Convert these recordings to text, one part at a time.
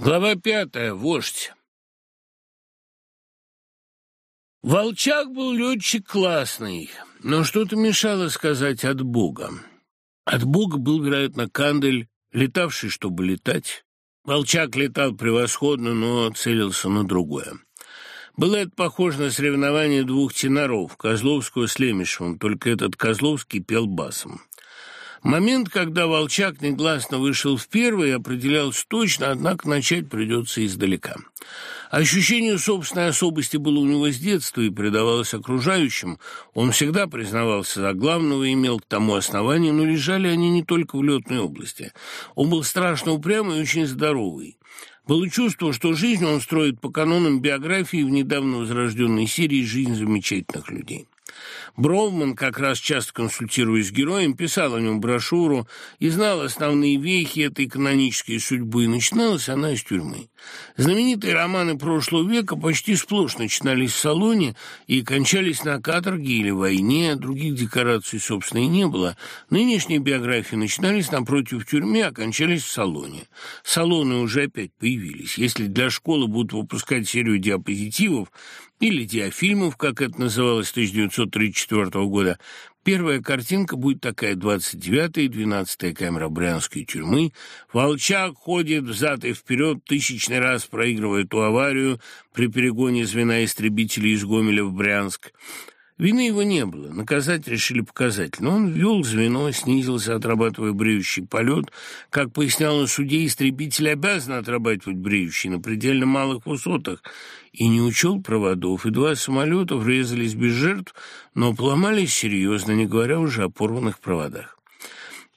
Глава пятая. Вождь. Волчак был летчик классный, но что-то мешало сказать «от Бога». От Бога был, вероятно, Кандель, летавший, чтобы летать. Волчак летал превосходно, но целился на другое. Было это похоже на соревнование двух теноров, Козловского с Лемешевым, только этот Козловский пел басом. Момент, когда Волчак негласно вышел в первый, определялся точно, однако начать придется издалека. Ощущение собственной особости было у него с детства и передавалось окружающим. Он всегда признавался за главного и имел к тому основание, но лежали они не только в летной области. Он был страшно упрямый и очень здоровый. Было чувство, что жизнь он строит по канонам биографии в недавно возрожденной серии «Жизнь замечательных людей». Броуман, как раз часто консультируясь с героем, писал о нем брошюру и знал основные вехи этой канонической судьбы, начиналась она из тюрьмы. Знаменитые романы прошлого века почти сплошь начинались в салоне и кончались на каторге или войне, других декораций, собственно, и не было. Нынешние биографии начинались напротив в тюрьме, а кончались в салоне. Салоны уже опять появились. Если для школы будут выпускать серию диапозитивов, или диафильмов, как это называлось с 1934 года. Первая картинка будет такая, 29-я и 12-я камера брянской тюрьмы. Волчак ходит взад и вперед, тысячный раз проигрывая ту аварию при перегоне звена истребителей из Гомеля в Брянск. Вины его не было, наказать решили показательно. Он ввел звено, снизился, отрабатывая бреющий полет. Как пояснял на суде, истребитель обязан отрабатывать бреющий на предельно малых высотах и не учел проводов, и два самолета врезались без жертв, но поломались серьезно, не говоря уже о порванных проводах.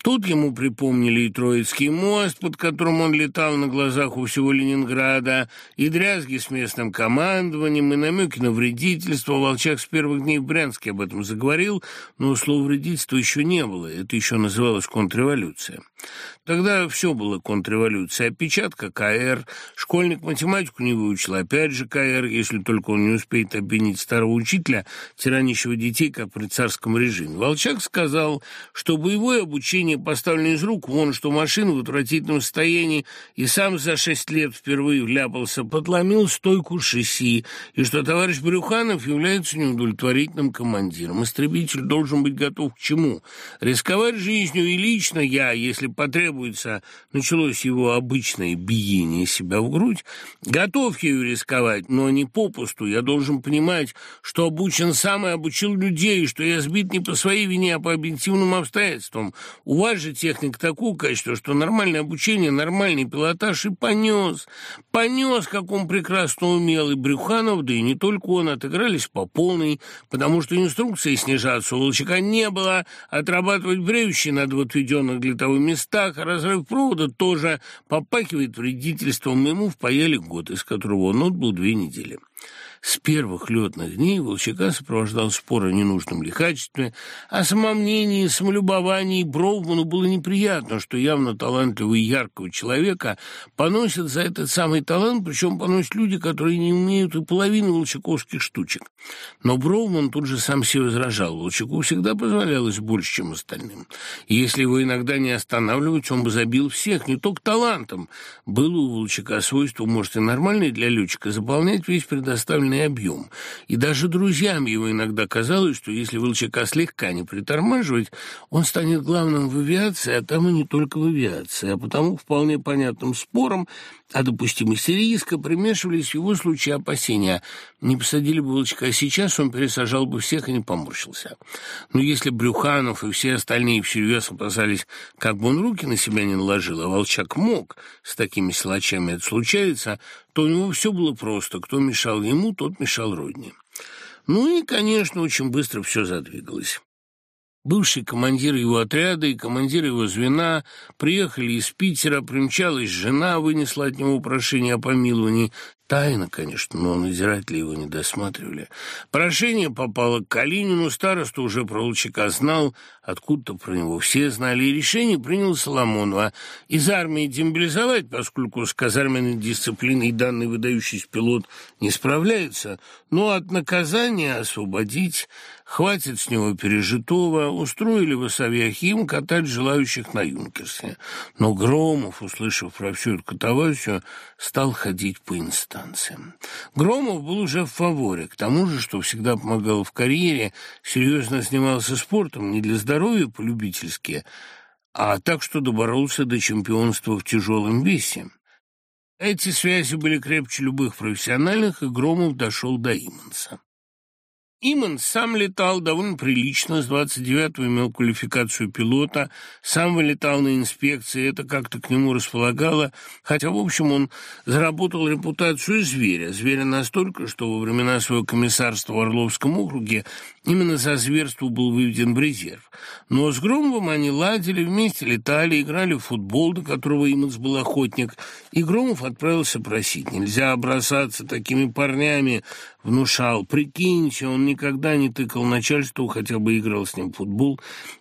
Тут ему припомнили и Троицкий мост, под которым он летал на глазах у всего Ленинграда, и дрязги с местным командованием, и намеки на вредительство. Волчак с первых дней в Брянске об этом заговорил, но слова вредительства еще не было, это еще называлось контрреволюция. Тогда все было контрреволюция. Опечатка КР, школьник математику не выучил, опять же КР, если только он не успеет обвинить старого учителя, тиранящего детей, как при царском режиме. Волчак сказал, что боевое обучение состоянии поставлен из рук, вон что машина в отвратительном состоянии, и сам за шесть лет впервые вляпался, подломил стойку шасси, и что товарищ Брюханов является неудовлетворительным командиром. Истребитель должен быть готов к чему? Рисковать жизнью и лично я, если потребуется, началось его обычное биение себя в грудь, готов ею рисковать, но не попусту. Я должен понимать, что обучен сам и обучил людей, что я сбит не по своей вине, а по объективным обстоятельствам. У вас же техник такого качества, что нормальное обучение, нормальный пилотаж и понес. Понес, как он прекрасно умел. И Брюханов, да и не только он, отыгрались по полной, потому что инструкции снижаться у Волчака не было, отрабатывать бреющие надо в отведенных для того местах, а разрыв провода тоже попахивает вредительством. Ему впаяли год, из которого он отбыл две недели. С первых летных дней Волчака сопровождал спор о ненужном лихачестве, о самомнении, самолюбовании. Броуману было неприятно, что явно талантливого и яркого человека поносят за этот самый талант, причем поносят люди, которые не умеют и половины волчаковских штучек. Но Броуман тут же сам себе возражал. Волчаку всегда позволялось больше, чем остальным. Если его иногда не останавливать, он бы забил всех, не только талантом. Было у Волчака свойство, может, и нормальное для летчика, заполнять весь предоставленный колоссальный объем. И даже друзьям его иногда казалось, что если Волчака слегка не притормаживать, он станет главным в авиации, а там и не только в авиации. А потому вполне понятным спором о допустимости риска примешивались в его случае опасения. Не посадили бы Волчака а сейчас, он пересажал бы всех и не поморщился. Но если Брюханов и все остальные всерьез опасались, как бы он руки на себя не наложил, а Волчак мог, с такими силачами это случается, то у него все было просто. Кто мешал ему, тот мешал родне. Ну и, конечно, очень быстро все задвигалось. Бывший командир его отряда и командир его звена приехали из Питера, примчалась жена, вынесла от него прошение о помиловании. Тайна, конечно, но надзиратели его не досматривали. Прошение попало к Калинину, староста уже про Лучака знал, откуда-то про него все знали, и решение принял Соломонова. Из армии демобилизовать, поскольку с казарменной дисциплиной данный выдающийся пилот не справляется, но от наказания освободить Хватит с него пережитого, устроили в Исавиахим катать желающих на Юнкерсе. Но Громов, услышав про всю эту катавасию, стал ходить по инстанциям. Громов был уже в фаворе, к тому же, что всегда помогал в карьере, серьезно занимался спортом, не для здоровья полюбительски, а так, что доборолся до чемпионства в тяжелом весе. Эти связи были крепче любых профессиональных, и Громов дошел до Иманса. Иман сам летал довольно прилично, с 29-го имел квалификацию пилота, сам вылетал на инспекции, это как-то к нему располагало, хотя, в общем, он заработал репутацию зверя. Зверя настолько, что во времена своего комиссарства в Орловском округе именно за зверство был выведен в резерв. Но с Громовым они ладили, вместе летали, играли в футбол, до которого Иманс был охотник, и Громов отправился просить. Нельзя бросаться такими парнями, внушал. Прикиньте, он никогда не тыкал начальству, хотя бы играл с ним в футбол.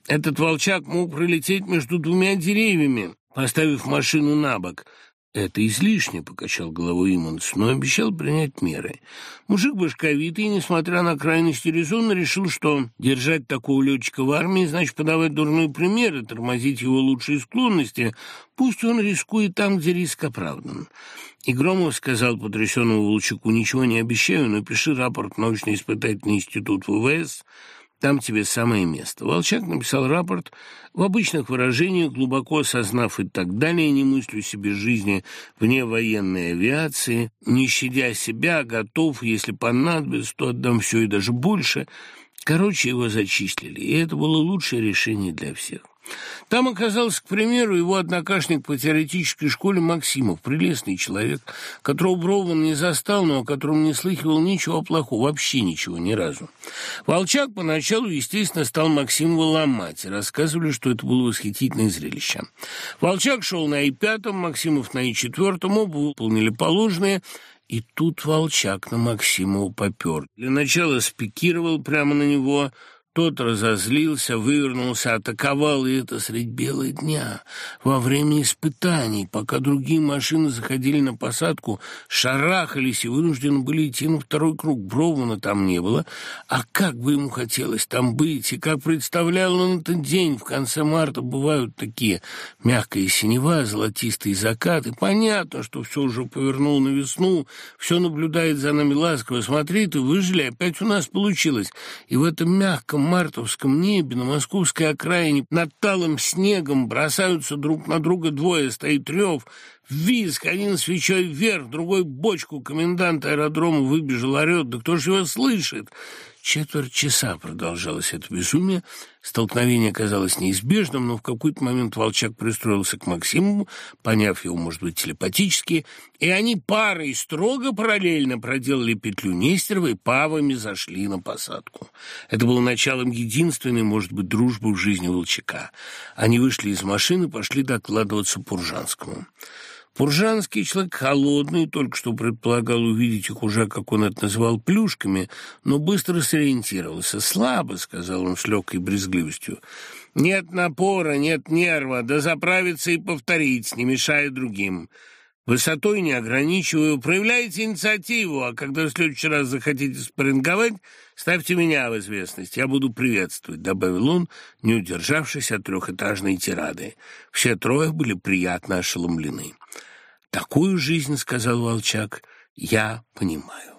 Этот волчак мог пролететь между двумя деревьями, поставив машину на бок. «Это излишне», — покачал головой Иманс, но обещал принять меры. Мужик башковитый, несмотря на крайности резонно, решил, что держать такого летчика в армии значит подавать дурной пример и тормозить его лучшие склонности. Пусть он рискует там, где риск оправдан. И Громов сказал потрясенному Волчаку, «Ничего не обещаю, но пиши рапорт научно-испытательный институт ВВС, там тебе самое место». Волчак написал рапорт в обычных выражениях, глубоко осознав и так далее, не мыслю себе жизни вне военной авиации, не щадя себя, готов, если понадобится, то отдам все и даже больше. Короче, его зачислили, и это было лучшее решение для всех. Там оказался, к примеру, его однокашник по теоретической школе Максимов, прелестный человек, которого Бровман не застал, но о котором не слыхивал ничего плохого, вообще ничего, ни разу. Волчак поначалу, естественно, стал Максимова ломать, рассказывали, что это было восхитительное зрелище. Волчак шел на И-5, Максимов на И-4, оба выполнили положенные, и тут Волчак на Максимова попер. Для начала спикировал прямо на него – тот разозлился, вывернулся, атаковал, и это средь бела дня, во время испытаний, пока другие машины заходили на посадку, шарахались и вынуждены были идти на второй круг. Бровмана там не было, а как бы ему хотелось там быть, и как представлял он этот день. В конце марта бывают такие мягкая синева, золотистый закат, и понятно, что все уже повернул на весну, все наблюдает за нами ласково. Смотри, ты выжили, опять у нас получилось. И в этом мягком мартовском небе на московской окраине над талым снегом бросаются друг на друга двое, стоит рев, визг, один свечой вверх, другой бочку, комендант аэродрома выбежал, орет, да кто же его слышит? Четверть часа продолжалось это безумие. Столкновение казалось неизбежным, но в какой-то момент Волчак пристроился к Максиму, поняв его, может быть, телепатически, и они парой строго параллельно проделали петлю Нестерова и павами зашли на посадку. Это было началом единственной, может быть, дружбы в жизни Волчака. Они вышли из машины, пошли докладываться Пуржанскому. Пуржанский человек холодный, только что предполагал увидеть их уже, как он это называл, плюшками, но быстро сориентировался. «Слабо», — сказал он с легкой брезгливостью. «Нет напора, нет нерва, да заправиться и повторить, не мешая другим. Высотой не ограничиваю, проявляйте инициативу, а когда в следующий раз захотите спарринговать, ставьте меня в известность, я буду приветствовать», — добавил он, не удержавшись от трехэтажной тирады. Все трое были приятно ошеломлены. «Такую жизнь, — сказал Волчак, — я понимаю».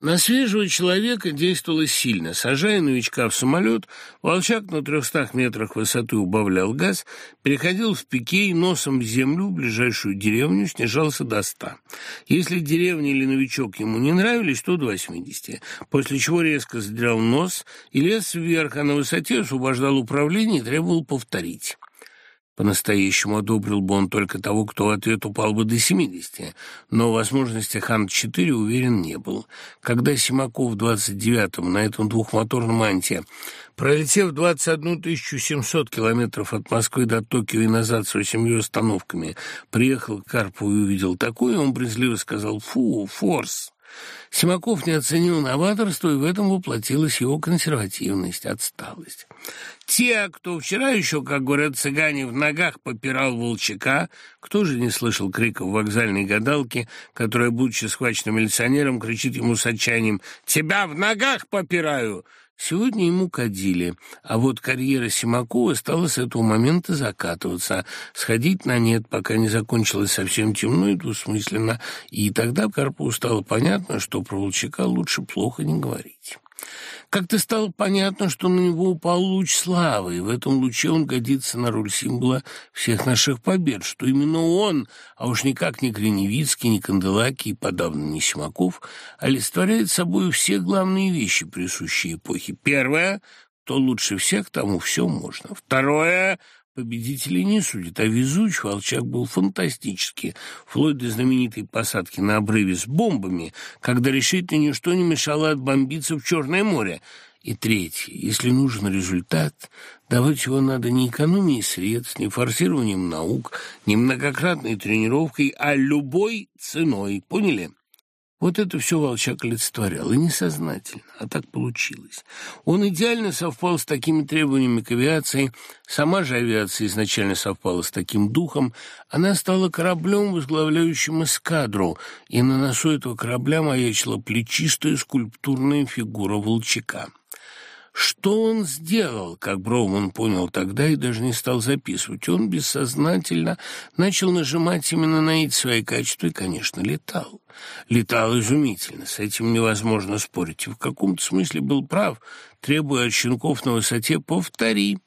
На свежего человека действовало сильно. Сажая новичка в самолет, Волчак на трехстах метрах высоты убавлял газ, переходил в пике и носом в землю в ближайшую деревню снижался до ста. Если деревня или новичок ему не нравились, то до восьмидесяти, после чего резко задирал нос и лез вверх, а на высоте освобождал управление и требовал повторить. По-настоящему одобрил бы он только того, кто в ответ упал бы до 70, но в возможности Хан-4 уверен не был. Когда Симаков в 29-м на этом двухмоторном анте, пролетев 21 700 километров от Москвы до Токио и назад с восемью остановками, приехал к Карпову и увидел такое, он брезгливо сказал «Фу, форс!» Симаков не оценил новаторство, и в этом воплотилась его консервативность, отсталость. Те, кто вчера еще, как говорят цыгане, в ногах попирал Волчака, кто же не слышал криков вокзальной гадалки, которая, будучи схваченным милиционером, кричит ему с отчаянием «Тебя в ногах попираю!» Сегодня ему кадили, а вот карьера Симакова стала с этого момента закатываться, сходить на нет, пока не закончилось совсем темно и двусмысленно, и тогда Карпову стало понятно, что про Волчака лучше плохо не говорить. Как-то стало понятно, что на него упал луч славы, и в этом луче он годится на роль символа всех наших побед, что именно он, а уж никак не Гриневицкий, не Канделаки и подавно не Симаков, олицетворяет собой все главные вещи, присущие эпохе. Первое — то лучше всех, тому все можно. Второе Победителей не судят, а везуч Волчак был фантастический, вплоть до знаменитой посадки на обрыве с бомбами, когда решительно ничто не мешало отбомбиться в Черное море. И третье, если нужен результат, давать его надо не экономией средств, не форсированием наук, не многократной тренировкой, а любой ценой. Поняли? Вот это все Волчак олицетворял, и несознательно, а так получилось. Он идеально совпал с такими требованиями к авиации, сама же авиация изначально совпала с таким духом, она стала кораблем, возглавляющим эскадру, и на носу этого корабля маячила плечистая скульптурная фигура Волчака. Что он сделал, как Броуман понял тогда и даже не стал записывать? Он бессознательно начал нажимать именно на эти свои качества и, конечно, летал. Летал изумительно, с этим невозможно спорить. И в каком-то смысле был прав, требуя от щенков на высоте «повтори».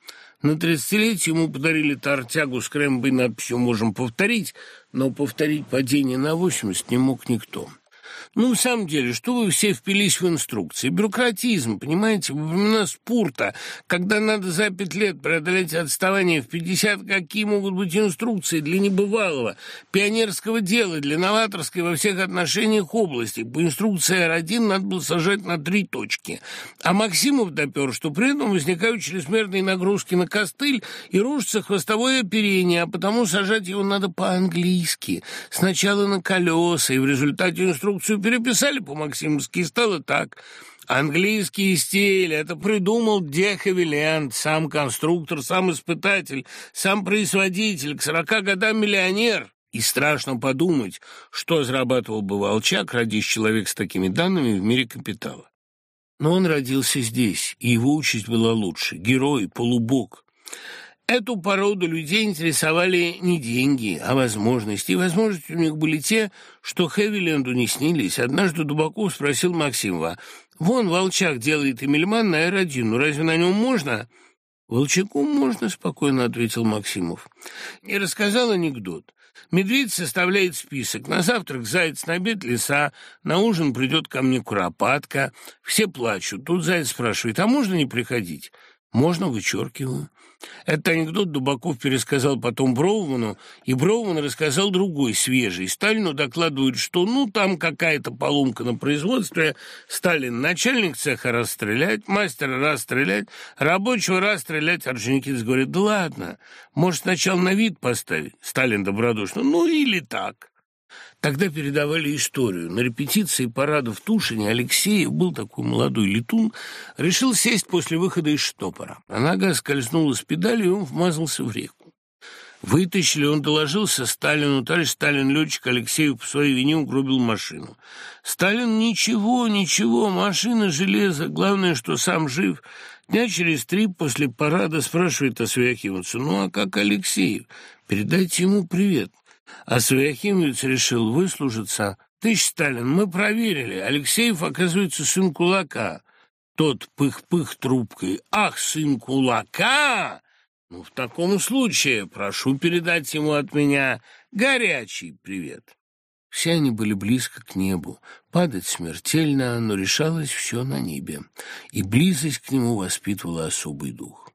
На тридцатилетие ему подарили тартягу с крембой надписью «Можем повторить», но повторить падение на 80 не мог никто. Ну, в самом деле, что вы все впились в инструкции? Бюрократизм, понимаете, во времена спорта, когда надо за пять лет преодолеть отставание в пятьдесят, какие могут быть инструкции для небывалого, пионерского дела, для новаторской во всех отношениях области? По инструкции Р1 надо было сажать на три точки. А Максимов допер, что при этом возникают чрезмерные нагрузки на костыль и рушится хвостовое оперение, а потому сажать его надо по-английски. Сначала на колеса, и в результате инструкцию переписали по-максимовски, и стало так. Английский стиль — это придумал Дехавиленд, сам конструктор, сам испытатель, сам производитель, к сорока годам миллионер. И страшно подумать, что зарабатывал бы Волчак, родись человек с такими данными в мире капитала. Но он родился здесь, и его участь была лучше. Герой, полубог. Эту породу людей интересовали не деньги, а возможности. И возможности у них были те, что Хевиленду не снились. Однажды Дубаков спросил Максимова, «Вон Волчак делает Эмильман на Р-1, ну разве на нем можно?» «Волчаку можно», — спокойно ответил Максимов. И рассказал анекдот. Медведь составляет список. На завтрак заяц, на обед лиса, на ужин придет ко мне куропатка. Все плачут. Тут заяц спрашивает, а можно не приходить? Можно, вычеркиваю. Этот анекдот Дубаков пересказал потом Броуману, и Броуман рассказал другой, свежий. Сталину докладывают, что ну там какая-то поломка на производстве. Сталин начальник цеха расстрелять, мастера расстрелять, рабочего расстрелять. Орджоникидзе говорит, да ладно, может сначала на вид поставить? Сталин добродушно, ну или так. Тогда передавали историю. На репетиции парада в Тушине Алексеев, был такой молодой летун, решил сесть после выхода из штопора. А нога скользнула с педали, и он вмазался в реку. Вытащили, он доложился Сталину. Товарищ Сталин, летчик Алексеев по своей вине угробил машину. Сталин, ничего, ничего, машина железо, главное, что сам жив. Дня через три после парада спрашивает о Свяхиванцу, ну а как Алексеев? Передайте ему привет. А Свояхимовец решил выслужиться. «Товарищ Сталин, мы проверили. Алексеев, оказывается, сын кулака». Тот пых-пых трубкой. «Ах, сын кулака!» «Ну, в таком случае прошу передать ему от меня горячий привет». Все они были близко к небу. Падать смертельно, но решалось все на небе. И близость к нему воспитывала особый дух.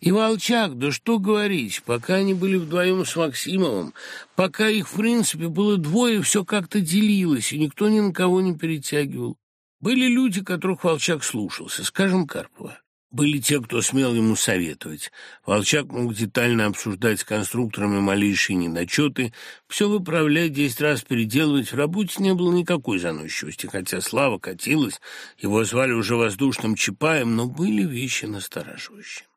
И Волчак, да что говорить, пока они были вдвоем с Максимовым, пока их, в принципе, было двое, все как-то делилось, и никто ни на кого не перетягивал. Были люди, которых Волчак слушался, скажем, Карпова. Были те, кто смел ему советовать. Волчак мог детально обсуждать с конструкторами малейшие недочеты, все выправлять, десять раз переделывать. В работе не было никакой заносчивости, хотя слава катилась, его звали уже воздушным Чапаем, но были вещи настораживающие.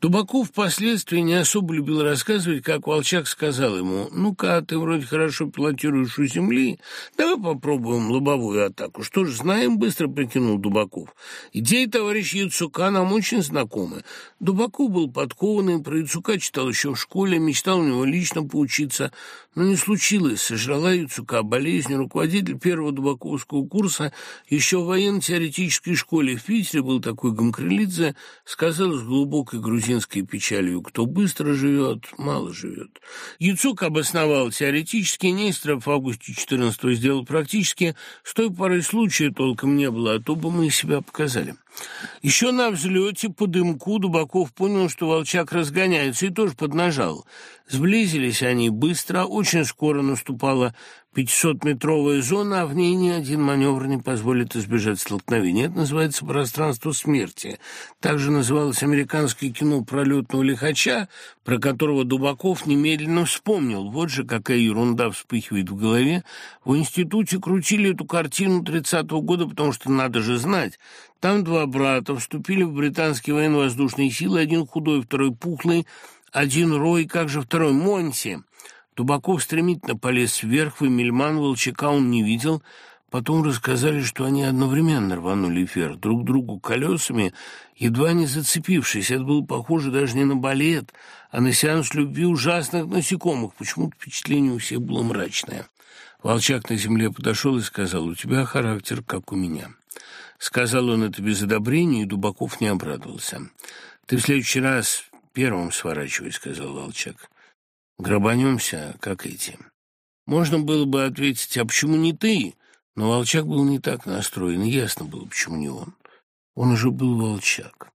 Дубаков впоследствии не особо любил рассказывать, как Волчак сказал ему, «Ну-ка, ты вроде хорошо пилотируешь у земли, давай попробуем лобовую атаку». «Что ж, знаем», — быстро прикинул Дубаков. «Идеи товарища Яцука нам очень знакомы. Дубаков был подкованный, про Яцука читал еще в школе, мечтал у него лично поучиться, но не случилось. Сожрала Яцука болезнь. Руководитель первого Дубаковского курса еще в военно-теоретической школе в Питере был такой Гамкрылидзе, сказал с глубокой грузинской печалью, кто быстро живет, мало живет. Яцук обосновал теоретически, Нестеров в августе 14 сделал практически, с той поры случая толком не было, а то бы мы себя показали. Еще на взлете по дымку Дубаков понял, что волчак разгоняется, и тоже поднажал. Сблизились они быстро, очень скоро наступала 500-метровая зона, а в ней ни один маневр не позволит избежать столкновения. Это называется пространство смерти. Также называлось американское кино про летного лихача, про которого Дубаков немедленно вспомнил. Вот же какая ерунда вспыхивает в голове. В институте крутили эту картину 30-го года, потому что надо же знать, там два брата вступили в британские военно-воздушные силы, один худой, второй пухлый, один Рой, как же второй Монти. Дубаков стремительно полез вверх, Вимельман Волчака он не видел. Потом рассказали, что они одновременно рванули вверх, друг другу колесами, едва не зацепившись. Это было похоже даже не на балет, а на сеанс любви ужасных насекомых. Почему-то впечатление у всех было мрачное. Волчак на земле подошел и сказал, «У тебя характер, как у меня». Сказал он это без одобрения, и Дубаков не обрадовался. «Ты в следующий раз первым сворачивай», — сказал Волчак. «Грабанемся, как эти». Можно было бы ответить, а почему не ты? Но Волчак был не так настроен, и ясно было, почему не он. Он уже был Волчак.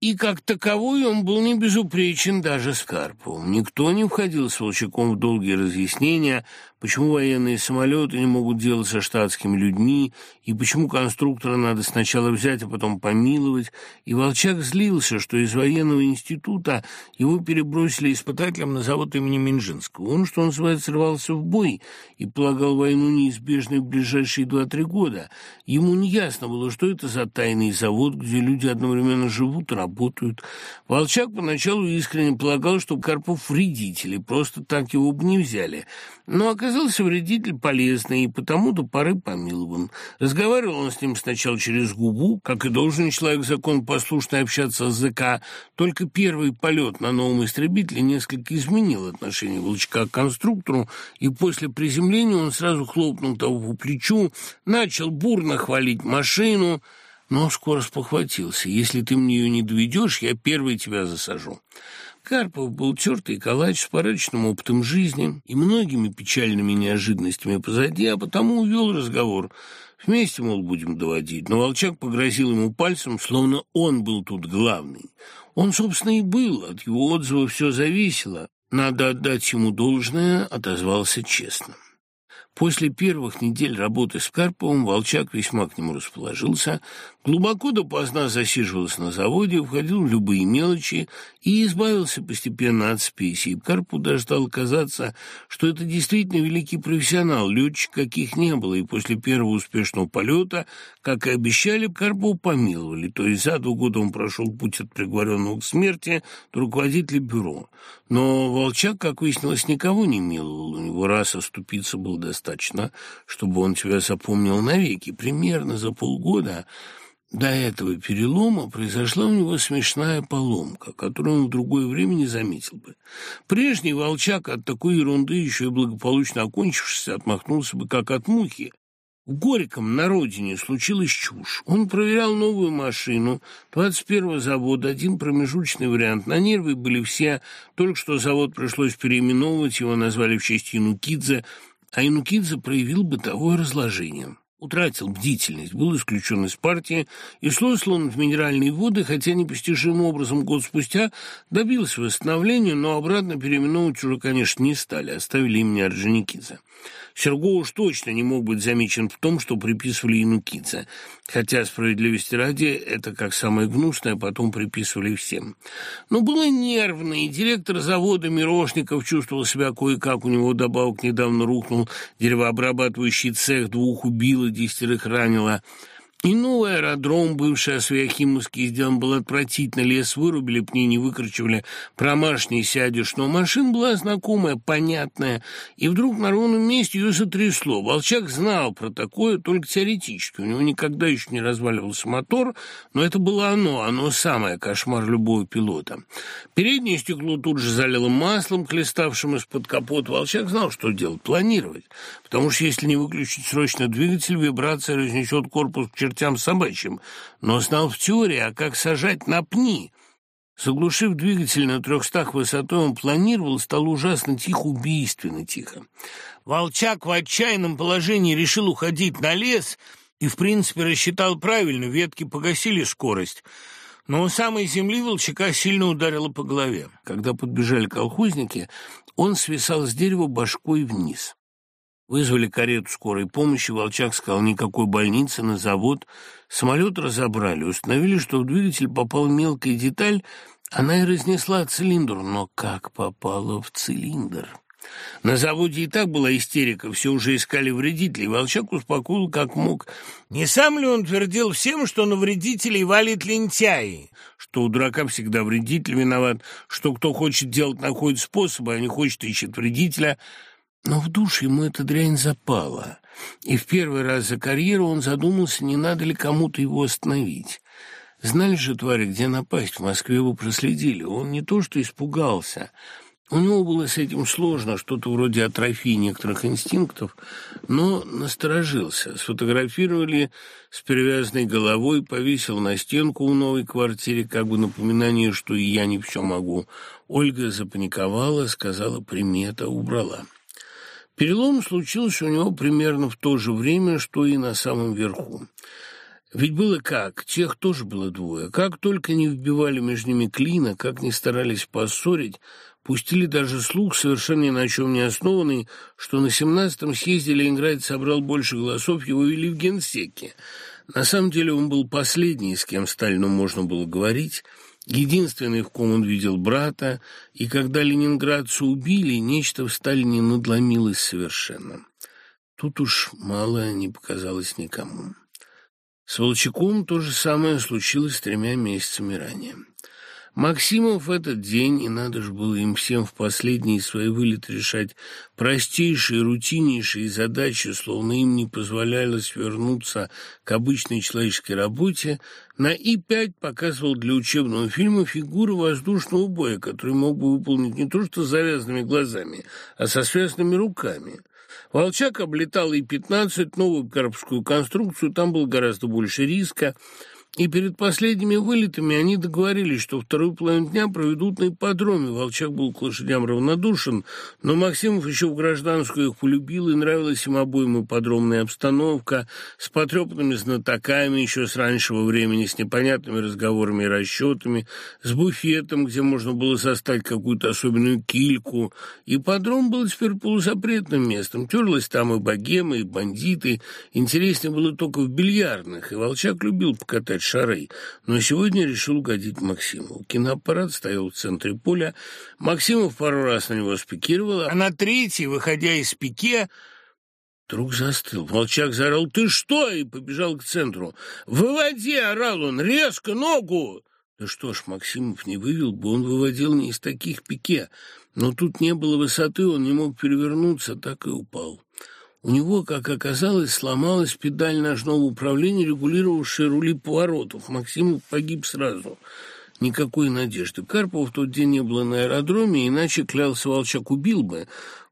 И как таковой он был не безупречен даже с Карповым. Никто не входил с Волчаком в долгие разъяснения почему военные самолеты не могут делать со штатскими людьми, и почему конструктора надо сначала взять, а потом помиловать. И Волчак злился, что из военного института его перебросили испытателем на завод имени Минжинского. Он, что называется, рвался в бой и полагал войну неизбежной в ближайшие два-три года. Ему не ясно было, что это за тайный завод, где люди одновременно живут и работают. Волчак поначалу искренне полагал, что Карпов вредитель, и просто так его бы не взяли. Но оказался вредитель полезный, и потому до поры помилован. Разговаривал он с ним сначала через губу, как и должен человек закон послушный общаться с ЗК. Только первый полет на новом истребителе несколько изменил отношение Волчка к конструктору, и после приземления он сразу хлопнул того по плечу, начал бурно хвалить машину, но скоро спохватился. «Если ты мне ее не доведешь, я первый тебя засажу». Карпов был тертый калач с порядочным опытом жизни и многими печальными неожиданностями позади, а потому увел разговор. Вместе, мол, будем доводить. Но Волчак погрозил ему пальцем, словно он был тут главный. Он, собственно, и был, от его отзыва все зависело. Надо отдать ему должное, отозвался честно. После первых недель работы с Карповым Волчак весьма к нему расположился, глубоко допоздна засиживался на заводе, входил в любые мелочи и избавился постепенно от спеси. Карпу даже стало казаться, что это действительно великий профессионал, летчик каких не было, и после первого успешного полета, как и обещали, Карпу помиловали, то есть за два года он прошел путь от приговоренного к смерти до руководителя бюро. Но Волчак, как выяснилось, никого не миловал, у него раз оступиться было достаточно, чтобы он тебя запомнил навеки. Примерно за полгода до этого перелома произошла у него смешная поломка, которую он в другое время не заметил бы. Прежний волчак от такой ерунды, еще и благополучно окончившись, отмахнулся бы как от мухи. В Горьком на родине случилась чушь. Он проверял новую машину 21-го завода, один промежуточный вариант. На нервы были все. Только что завод пришлось переименовывать, его назвали в честь Янукидзе, а Янукидзе проявил бытовое разложение. Утратил бдительность, был исключен из партии и слослан в минеральные воды, хотя непостижимым образом год спустя добился восстановления, но обратно переименовывать уже, конечно, не стали, оставили имени Орджоникидзе. Серго уж точно не мог быть замечен в том, что приписывали Янукидзе, хотя, справедливости ради, это как самое гнусное потом приписывали всем. Но было нервно, и директор завода Мирошников чувствовал себя кое-как, у него добавок недавно рухнул деревообрабатывающий цех, двух убило, десятерых ранило. И новый аэродром, бывший Освяхимовский, сделан был отвратительно, лес вырубили, пни не выкручивали, промашь не сядешь, но машина была знакомая, понятная, и вдруг на ровном месте ее сотрясло. Волчак знал про такое только теоретически, у него никогда еще не разваливался мотор, но это было оно, оно самое, кошмар любого пилота. Переднее стекло тут же залило маслом, хлеставшим из-под капота. Волчак знал, что делать, планировать, потому что если не выключить срочно двигатель, вибрация разнесет корпус к чертям собачьим, но знал в теории, а как сажать на пни. Заглушив двигатель на трехстах высотой, он планировал, стало ужасно тихо, убийственно тихо. Волчак в отчаянном положении решил уходить на лес и, в принципе, рассчитал правильно, ветки погасили скорость. Но у самой земли волчака сильно ударило по голове. Когда подбежали колхозники, он свисал с дерева башкой вниз. Вызвали карету скорой помощи, Волчак сказал, никакой больницы, на завод. Самолет разобрали, установили, что в двигатель попала мелкая деталь, она и разнесла цилиндр, но как попала в цилиндр? На заводе и так была истерика, все уже искали вредителей. Волчак успокоил как мог. Не сам ли он твердил всем, что на вредителей валит лентяи? Что у дурака всегда вредитель виноват, что кто хочет делать, находит способы, а не хочет, ищет вредителя – но в душе ему эта дрянь запала, и в первый раз за карьеру он задумался, не надо ли кому-то его остановить. Знали же твари, где напасть, в Москве его проследили. Он не то что испугался, у него было с этим сложно, что-то вроде атрофии некоторых инстинктов, но насторожился. Сфотографировали с перевязанной головой, повесил на стенку в новой квартире, как бы напоминание, что и я не все могу. Ольга запаниковала, сказала примета, убрала. Перелом случился у него примерно в то же время, что и на самом верху. Ведь было как, тех тоже было двое. Как только не вбивали между ними клина, как не старались поссорить, пустили даже слух, совершенно ни на чем не основанный, что на 17-м съезде Ленинград собрал больше голосов, его вели в генсеке. На самом деле он был последний, с кем Сталину можно было говорить, единственный, в ком он видел брата, и когда ленинградцы убили, нечто в Сталине надломилось совершенно. Тут уж мало не показалось никому. С Волчаком то же самое случилось тремя месяцами ранее. Максимов в этот день, и надо же было им всем в последние свои вылеты решать простейшие, рутиннейшие задачи, словно им не позволялось вернуться к обычной человеческой работе, на И-5 показывал для учебного фильма фигуры воздушного боя, который мог бы выполнить не то что с завязанными глазами, а со связанными руками. Волчак облетал И-15, новую карпскую конструкцию, там было гораздо больше риска, и перед последними вылетами они договорились, что вторую половину дня проведут на ипподроме. Волчак был к лошадям равнодушен, но Максимов еще в гражданскую их полюбил, и нравилась им обоим ипподромная обстановка с потрепанными знатоками еще с раннего времени, с непонятными разговорами и расчетами, с буфетом, где можно было состать какую-то особенную кильку. Ипподром был теперь полузапретным местом. Терлась там и богема, и бандиты. Интереснее было только в бильярдных, и Волчак любил покатать играть шары, но сегодня решил угодить Максиму. Киноаппарат стоял в центре поля, Максимов пару раз на него спикировал, а на третий, выходя из пике, Вдруг застыл. Волчак заорал «Ты что?» и побежал к центру. «Выводи!» — орал он. «Резко! Ногу!» Да что ж, Максимов не вывел бы, он выводил не из таких пике. Но тут не было высоты, он не мог перевернуться, так и упал. У него, как оказалось, сломалась педаль ножного управления, регулировавшая рули поворотов. Максим погиб сразу. Никакой надежды. Карпова в тот день не было на аэродроме, иначе, клялся Волчак, убил бы.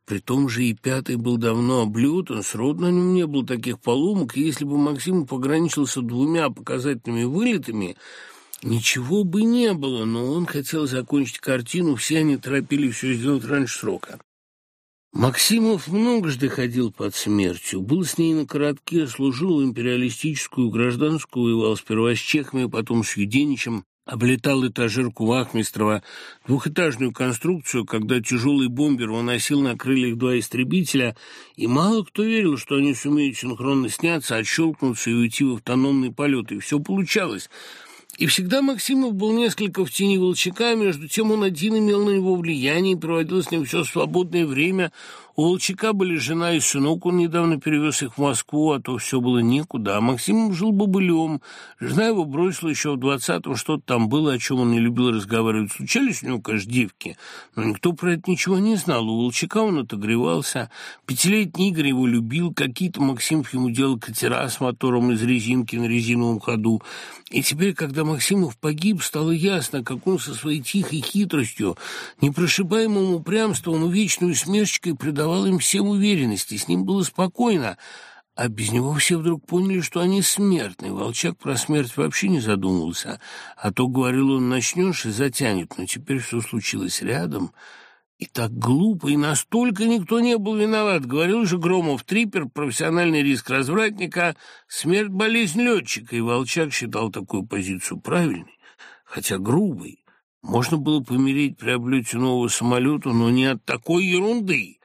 При том же и пятый был давно облетан, сроду на нем не было таких поломок, и если бы Максим пограничился двумя показательными вылетами, ничего бы не было, но он хотел закончить картину, все они торопили все сделать раньше срока. Максимов многожды ходил под смертью, был с ней на коротке, служил империалистическую гражданскую, воевал сперва с чехами, потом с Юденичем, облетал этажерку Вахмистрова, двухэтажную конструкцию, когда тяжелый бомбер выносил на крыльях два истребителя, и мало кто верил, что они сумеют синхронно сняться, отщелкнуться и уйти в автономный полет, и все получалось. И всегда Максимов был несколько в тени Волчака, между тем он один имел на него влияние и проводил с ним все свободное время, у Волчака были жена и сынок, он недавно перевез их в Москву, а то все было некуда. А Максим жил бобылем. Жена его бросила еще в двадцатом, что-то там было, о чем он не любил разговаривать. Случались у него, конечно, девки, но никто про это ничего не знал. У Волчака он отогревался. Пятилетний Игорь его любил, какие-то Максимов ему делал катера с мотором из резинки на резиновом ходу. И теперь, когда Максимов погиб, стало ясно, как он со своей тихой хитростью, непрошибаемым упрямством и вечной усмешкой предавал давал им всем уверенности, с ним было спокойно, а без него все вдруг поняли, что они смертны. Волчак про смерть вообще не задумывался, а то, говорил он, начнешь и затянет, но теперь все случилось рядом, и так глупо, и настолько никто не был виноват. Говорил же Громов, трипер, профессиональный риск развратника, смерть, болезнь летчика, и Волчак считал такую позицию правильной, хотя грубой. Можно было помереть при облете нового самолета, но не от такой ерунды.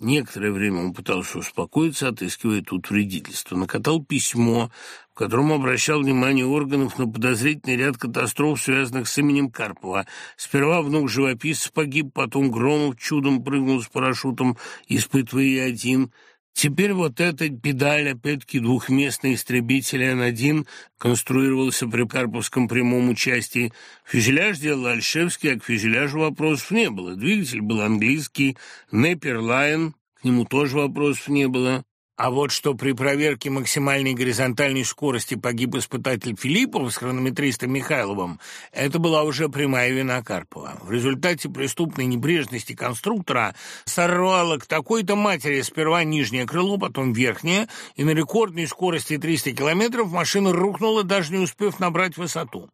Некоторое время он пытался успокоиться, отыскивая тут вредительство. Накатал письмо, в котором обращал внимание органов на подозрительный ряд катастроф, связанных с именем Карпова. Сперва внук живописца погиб, потом Громов чудом прыгнул с парашютом, испытывая один – Теперь вот эта педаль, опять-таки двухместный истребитель Н-1, конструировался при Карповском прямом участии. Фюзеляж делал Альшевский, а к фюзеляжу вопросов не было. Двигатель был английский, Непперлайн, к нему тоже вопросов не было. А вот что при проверке максимальной горизонтальной скорости погиб испытатель Филиппов с хронометристом Михайловым, это была уже прямая вина Карпова. В результате преступной небрежности конструктора сорвало к такой-то матери сперва нижнее крыло, потом верхнее, и на рекордной скорости 300 километров машина рухнула, даже не успев набрать высоту.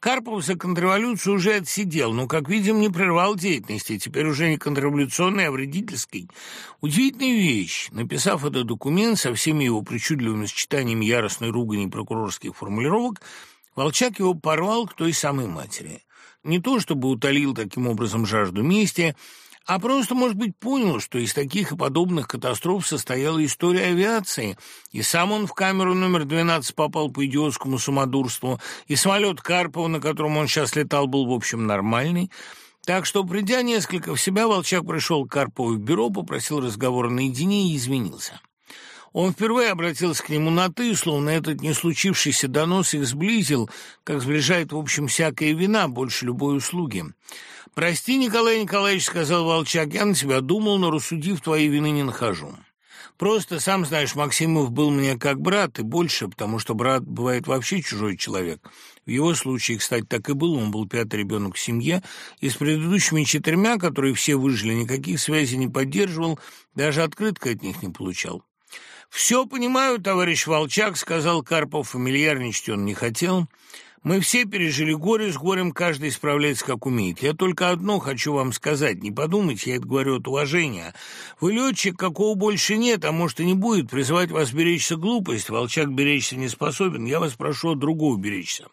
Карпов за контрреволюцию уже отсидел, но, как видим, не прервал деятельности, теперь уже не контрреволюционной, а вредительской. Удивительная вещь. Написав этот документ со всеми его причудливыми сочетаниями яростной ругани прокурорских формулировок, Волчак его порвал к той самой матери. Не то чтобы утолил таким образом жажду мести, а просто, может быть, понял, что из таких и подобных катастроф состояла история авиации, и сам он в камеру номер 12 попал по идиотскому самодурству, и самолет Карпова, на котором он сейчас летал, был, в общем, нормальный. Так что, придя несколько в себя, Волчак пришел к Карпову в бюро, попросил разговора наедине и извинился. Он впервые обратился к нему на «ты», словно этот не случившийся донос их сблизил, как сближает, в общем, всякая вина больше любой услуги. «Прости, Николай Николаевич», — сказал Волчак, — «я на тебя думал, но, рассудив, твоей вины не нахожу». Просто, сам знаешь, Максимов был мне как брат и больше, потому что брат бывает вообще чужой человек. В его случае, кстати, так и было. Он был пятый ребенок в семье, и с предыдущими четырьмя, которые все выжили, никаких связей не поддерживал, даже открытка от них не получал. «Все понимаю, товарищ Волчак», — сказал Карпов, фамильярничать он не хотел. Мы все пережили горе, с горем каждый справляется как умеет. Я только одно хочу вам сказать, не подумайте, я это говорю от уважения. Вы летчик, какого больше нет, а может и не будет, призывать вас беречься глупость, волчак беречься не способен, я вас прошу от другого беречься.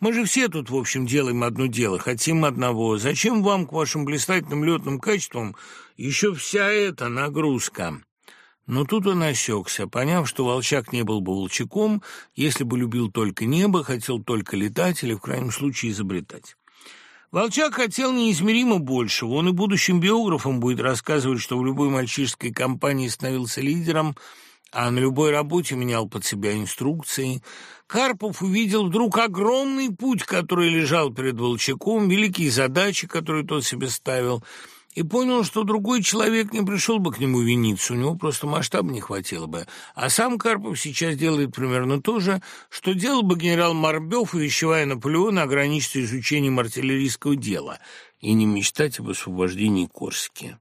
Мы же все тут, в общем, делаем одно дело, хотим одного. Зачем вам, к вашим блистательным летным качествам, еще вся эта нагрузка?» Но тут он осекся, поняв, что Волчак не был бы волчаком, если бы любил только небо, хотел только летать или, в крайнем случае, изобретать. Волчак хотел неизмеримо большего. Он и будущим биографом будет рассказывать, что в любой мальчишеской компании становился лидером, а на любой работе менял под себя инструкции. Карпов увидел вдруг огромный путь, который лежал перед Волчаком, великие задачи, которые тот себе ставил — и понял, что другой человек не пришел бы к нему виниться, у него просто масштаба не хватило бы. А сам Карпов сейчас делает примерно то же, что делал бы генерал Марбев, увещевая Наполеона ограничиться изучением артиллерийского дела и не мечтать об освобождении Корсики.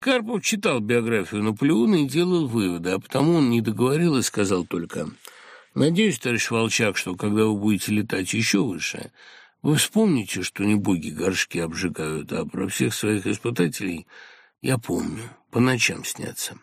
Карпов читал биографию Наполеона и делал выводы, а потому он не договорил и сказал только «Надеюсь, товарищ Волчак, что когда вы будете летать еще выше...» Вы вспомните, что не боги горшки обжигают, а про всех своих испытателей Я помню, по ночам снятся.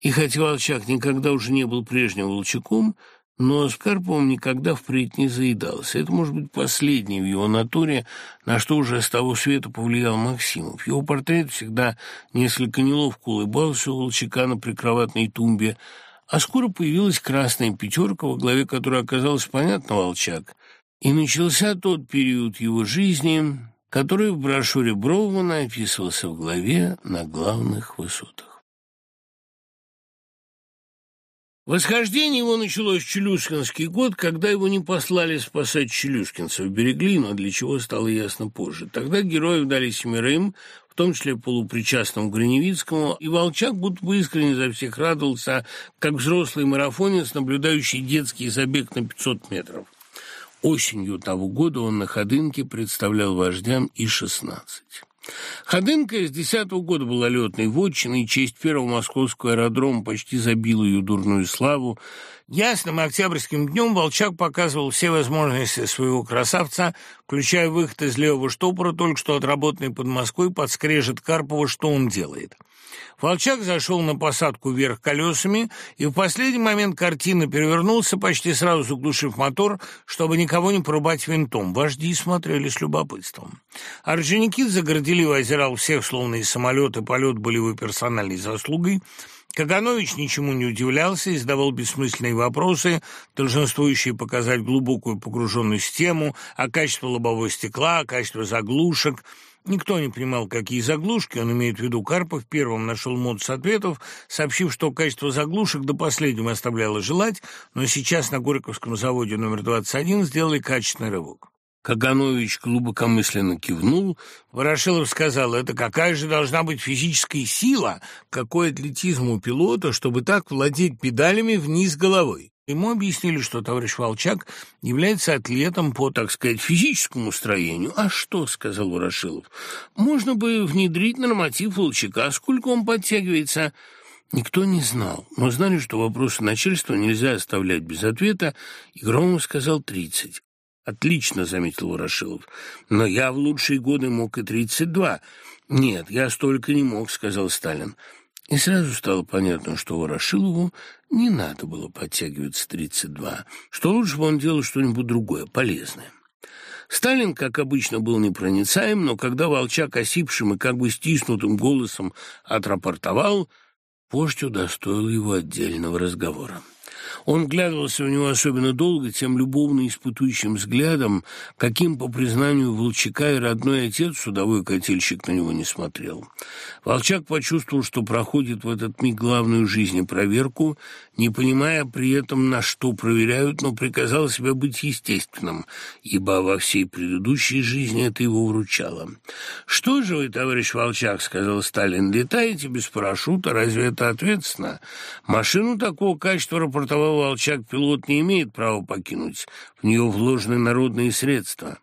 И хотя Волчак никогда уже не был прежним Волчаком, но с Карповым никогда впредь не заедался. Это, может быть, последнее в его натуре, на что уже с того света повлиял Максимов. Его портрет всегда несколько неловко улыбался у Волчака на прикроватной тумбе, а скоро появилась красная пятерка, во главе которой оказался, понятно, Волчак. И начался тот период его жизни, который в брошюре Броумана описывался в главе «На главных высотах». Восхождение его началось в Челюскинский год, когда его не послали спасать челюскинцев, берегли, но для чего стало ясно позже. Тогда героев дали семерым, в том числе полупричастному Гриневицкому, и Волчак будто бы искренне за всех радовался, как взрослый марафонец, наблюдающий детский забег на 500 метров. Осенью того года он на Ходынке представлял вождям И-16. Ходынка с десятого года была летной вотчиной, честь первого московского аэродрома почти забила ее дурную славу. Ясным октябрьским днем Волчак показывал все возможности своего красавца, включая выход из левого штопора, только что отработанный под Москвой, подскрежет Карпова, что он делает. Волчак зашел на посадку вверх колесами, и в последний момент картина перевернулся, почти сразу заглушив мотор, чтобы никого не порубать винтом. Вожди смотрели с любопытством. Орджоникидзе горделиво озирал всех, словно из самолета полет были его персональной заслугой. Каганович ничему не удивлялся и задавал бессмысленные вопросы, долженствующие показать глубокую погруженность в тему, о качестве лобового стекла, о качестве заглушек – Никто не понимал, какие заглушки, он имеет в виду Карпов, первым нашел мод ответов, сообщив, что качество заглушек до последнего оставляло желать, но сейчас на Горьковском заводе номер 21 сделали качественный рывок. Каганович глубокомысленно кивнул. Ворошилов сказал, это какая же должна быть физическая сила, какой атлетизм у пилота, чтобы так владеть педалями вниз головой. Ему объяснили, что товарищ Волчак является атлетом по, так сказать, физическому строению. «А что?» — сказал Ворошилов. «Можно бы внедрить норматив Волчака. Сколько он подтягивается?» Никто не знал, но знали, что вопросы начальства нельзя оставлять без ответа, и Громов сказал «тридцать». «Отлично», — заметил Ворошилов, — «но я в лучшие годы мог и тридцать два». «Нет, я столько не мог», — сказал Сталин. И сразу стало понятно, что Ворошилову не надо было подтягиваться 32, что лучше бы он делал что-нибудь другое, полезное. Сталин, как обычно, был непроницаем, но когда Волчак осипшим и как бы стиснутым голосом отрапортовал, вождь удостоил его отдельного разговора. Он глядывался в него особенно долго, тем любовно испытующим взглядом, каким, по признанию Волчака, и родной отец, судовой котельщик, на него не смотрел. Волчак почувствовал, что проходит в этот миг главную жизни проверку, не понимая при этом, на что проверяют, но приказал себе быть естественным, ибо во всей предыдущей жизни это его вручало. «Что же вы, товарищ Волчак, — сказал Сталин, — летаете без парашюта, разве это ответственно? Машину такого качества рапортовал Волчак, пилот не имеет права покинуть, в нее вложены народные средства».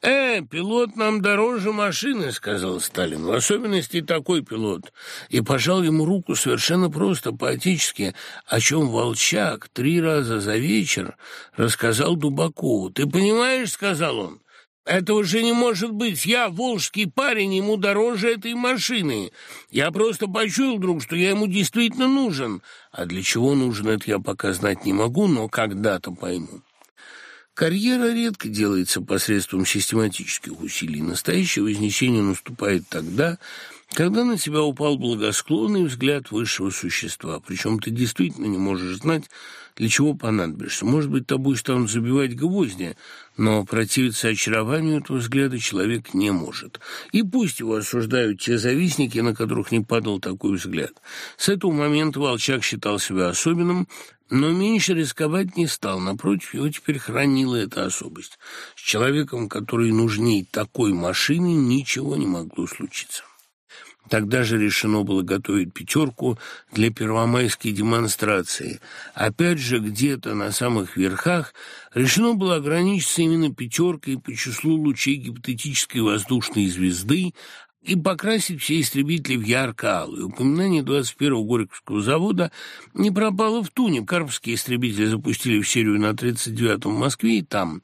«Э, пилот нам дороже машины», — сказал Сталин, «в особенности такой пилот». И пожал ему руку совершенно просто, по-отечески, о чем Волчак три раза за вечер рассказал Дубакову. «Ты понимаешь», — сказал он, — «это уже не может быть. Я, волжский парень, ему дороже этой машины. Я просто почуял вдруг, что я ему действительно нужен. А для чего нужен, это я пока знать не могу, но когда-то пойму». Карьера редко делается посредством систематических усилий. Настоящее вознесение наступает тогда, когда на тебя упал благосклонный взгляд высшего существа. Причем ты действительно не можешь знать, для чего понадобишься. Может быть, тобой станут забивать гвозди, но противиться очарованию этого взгляда человек не может. И пусть его осуждают те завистники, на которых не падал такой взгляд. С этого момента Волчак считал себя особенным, но меньше рисковать не стал, напротив, его теперь хранила эта особость. С человеком, который нужней такой машины, ничего не могло случиться. Тогда же решено было готовить пятерку для первомайской демонстрации. Опять же, где-то на самых верхах решено было ограничиться именно пятеркой по числу лучей гипотетической воздушной звезды, и покрасить все истребители в ярко-алый. Упоминание 21-го Горьковского завода не пропало в туне. Карповские истребители запустили в серию на 39-м в Москве и там.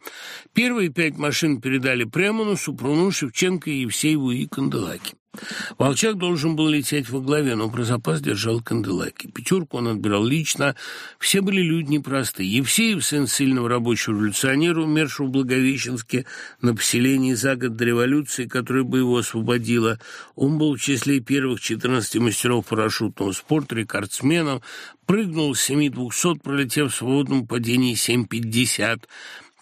Первые пять машин передали Премону, Супруну, Шевченко, Евсееву и Канделаки. Волчак должен был лететь во главе, но про запас держал Канделаки. Пятерку он отбирал лично. Все были люди непростые. Евсеев, сын сильного рабочего революционера, умершего в Благовещенске на поселении за год до революции, которая бы его освободила. Он был в числе первых 14 мастеров парашютного спорта, рекордсменом, прыгнул с 7-200, пролетев в свободном падении 7,50.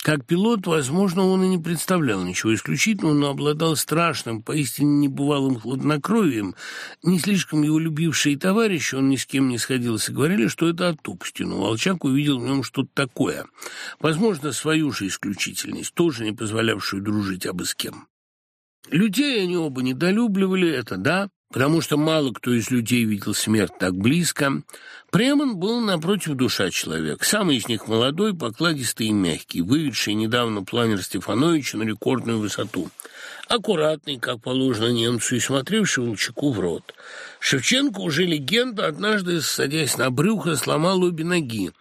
Как пилот, возможно, он и не представлял ничего исключительного, но обладал страшным, поистине небывалым хладнокровием. Не слишком его любившие товарищи, он ни с кем не сходился, говорили, что это от тупости, но Волчак увидел в нем что-то такое. Возможно, свою же исключительность, тоже не позволявшую дружить абы с кем. Людей они оба недолюбливали, это да, потому что мало кто из людей видел смерть так близко. Премон был, напротив, душа человек. Самый из них молодой, покладистый и мягкий, выведший недавно планер Стефановича на рекордную высоту. Аккуратный, как положено немцу, и смотревший Волчаку в рот. Шевченко, уже легенда, однажды, садясь на брюхо, сломал обе ноги.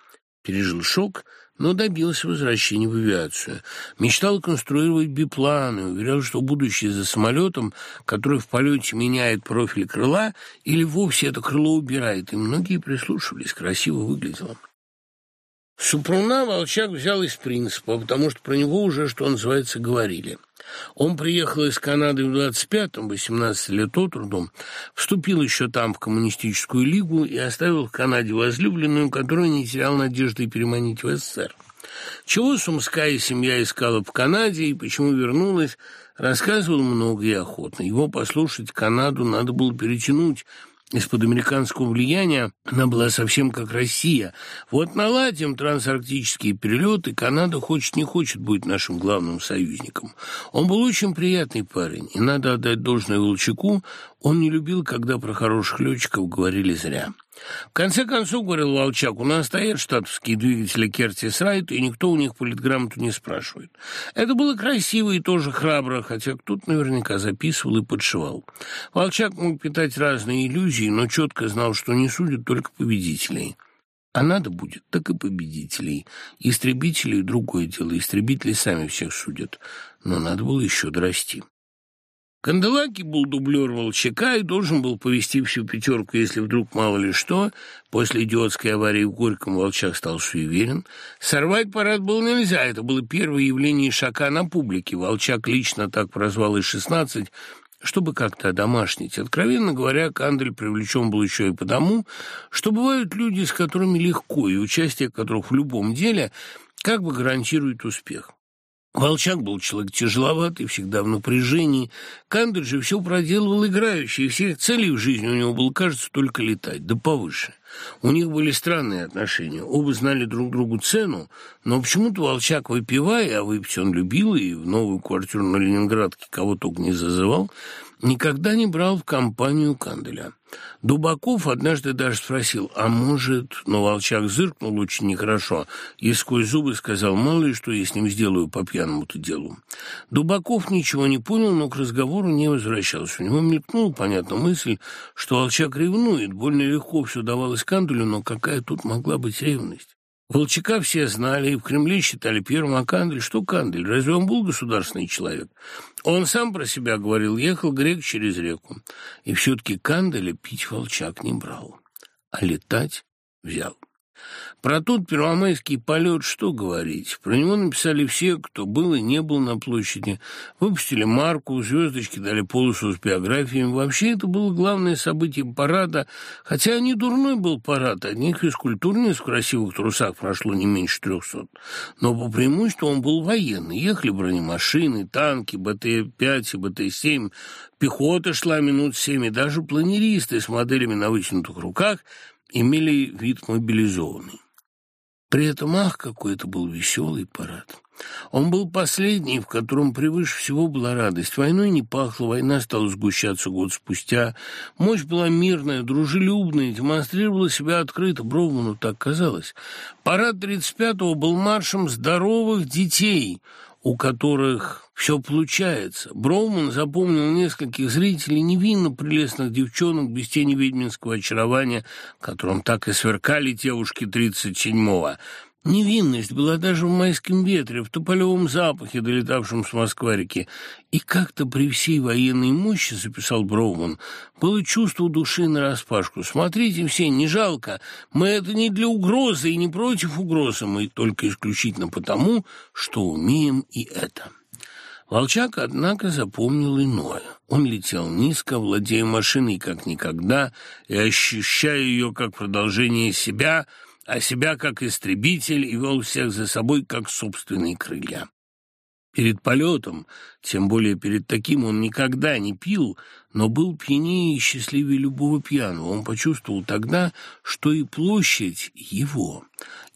Пережил шок – но добился возвращения в авиацию. Мечтал конструировать бипланы, уверял, что будущее за самолетом, который в полете меняет профиль крыла или вовсе это крыло убирает, и многие прислушивались, красиво выглядело. Супруна Волчак взял из принципа, потому что про него уже, что называется, говорили. Он приехал из Канады в 25-м, 18 лет от роду, вступил еще там в коммунистическую лигу и оставил в Канаде возлюбленную, которую не терял надежды переманить в СССР. Чего сумская семья искала в Канаде и почему вернулась, рассказывал много и охотно. Его послушать Канаду надо было перетянуть – из-под американского влияния она была совсем как Россия. Вот наладим трансарктические перелеты, Канада хочет не хочет будет нашим главным союзником. Он был очень приятный парень, и надо отдать должное Волчаку, он не любил, когда про хороших летчиков говорили зря. В конце концов, говорил Волчак, у нас стоят штатовские двигатели Кертис Райт, и никто у них политграмоту не спрашивает. Это было красиво и тоже храбро, хотя кто-то наверняка записывал и подшивал. Волчак мог питать разные иллюзии, но четко знал, что не судят только победителей. А надо будет, так и победителей. Истребителей – другое дело, истребители сами всех судят. Но надо было еще дорасти. Канделаки был дублер Волчака и должен был повести всю пятерку, если вдруг мало ли что. После идиотской аварии в Горьком Волчак стал суеверен. Сорвать парад было нельзя, это было первое явление Шака на публике. Волчак лично так прозвал и шестнадцать, чтобы как-то одомашнить. Откровенно говоря, Кандель привлечен был еще и потому, что бывают люди, с которыми легко, и участие которых в любом деле как бы гарантирует успех. Волчак был человек тяжеловатый, всегда в напряжении. Кандель же все проделывал играющий, и всех целей в жизни у него было, кажется, только летать, да повыше. У них были странные отношения. Оба знали друг другу цену, но почему-то Волчак, выпивая, а выпить он любил и в новую квартиру на Ленинградке кого только не зазывал, никогда не брал в компанию Канделя. Дубаков однажды даже спросил, а может... Но Волчак зыркнул очень нехорошо и сквозь зубы сказал, мало ли что я с ним сделаю по пьяному-то делу. Дубаков ничего не понял, но к разговору не возвращался. У него мелькнула, понятно, мысль, что Волчак ревнует. Больно легко все давалось Кандулю, но какая тут могла быть ревность? Волчака все знали и в Кремле считали первым, а Кандель, что Кандель? Разве он был государственный человек? Он сам про себя говорил, ехал грек через реку. И все-таки Канделя пить Волчак не брал, а летать взял. Про тот первомайский полет что говорить? Про него написали все, кто был и не был на площади. Выпустили марку, звездочки дали полосу с биографиями. Вообще это было главное событие парада, хотя не дурной был парад. Одних физкультурниц в красивых трусах прошло не меньше трехсот. Но по преимуществу он был военный. Ехали бронемашины, танки, БТ-5 и БТ-7. Пехота шла минут семь, и даже планеристы с моделями на вытянутых руках – имели вид мобилизованный. При этом, ах, какой это был веселый парад. Он был последний, в котором превыше всего была радость. Войной не пахло, война стала сгущаться год спустя. Мощь была мирная, дружелюбная, демонстрировала себя открыто, Бровману так казалось. Парад 35-го был маршем здоровых детей – у которых все получается. Броуман запомнил нескольких зрителей невинно прелестных девчонок без тени ведьминского очарования, которым так и сверкали девушки 37-го. Невинность была даже в майском ветре, в тополевом запахе, долетавшем с Москварики. И как-то при всей военной мощи, записал Броуман, было чувство души нараспашку. Смотрите все, не жалко. Мы это не для угрозы и не против угрозы, мы только исключительно потому, что умеем и это. Волчак, однако, запомнил иное. Он летел низко, владея машиной как никогда и ощущая ее как продолжение себя – а себя как истребитель и вел всех за собой как собственные крылья. Перед полетом, тем более перед таким, он никогда не пил, но был пьянее и счастливее любого пьяного. Он почувствовал тогда, что и площадь его,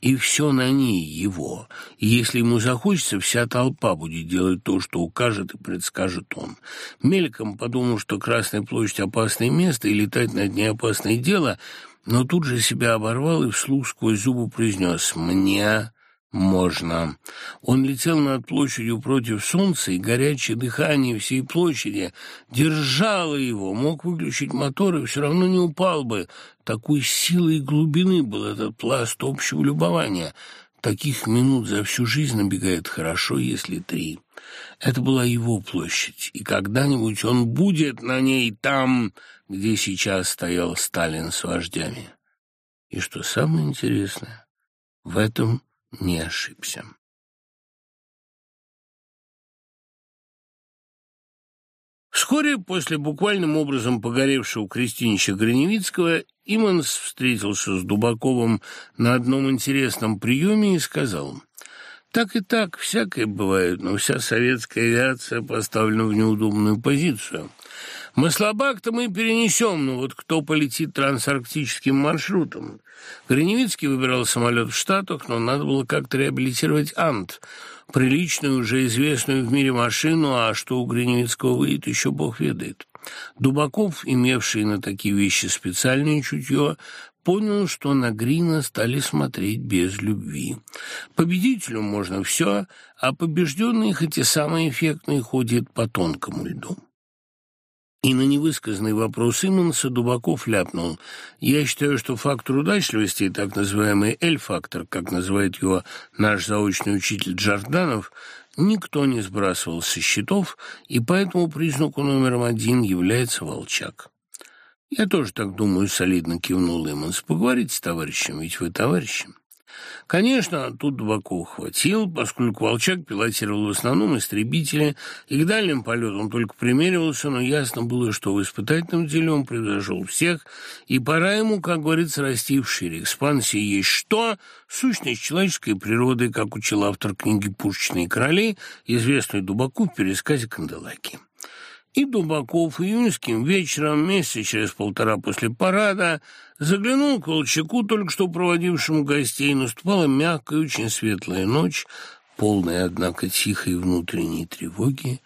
и все на ней его. И если ему захочется, вся толпа будет делать то, что укажет и предскажет он. Мельком подумал, что Красная площадь — опасное место, и летать над ней опасное дело — но тут же себя оборвал и вслух сквозь зубы произнес «Мне можно». Он летел над площадью против солнца, и горячее дыхание всей площади держало его, мог выключить мотор и все равно не упал бы. Такой силы и глубины был этот пласт общего любования. Таких минут за всю жизнь набегает хорошо, если три. Это была его площадь, и когда-нибудь он будет на ней там, где сейчас стоял Сталин с вождями. И что самое интересное, в этом не ошибся. Вскоре после буквальным образом погоревшего Крестинича Граневицкого Иманс встретился с Дубаковым на одном интересном приеме и сказал – так и так, всякое бывает, но вся советская авиация поставлена в неудобную позицию. Маслобак-то мы перенесем, но вот кто полетит трансарктическим маршрутом? Гриневицкий выбирал самолет в Штатах, но надо было как-то реабилитировать «Ант», приличную, уже известную в мире машину, а что у Гриневицкого выйдет, еще бог ведает. Дубаков, имевший на такие вещи специальное чутье, понял, что на Грина стали смотреть без любви. Победителю можно все, а побежденный, хоть и самый эффектный, ходит по тонкому льду. И на невысказанный вопрос Иманса Дубаков ляпнул. «Я считаю, что фактор удачливости, так называемый L-фактор, как называет его наш заочный учитель Джорданов, никто не сбрасывал со счетов, и поэтому признаку номером один является волчак». «Я тоже так думаю», — солидно кивнул Эммонс. «Поговорите с товарищем, ведь вы товарищи». Конечно, тут Дубаков хватил, поскольку Волчак пилотировал в основном истребители, и к дальним полетам только примеривался, но ясно было, что в испытательном деле он превзошел всех, и пора ему, как говорится, расти вшире. Экспансия есть что? Сущность человеческой природы, как учил автор книги «Пушечные короли», известный Дубаку в пересказе Канделаки. И Дубаков июньским вечером, месяца через полтора после парада, заглянул к Волчаку, только что проводившему гостей. Наступала мягкая, очень светлая ночь, полная, однако, тихой внутренней тревоги.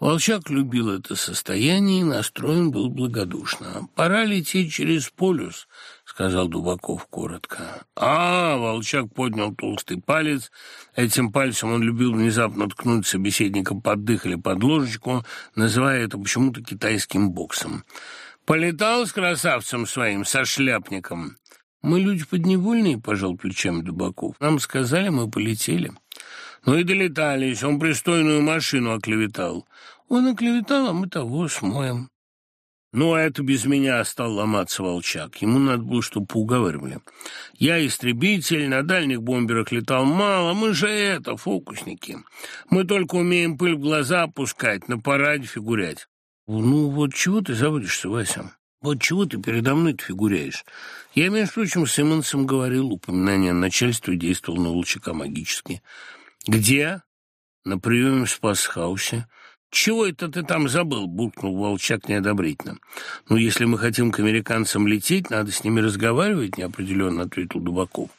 Волчак любил это состояние и настроен был благодушно. «Пора лететь через полюс», — сказал Дубаков коротко. «А, Волчак поднял толстый палец. Этим пальцем он любил внезапно ткнуть собеседника под дых или под ложечку, называя это почему-то китайским боксом. Полетал с красавцем своим, со шляпником». «Мы люди подневольные», — пожал плечами Дубаков. «Нам сказали, мы полетели». Ну и долетались, он пристойную машину оклеветал. Он оклеветал, а мы того смоем. Ну, а это без меня стал ломаться волчак. Ему надо было, чтобы поуговаривали. Я истребитель, на дальних бомберах летал мало. Мы же это, фокусники. Мы только умеем пыль в глаза опускать, на параде фигурять. Ну, вот чего ты заводишься, Вася? Вот чего ты передо мной фигуряешь? Я, между прочим, с Симмонсом говорил, упоминание о начальстве действовало на Волчака магически. «Где?» «На приеме в Спасхаусе». «Чего это ты там забыл?» — буркнул Волчак неодобрительно. «Ну, если мы хотим к американцам лететь, надо с ними разговаривать», — неопределенно ответил Дубаков.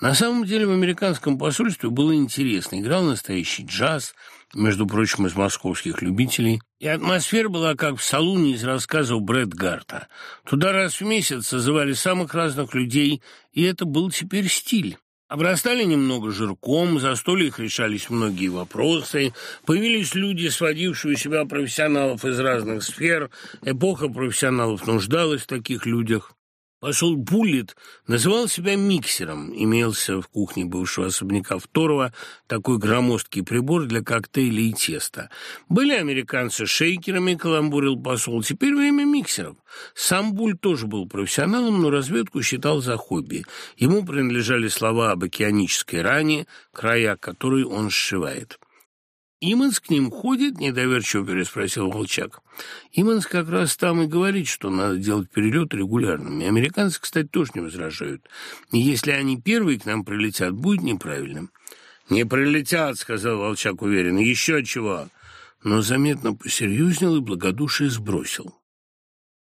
На самом деле в американском посольстве было интересно. Играл настоящий джаз, между прочим, из московских любителей. И атмосфера была как в салуне из рассказов Брэд Гарта. Туда раз в месяц созывали самых разных людей, и это был теперь стиль. Обрастали немного жирком, за столик решались многие вопросы, появились люди, сводившие у себя профессионалов из разных сфер, эпоха профессионалов нуждалась в таких людях. Посол Буллет называл себя миксером. Имелся в кухне бывшего особняка Второго такой громоздкий прибор для коктейлей и теста. Были американцы шейкерами, каламбурил посол. Теперь время миксеров. Сам Буль тоже был профессионалом, но разведку считал за хобби. Ему принадлежали слова об океанической ране, края которой он сшивает. «Иманс к ним ходит?» — недоверчиво переспросил Волчак. «Иманс как раз там и говорит, что надо делать перелеты регулярными. Американцы, кстати, тоже не возражают. И если они первые к нам прилетят, будет неправильным». «Не прилетят», — сказал Волчак уверенно. «Еще чего?» Но заметно посерьезнел и благодушие сбросил.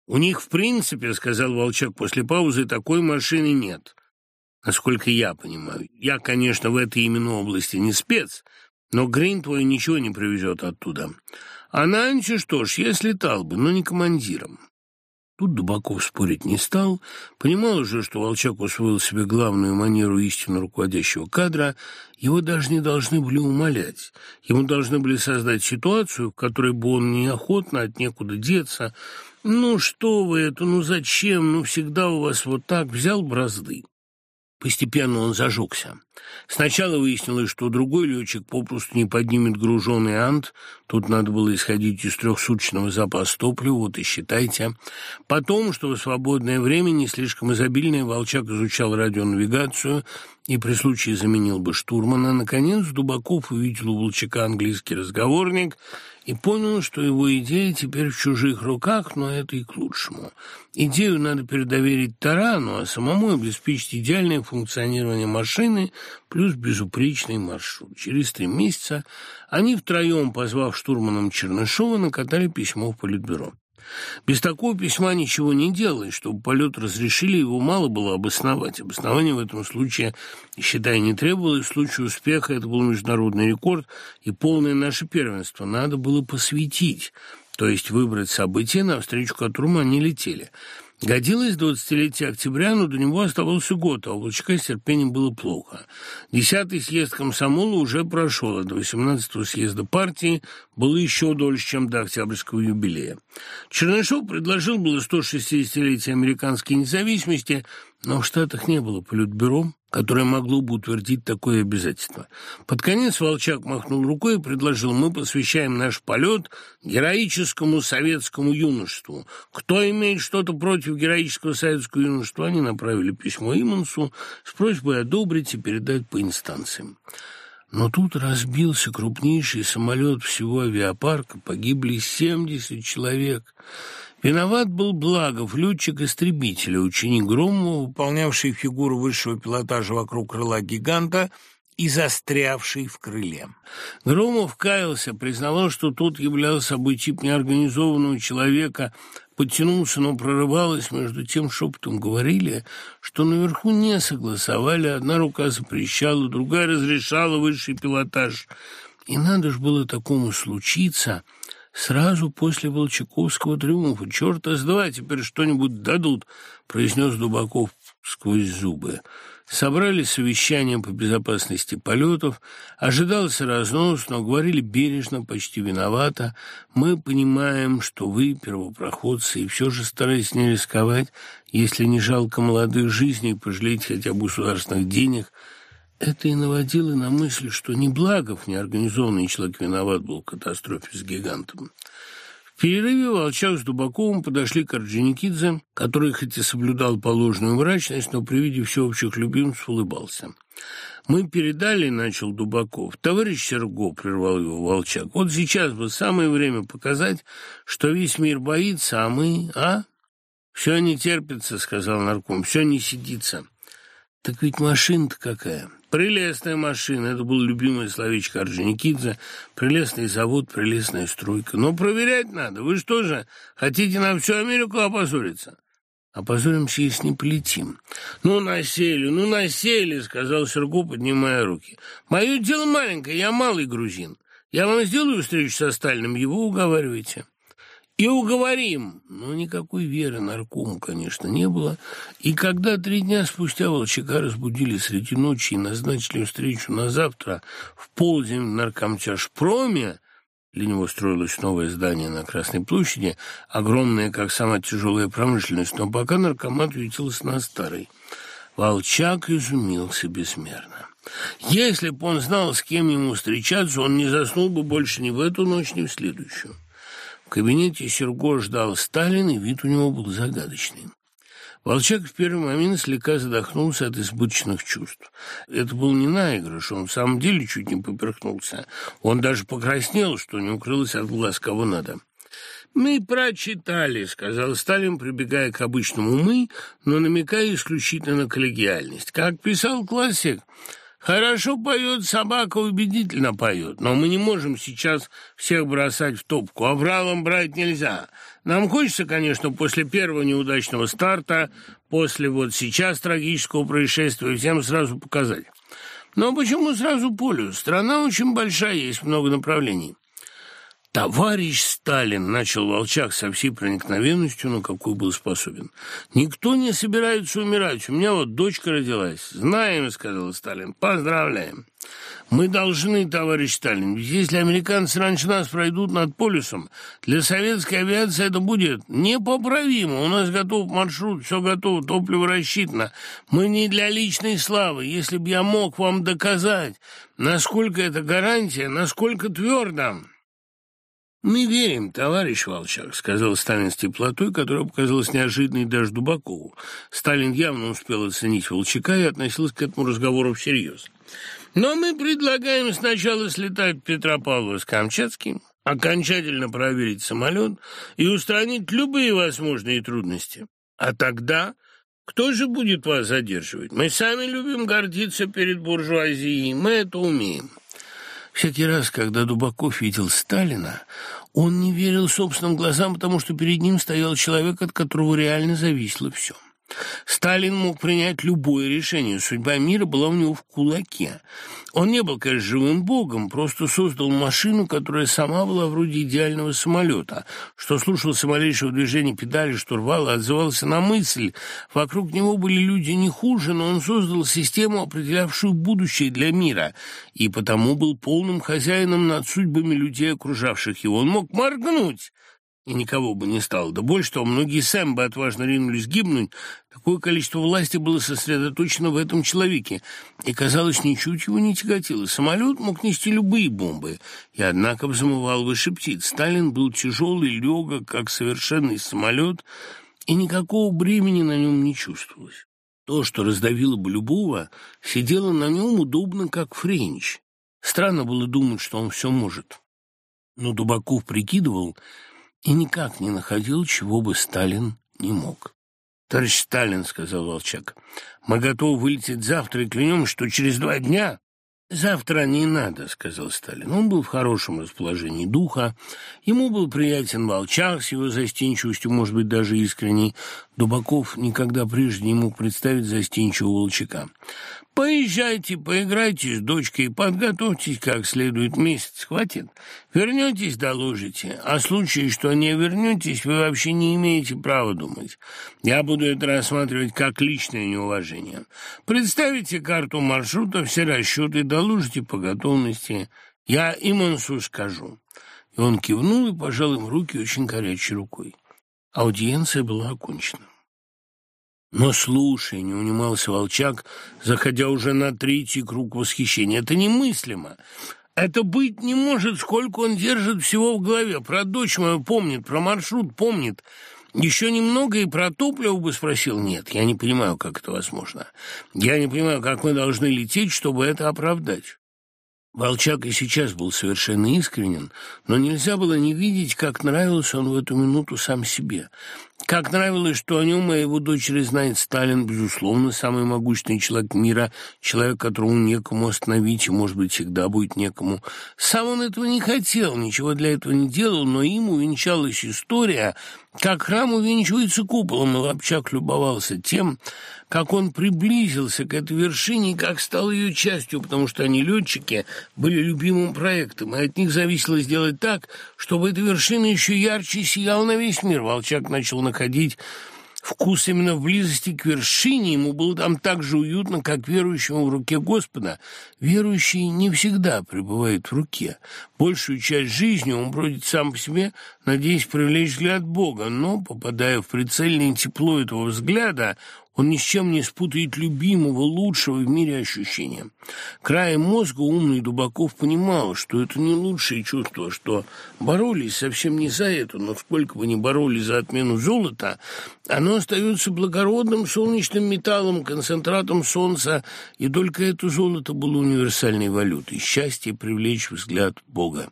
«У них, в принципе, — сказал Волчак после паузы, — такой машины нет, насколько я понимаю. Я, конечно, в этой именно области не спец, — но Грин твой ничего не привезет оттуда. А Нанчи, что ж, я слетал бы, но не командиром. Тут Дубаков спорить не стал, понимал уже, что Волчак усвоил себе главную манеру истинно руководящего кадра, его даже не должны были умолять. Ему должны были создать ситуацию, в которой бы он неохотно от некуда деться. «Ну что вы это, ну зачем, ну всегда у вас вот так взял бразды». Постепенно он зажегся. Сначала выяснилось, что другой летчик попросту не поднимет груженный ант. Тут надо было исходить из трехсуточного запаса топлива, вот и считайте. Потом, что в свободное время, не слишком изобильное, Волчак изучал радионавигацию и при случае заменил бы штурмана. Наконец, Дубаков увидел у Волчака английский разговорник и понял, что его идея теперь в чужих руках, но это и к лучшему. Идею надо передоверить Тарану, а самому обеспечить идеальное функционирование машины плюс безупречный маршрут. Через три месяца они втроем, позвав штурманом Чернышова, накатали письмо в Политбюро. Без такого письма ничего не делалось. Чтобы полет разрешили, его мало было обосновать. Обоснование в этом случае, считай, не требовалось. В случае успеха это был международный рекорд и полное наше первенство. Надо было посвятить, то есть выбрать события, навстречу которому они летели. Годилось двадцатилетие октября, но до него оставался год, а у Волчака с терпением было плохо. Десятый съезд комсомола уже прошел, а до восемнадцатого съезда партии было еще дольше, чем до октябрьского юбилея. Чернышов предложил было 160-летие американской независимости, но в Штатах не было политбюро, которое могло бы утвердить такое обязательство. Под конец Волчак махнул рукой и предложил, мы посвящаем наш полет героическому советскому юношеству. Кто имеет что-то против героического советского юношества, они направили письмо Имансу с просьбой одобрить и передать по инстанциям. Но тут разбился крупнейший самолет всего авиапарка, погибли 70 человек. Виноват был Благов, летчик-истребителя, ученик Громова, выполнявший фигуру высшего пилотажа вокруг крыла гиганта и застрявший в крыле. Громов каялся, признавал, что тот являл собой тип неорганизованного человека, подтянулся, но прорывалось, между тем шепотом говорили, что наверху не согласовали, одна рука запрещала, другая разрешала высший пилотаж. И надо же было такому случиться — Сразу после Волчаковского триумфа. «Черта с два, теперь что-нибудь дадут», — произнес Дубаков сквозь зубы. Собрали совещание по безопасности полетов, ожидался разнос, но говорили бережно, почти виновато. Мы понимаем, что вы первопроходцы, и все же стараясь не рисковать, если не жалко молодых жизней, пожалеть хотя бы государственных денег — это и наводило на мысль, что не Благов, не организованный человек виноват был в катастрофе с гигантом. В перерыве Волчак с Дубаковым подошли к Орджоникидзе, который хоть и соблюдал положенную мрачность, но при виде всеобщих любимцев улыбался. «Мы передали», — начал Дубаков. «Товарищ Серго», — прервал его Волчак, — «вот сейчас бы самое время показать, что весь мир боится, а мы, а?» «Все не терпится», — сказал нарком, — «все не сидится». «Так ведь машина-то какая!» Прелестная машина, это было любимое словечко Орджоникидзе. Прелестный завод, прелестная стройка. Но проверять надо. Вы что же, хотите на всю Америку опозориться? Опозоримся, если не полетим. Ну, насели, ну, насели, сказал Серго, поднимая руки. Мое дело маленькое, я малый грузин. Я вам сделаю встречу со Сталиным, его уговаривайте и уговорим. Но никакой веры наркому, конечно, не было. И когда три дня спустя Волчака разбудили среди ночи и назначили встречу на завтра в полдень в наркомтяжпроме, Для него строилось новое здание на Красной площади, огромное, как сама тяжелая промышленность, но пока наркомат ютился на старой. Волчак изумился безмерно. Если бы он знал, с кем ему встречаться, он не заснул бы больше ни в эту ночь, ни в следующую. В кабинете Серго ждал Сталин, и вид у него был загадочный. Волчак в первый момент слегка задохнулся от избыточных чувств. Это был не наигрыш, он в самом деле чуть не поперхнулся. Он даже покраснел, что не укрылось от глаз кого надо. «Мы прочитали», — сказал Сталин, прибегая к обычному «мы», но намекая исключительно на коллегиальность. Как писал классик, Хорошо поет собака, убедительно поет, но мы не можем сейчас всех бросать в топку. Авралом брать нельзя. Нам хочется, конечно, после первого неудачного старта, после вот сейчас трагического происшествия, всем сразу показать. Но почему сразу полюс? Страна очень большая, есть много направлений. «Товарищ Сталин!» — начал Волчак со всей проникновенностью, на какую был способен. «Никто не собирается умирать. У меня вот дочка родилась». «Знаем», — сказал Сталин. «Поздравляем». «Мы должны, товарищ Сталин, ведь если американцы раньше нас пройдут над полюсом, для советской авиации это будет непоправимо. У нас готов маршрут, все готово, топливо рассчитано. Мы не для личной славы. Если бы я мог вам доказать, насколько это гарантия, насколько твердо...» «Мы верим, товарищ Волчак», — сказал Сталин с теплотой, которая показалась неожиданной даже Дубакову. Сталин явно успел оценить Волчака и относился к этому разговору всерьез. «Но мы предлагаем сначала слетать в Петропавловск-Камчатский, окончательно проверить самолет и устранить любые возможные трудности. А тогда кто же будет вас задерживать? Мы сами любим гордиться перед буржуазией, мы это умеем». Всякий раз, когда Дубаков видел Сталина, он не верил собственным глазам, потому что перед ним стоял человек, от которого реально зависело все. Сталин мог принять любое решение, судьба мира была у него в кулаке. Он не был, конечно, живым богом, просто создал машину, которая сама была вроде идеального самолета, что слушался малейшего движения педали, штурвала, отзывался на мысль. Вокруг него были люди не хуже, но он создал систему, определявшую будущее для мира, и потому был полным хозяином над судьбами людей, окружавших его. Он мог моргнуть, и никого бы не стало. Да больше того, многие сами бы отважно ринулись гибнуть. Такое количество власти было сосредоточено в этом человеке, и, казалось, ничуть его не тяготило. Самолет мог нести любые бомбы, и, однако, взмывал выше птиц. Сталин был тяжелый, легок, как совершенный самолет, и никакого бремени на нем не чувствовалось. То, что раздавило бы любого, сидело на нем удобно, как френч. Странно было думать, что он все может. Но Дубаков прикидывал, и никак не находил, чего бы Сталин не мог. «Товарищ Сталин», — сказал Волчак, — «мы готовы вылететь завтра и клянем, что через два дня «Завтра не надо», — сказал Сталин. Он был в хорошем расположении духа. Ему был приятен Волчак с его застенчивостью, может быть, даже искренней. Дубаков никогда прежде не мог представить застенчивого Волчака. Поезжайте, поиграйте с дочкой, подготовьтесь как следует месяц, хватит. Вернетесь, доложите. В случае, что не вернетесь, вы вообще не имеете права думать. Я буду это рассматривать как личное неуважение. Представите карту маршрута, все расчеты, доложите по готовности. Я Имансу скажу. И он кивнул и пожал им руки очень горячей рукой. Аудиенция была окончена. Но слушай, не унимался Волчак, заходя уже на третий круг восхищения, это немыслимо. Это быть не может, сколько он держит всего в голове. Про дочь мою помнит, про маршрут помнит. Еще немного и про топливо бы спросил. Нет, я не понимаю, как это возможно. Я не понимаю, как мы должны лететь, чтобы это оправдать. Волчак и сейчас был совершенно искренен, но нельзя было не видеть, как нравился он в эту минуту сам себе. Как нравилось, что о нем и его дочери знает Сталин, безусловно, самый могущественный человек мира, человек, которому некому остановить и, может быть, всегда будет некому. Сам он этого не хотел, ничего для этого не делал, но ему увенчалась история, как храм увенчивается куполом, и Лапчак любовался тем, как он приблизился к этой вершине и как стал ее частью, потому что они, летчики, были любимым проектом, и от них зависело сделать так, чтобы эта вершина еще ярче сияла на весь мир. Волчак начал находить Вкус именно в близости к вершине, ему было там так же уютно, как верующему в руке Господа. Верующий не всегда пребывает в руке. Большую часть жизни он бродит сам по себе, надеясь привлечь взгляд Бога, но, попадая в прицельное тепло этого взгляда, он ни с чем не спутает любимого, лучшего в мире ощущения. Краем мозга умный Дубаков понимал, что это не лучшее чувство, что боролись совсем не за это, но сколько бы ни боролись за отмену золота, оно остается благородным солнечным металлом, концентратом солнца, и только это золото было универсальной валютой, счастье привлечь взгляд Бога.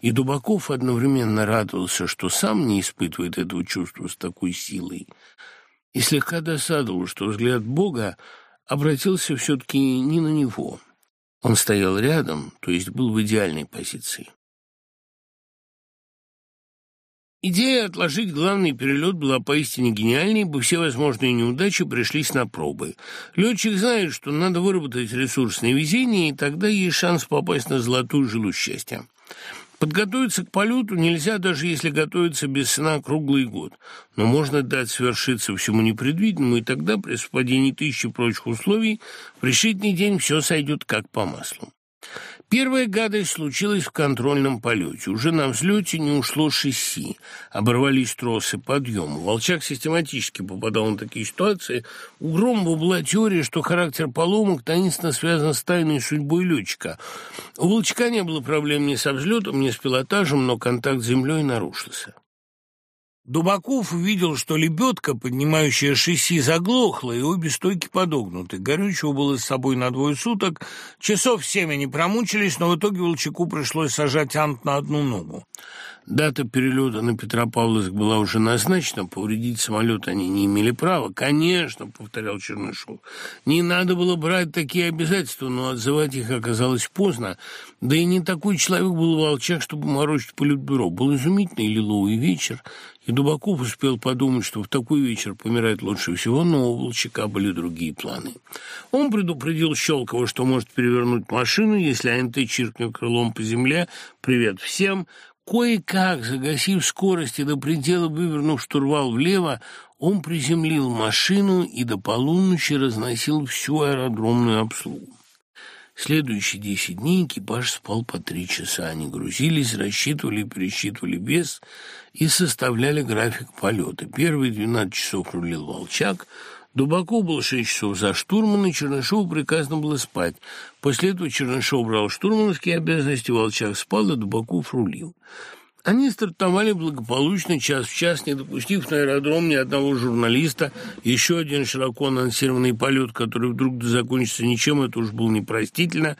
И Дубаков одновременно радовался, что сам не испытывает этого чувства с такой силой, и слегка досадовал, что взгляд Бога обратился все-таки не на него. Он стоял рядом, то есть был в идеальной позиции. Идея отложить главный перелет была поистине гениальной, ибо все возможные неудачи пришлись на пробы. Летчик знает, что надо выработать ресурсное везение, и тогда есть шанс попасть на золотую жилу счастья. Подготовиться к полету нельзя, даже если готовиться без сна круглый год. Но можно дать свершиться всему непредвиденному, и тогда при совпадении тысячи прочих условий в решительный день все сойдет как по маслу. Первая гадость случилась в контрольном полете. Уже на взлете не ушло шасси, оборвались тросы подъема. Волчак систематически попадал на такие ситуации. У Громова была теория, что характер поломок таинственно связан с тайной судьбой летчика. У Волчка не было проблем ни со взлетом, ни с пилотажем, но контакт с землей нарушился. Дубаков увидел, что лебедка, поднимающая шасси, заглохла, и обе стойки подогнуты. Горючего было с собой на двое суток. Часов семь они промучились, но в итоге Волчаку пришлось сажать Ант на одну ногу. Дата перелета на Петропавловск была уже назначена, повредить самолет они не имели права. «Конечно», — повторял Чернышов, — «не надо было брать такие обязательства, но отзывать их оказалось поздно. Да и не такой человек был Волчак, чтобы морочить политбюро. Был изумительный лиловый вечер, и Дубаков успел подумать, что в такой вечер помирать лучше всего, но у Волчака были другие планы. Он предупредил Щелкова, что может перевернуть машину, если АНТ чиркнет крылом по земле. «Привет всем!» Кое-как, загасив скорости до предела, вывернув штурвал влево, он приземлил машину и до полуночи разносил всю аэродромную обслугу. Следующие десять дней экипаж спал по три часа. Они грузились, рассчитывали и пересчитывали вес и составляли график полета. Первые двенадцать часов рулил Волчак, Дубаков был шесть часов за штурман, и Чернышову приказано было спать. После этого Чернышов брал штурманские обязанности, Волчак спал, а Дубаков рулил. Они стартовали благополучно, час в час, не допустив на аэродром ни одного журналиста. Еще один широко анонсированный полет, который вдруг закончится ничем, это уж было непростительно.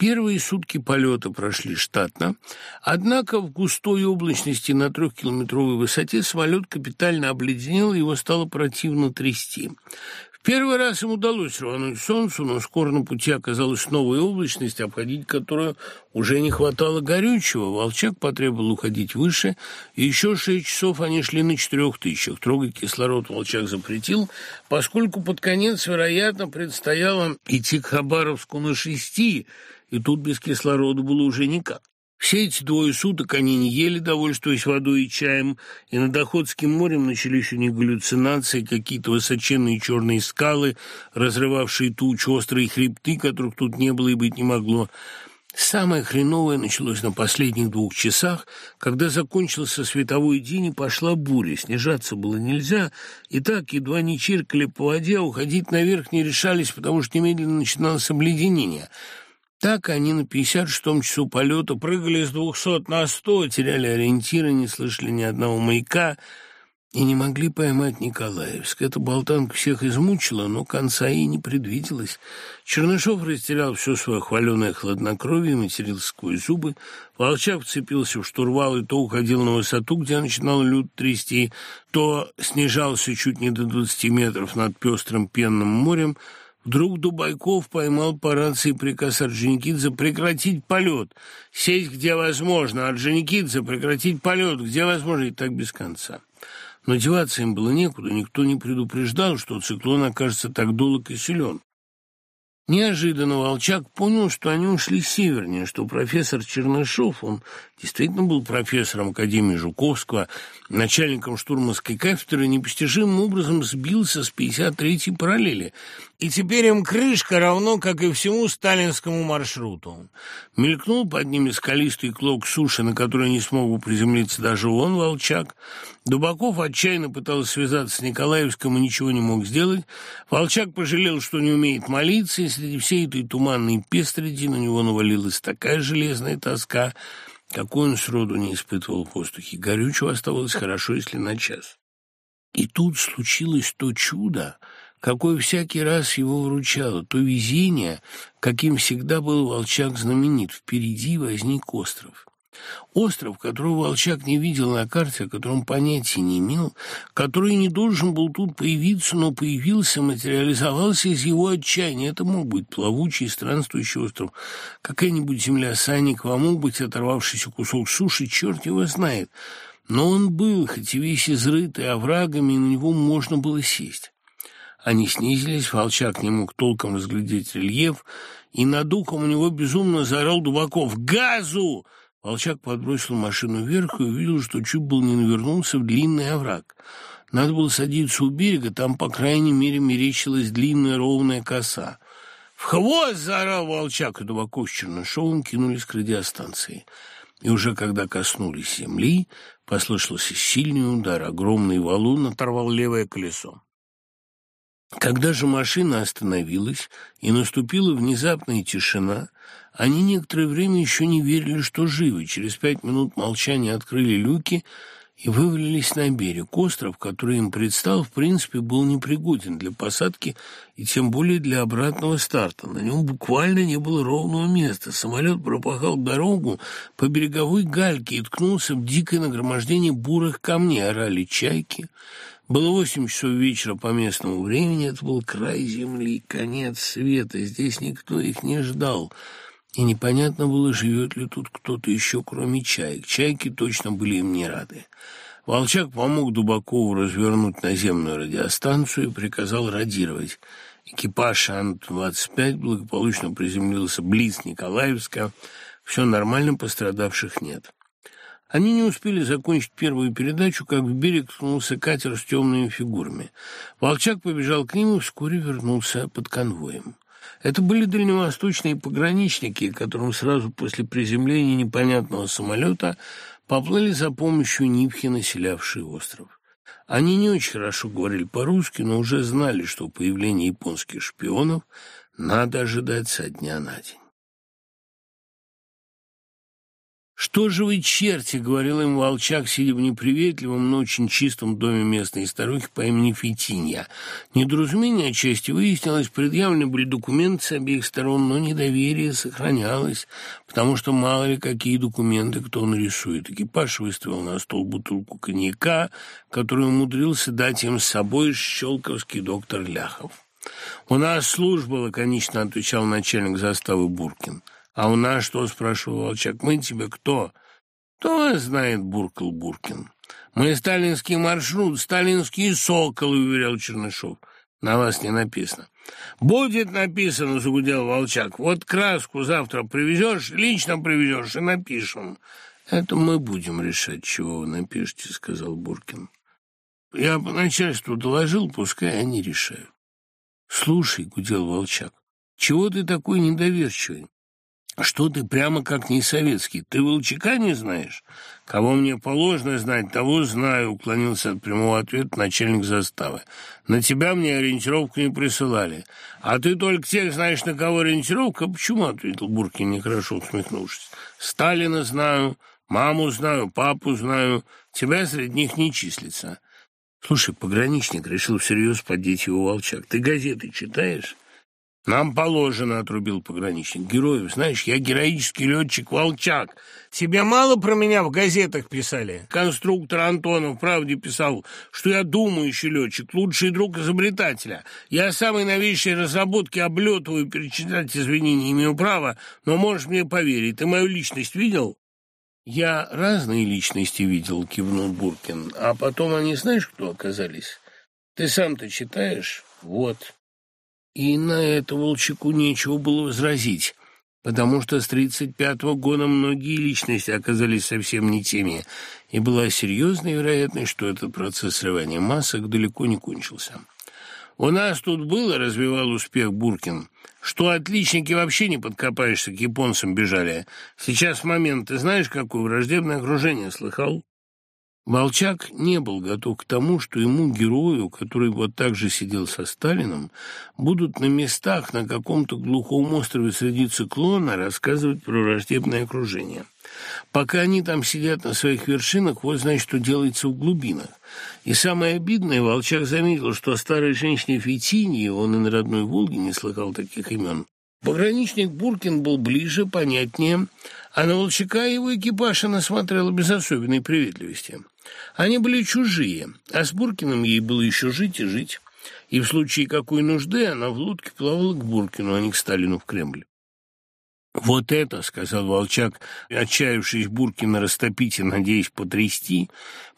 Первые сутки полета прошли штатно, однако в густой облачности на трехкилометровой высоте самолет капитально обледенел, его стало противно трясти. В первый раз им удалось рвануть солнцу, но скоро на пути оказалась новая облачность, обходить которую уже не хватало горючего. Волчак потребовал уходить выше, и еще шесть часов они шли на четырех тысячах. Трогать кислород Волчак запретил, поскольку под конец, вероятно, предстояло идти к Хабаровску на шести, и тут без кислорода было уже никак. Все эти двое суток они не ели, довольствуясь водой и чаем, и над Охотским морем начались у них галлюцинации, какие-то высоченные черные скалы, разрывавшие тучу, острые хребты, которых тут не было и быть не могло. Самое хреновое началось на последних двух часах, когда закончился световой день и пошла буря. Снижаться было нельзя, и так едва не чиркали по воде, а уходить наверх не решались, потому что немедленно начиналось обледенение — так они на 56-м часу полета прыгали с 200 на 100, теряли ориентиры, не слышали ни одного маяка и не могли поймать Николаевск. Эта болтанка всех измучила, но конца ей не предвиделось. Чернышов растерял все свое хваленое хладнокровие, матерился сквозь зубы. Волчак вцепился в штурвал и то уходил на высоту, где начинал люд трясти, то снижался чуть не до 20 метров над пестрым пенным морем — Вдруг Дубайков поймал по рации приказ Орджоникидзе прекратить полет, сесть где возможно, Орджоникидзе прекратить полет, где возможно, и так без конца. Но деваться им было некуда, никто не предупреждал, что циклон окажется так долг и силен. Неожиданно Волчак понял, что они ушли севернее, что профессор Чернышов, он действительно был профессором Академии Жуковского, начальником штурманской кафедры, непостижимым образом сбился с 53-й параллели. И теперь им крышка равно, как и всему сталинскому маршруту. Мелькнул под ними скалистый клок суши, на который не смог бы приземлиться даже он, Волчак. Дубаков отчаянно пытался связаться с Николаевском и ничего не мог сделать. Волчак пожалел, что не умеет молиться, и среди всей этой туманной пестроти на него навалилась такая железная тоска, какой он сроду не испытывал в воздухе. Горючего оставалось хорошо, если на час. И тут случилось то чудо, какое всякий раз его вручало, то везение, каким всегда был Волчак знаменит. Впереди возник остров. Остров, которого Волчак не видел на карте, о котором понятия не имел, который не должен был тут появиться, но появился, материализовался из его отчаяния. Это мог быть плавучий, странствующий остров, какая-нибудь земля Санникова, мог быть оторвавшийся кусок суши, черт его знает. Но он был, хоть и весь изрытый оврагами, и на него можно было сесть. Они снизились, Волчак не мог толком разглядеть рельеф, и над духом у него безумно заорал Дубаков «Газу!» Волчак подбросил машину вверх и увидел, что чуть был не навернулся в длинный овраг. Надо было садиться у берега, там, по крайней мере, мерещилась длинная ровная коса. «В хвост!» — заорал Волчак, и Дубаков с Чернышовым кинулись к радиостанции. И уже когда коснулись земли, послышался сильный удар, огромный валун оторвал левое колесо. Когда же машина остановилась и наступила внезапная тишина, они некоторое время еще не верили, что живы. Через пять минут молчания открыли люки и вывалились на берег. Остров, который им предстал, в принципе, был непригоден для посадки и тем более для обратного старта. На нем буквально не было ровного места. Самолет пропахал дорогу по береговой гальке и ткнулся в дикое нагромождение бурых камней. Орали чайки. Было восемь часов вечера по местному времени, это был край земли, конец света, здесь никто их не ждал, и непонятно было, живет ли тут кто-то еще, кроме чаек. Чайки точно были им не рады. Волчак помог Дубакову развернуть наземную радиостанцию и приказал радировать. Экипаж Ан-25 благополучно приземлился близ Николаевска. Все нормально, пострадавших нет. Они не успели закончить первую передачу, как в берег ткнулся катер с темными фигурами. Волчак побежал к ним и вскоре вернулся под конвоем. Это были дальневосточные пограничники, которым сразу после приземления непонятного самолета поплыли за помощью нивхи, населявшие остров. Они не очень хорошо говорили по-русски, но уже знали, что появление японских шпионов надо ожидать со дня на день. «Что же вы, черти!» — говорил им Волчак, сидя в неприветливом, но очень чистом доме местной старухи по имени Фитинья. Недоразумение отчасти выяснилось, предъявлены были документы с обеих сторон, но недоверие сохранялось, потому что мало ли какие документы кто нарисует. Экипаж выставил на стол бутылку коньяка, которую умудрился дать им с собой щелковский доктор Ляхов. «У нас служба», — лаконично отвечал начальник заставы Буркин. «А у нас что?» — спрашивал Волчак. «Мы тебе кто?» «Кто знает?» — буркал Буркин. «Мы сталинский маршрут, сталинские соколы», — уверял Чернышов. «На вас не написано». «Будет написано», — загудел Волчак. «Вот краску завтра привезешь, лично привезешь и напишем». «Это мы будем решать, чего вы напишете», — сказал Буркин. «Я по начальству доложил, пускай они решают». «Слушай», — гудел Волчак, — «чего ты такой недоверчивый? Что ты прямо как не советский? Ты Волчака не знаешь? Кого мне положено знать, того знаю, уклонился от прямого ответа начальник заставы. На тебя мне ориентировку не присылали. А ты только тех знаешь, на кого ориентировка? Почему? ответил Буркин, нехорошо усмехнувшись. Сталина знаю, маму знаю, папу знаю. Тебя среди них не числится. Слушай, пограничник решил всерьез поддеть его волчак. Ты газеты читаешь? «Нам положено», — отрубил пограничник. «Героев, знаешь, я героический летчик Волчак. Тебе мало про меня в газетах писали? Конструктор Антонов правде писал, что я думающий летчик, лучший друг изобретателя. Я самые новейшие разработки облетываю, перечислять, извини, не имею права, но можешь мне поверить. Ты мою личность видел?» «Я разные личности видел», — кивнул Буркин. «А потом они знаешь, кто оказались? Ты сам-то читаешь? Вот». И на это Волчаку нечего было возразить, потому что с 35-го года многие личности оказались совсем не теми, и была серьезная вероятность, что этот процесс срывания масок далеко не кончился. «У нас тут было», — развивал успех Буркин, «что отличники вообще не подкопаешься, к японцам бежали. Сейчас момент, ты знаешь, какое враждебное окружение, слыхал?» Волчак не был готов к тому, что ему, герою, который вот так же сидел со Сталином, будут на местах на каком-то глухом острове среди циклона рассказывать про враждебное окружение. Пока они там сидят на своих вершинах, вот значит, что делается в глубинах. И самое обидное, Волчак заметил, что старой женщине Фетиньи, он и на родной Волге не слыхал таких имен, Пограничник Буркин был ближе, понятнее, а на Волчака его экипаж она смотрела без особенной приветливости. Они были чужие, а с Буркиным ей было еще жить и жить. И в случае какой нужды она в лодке плавала к Буркину, а не к Сталину в Кремль. «Вот это», — сказал Волчак, отчаявшись Буркина растопить и надеясь потрясти,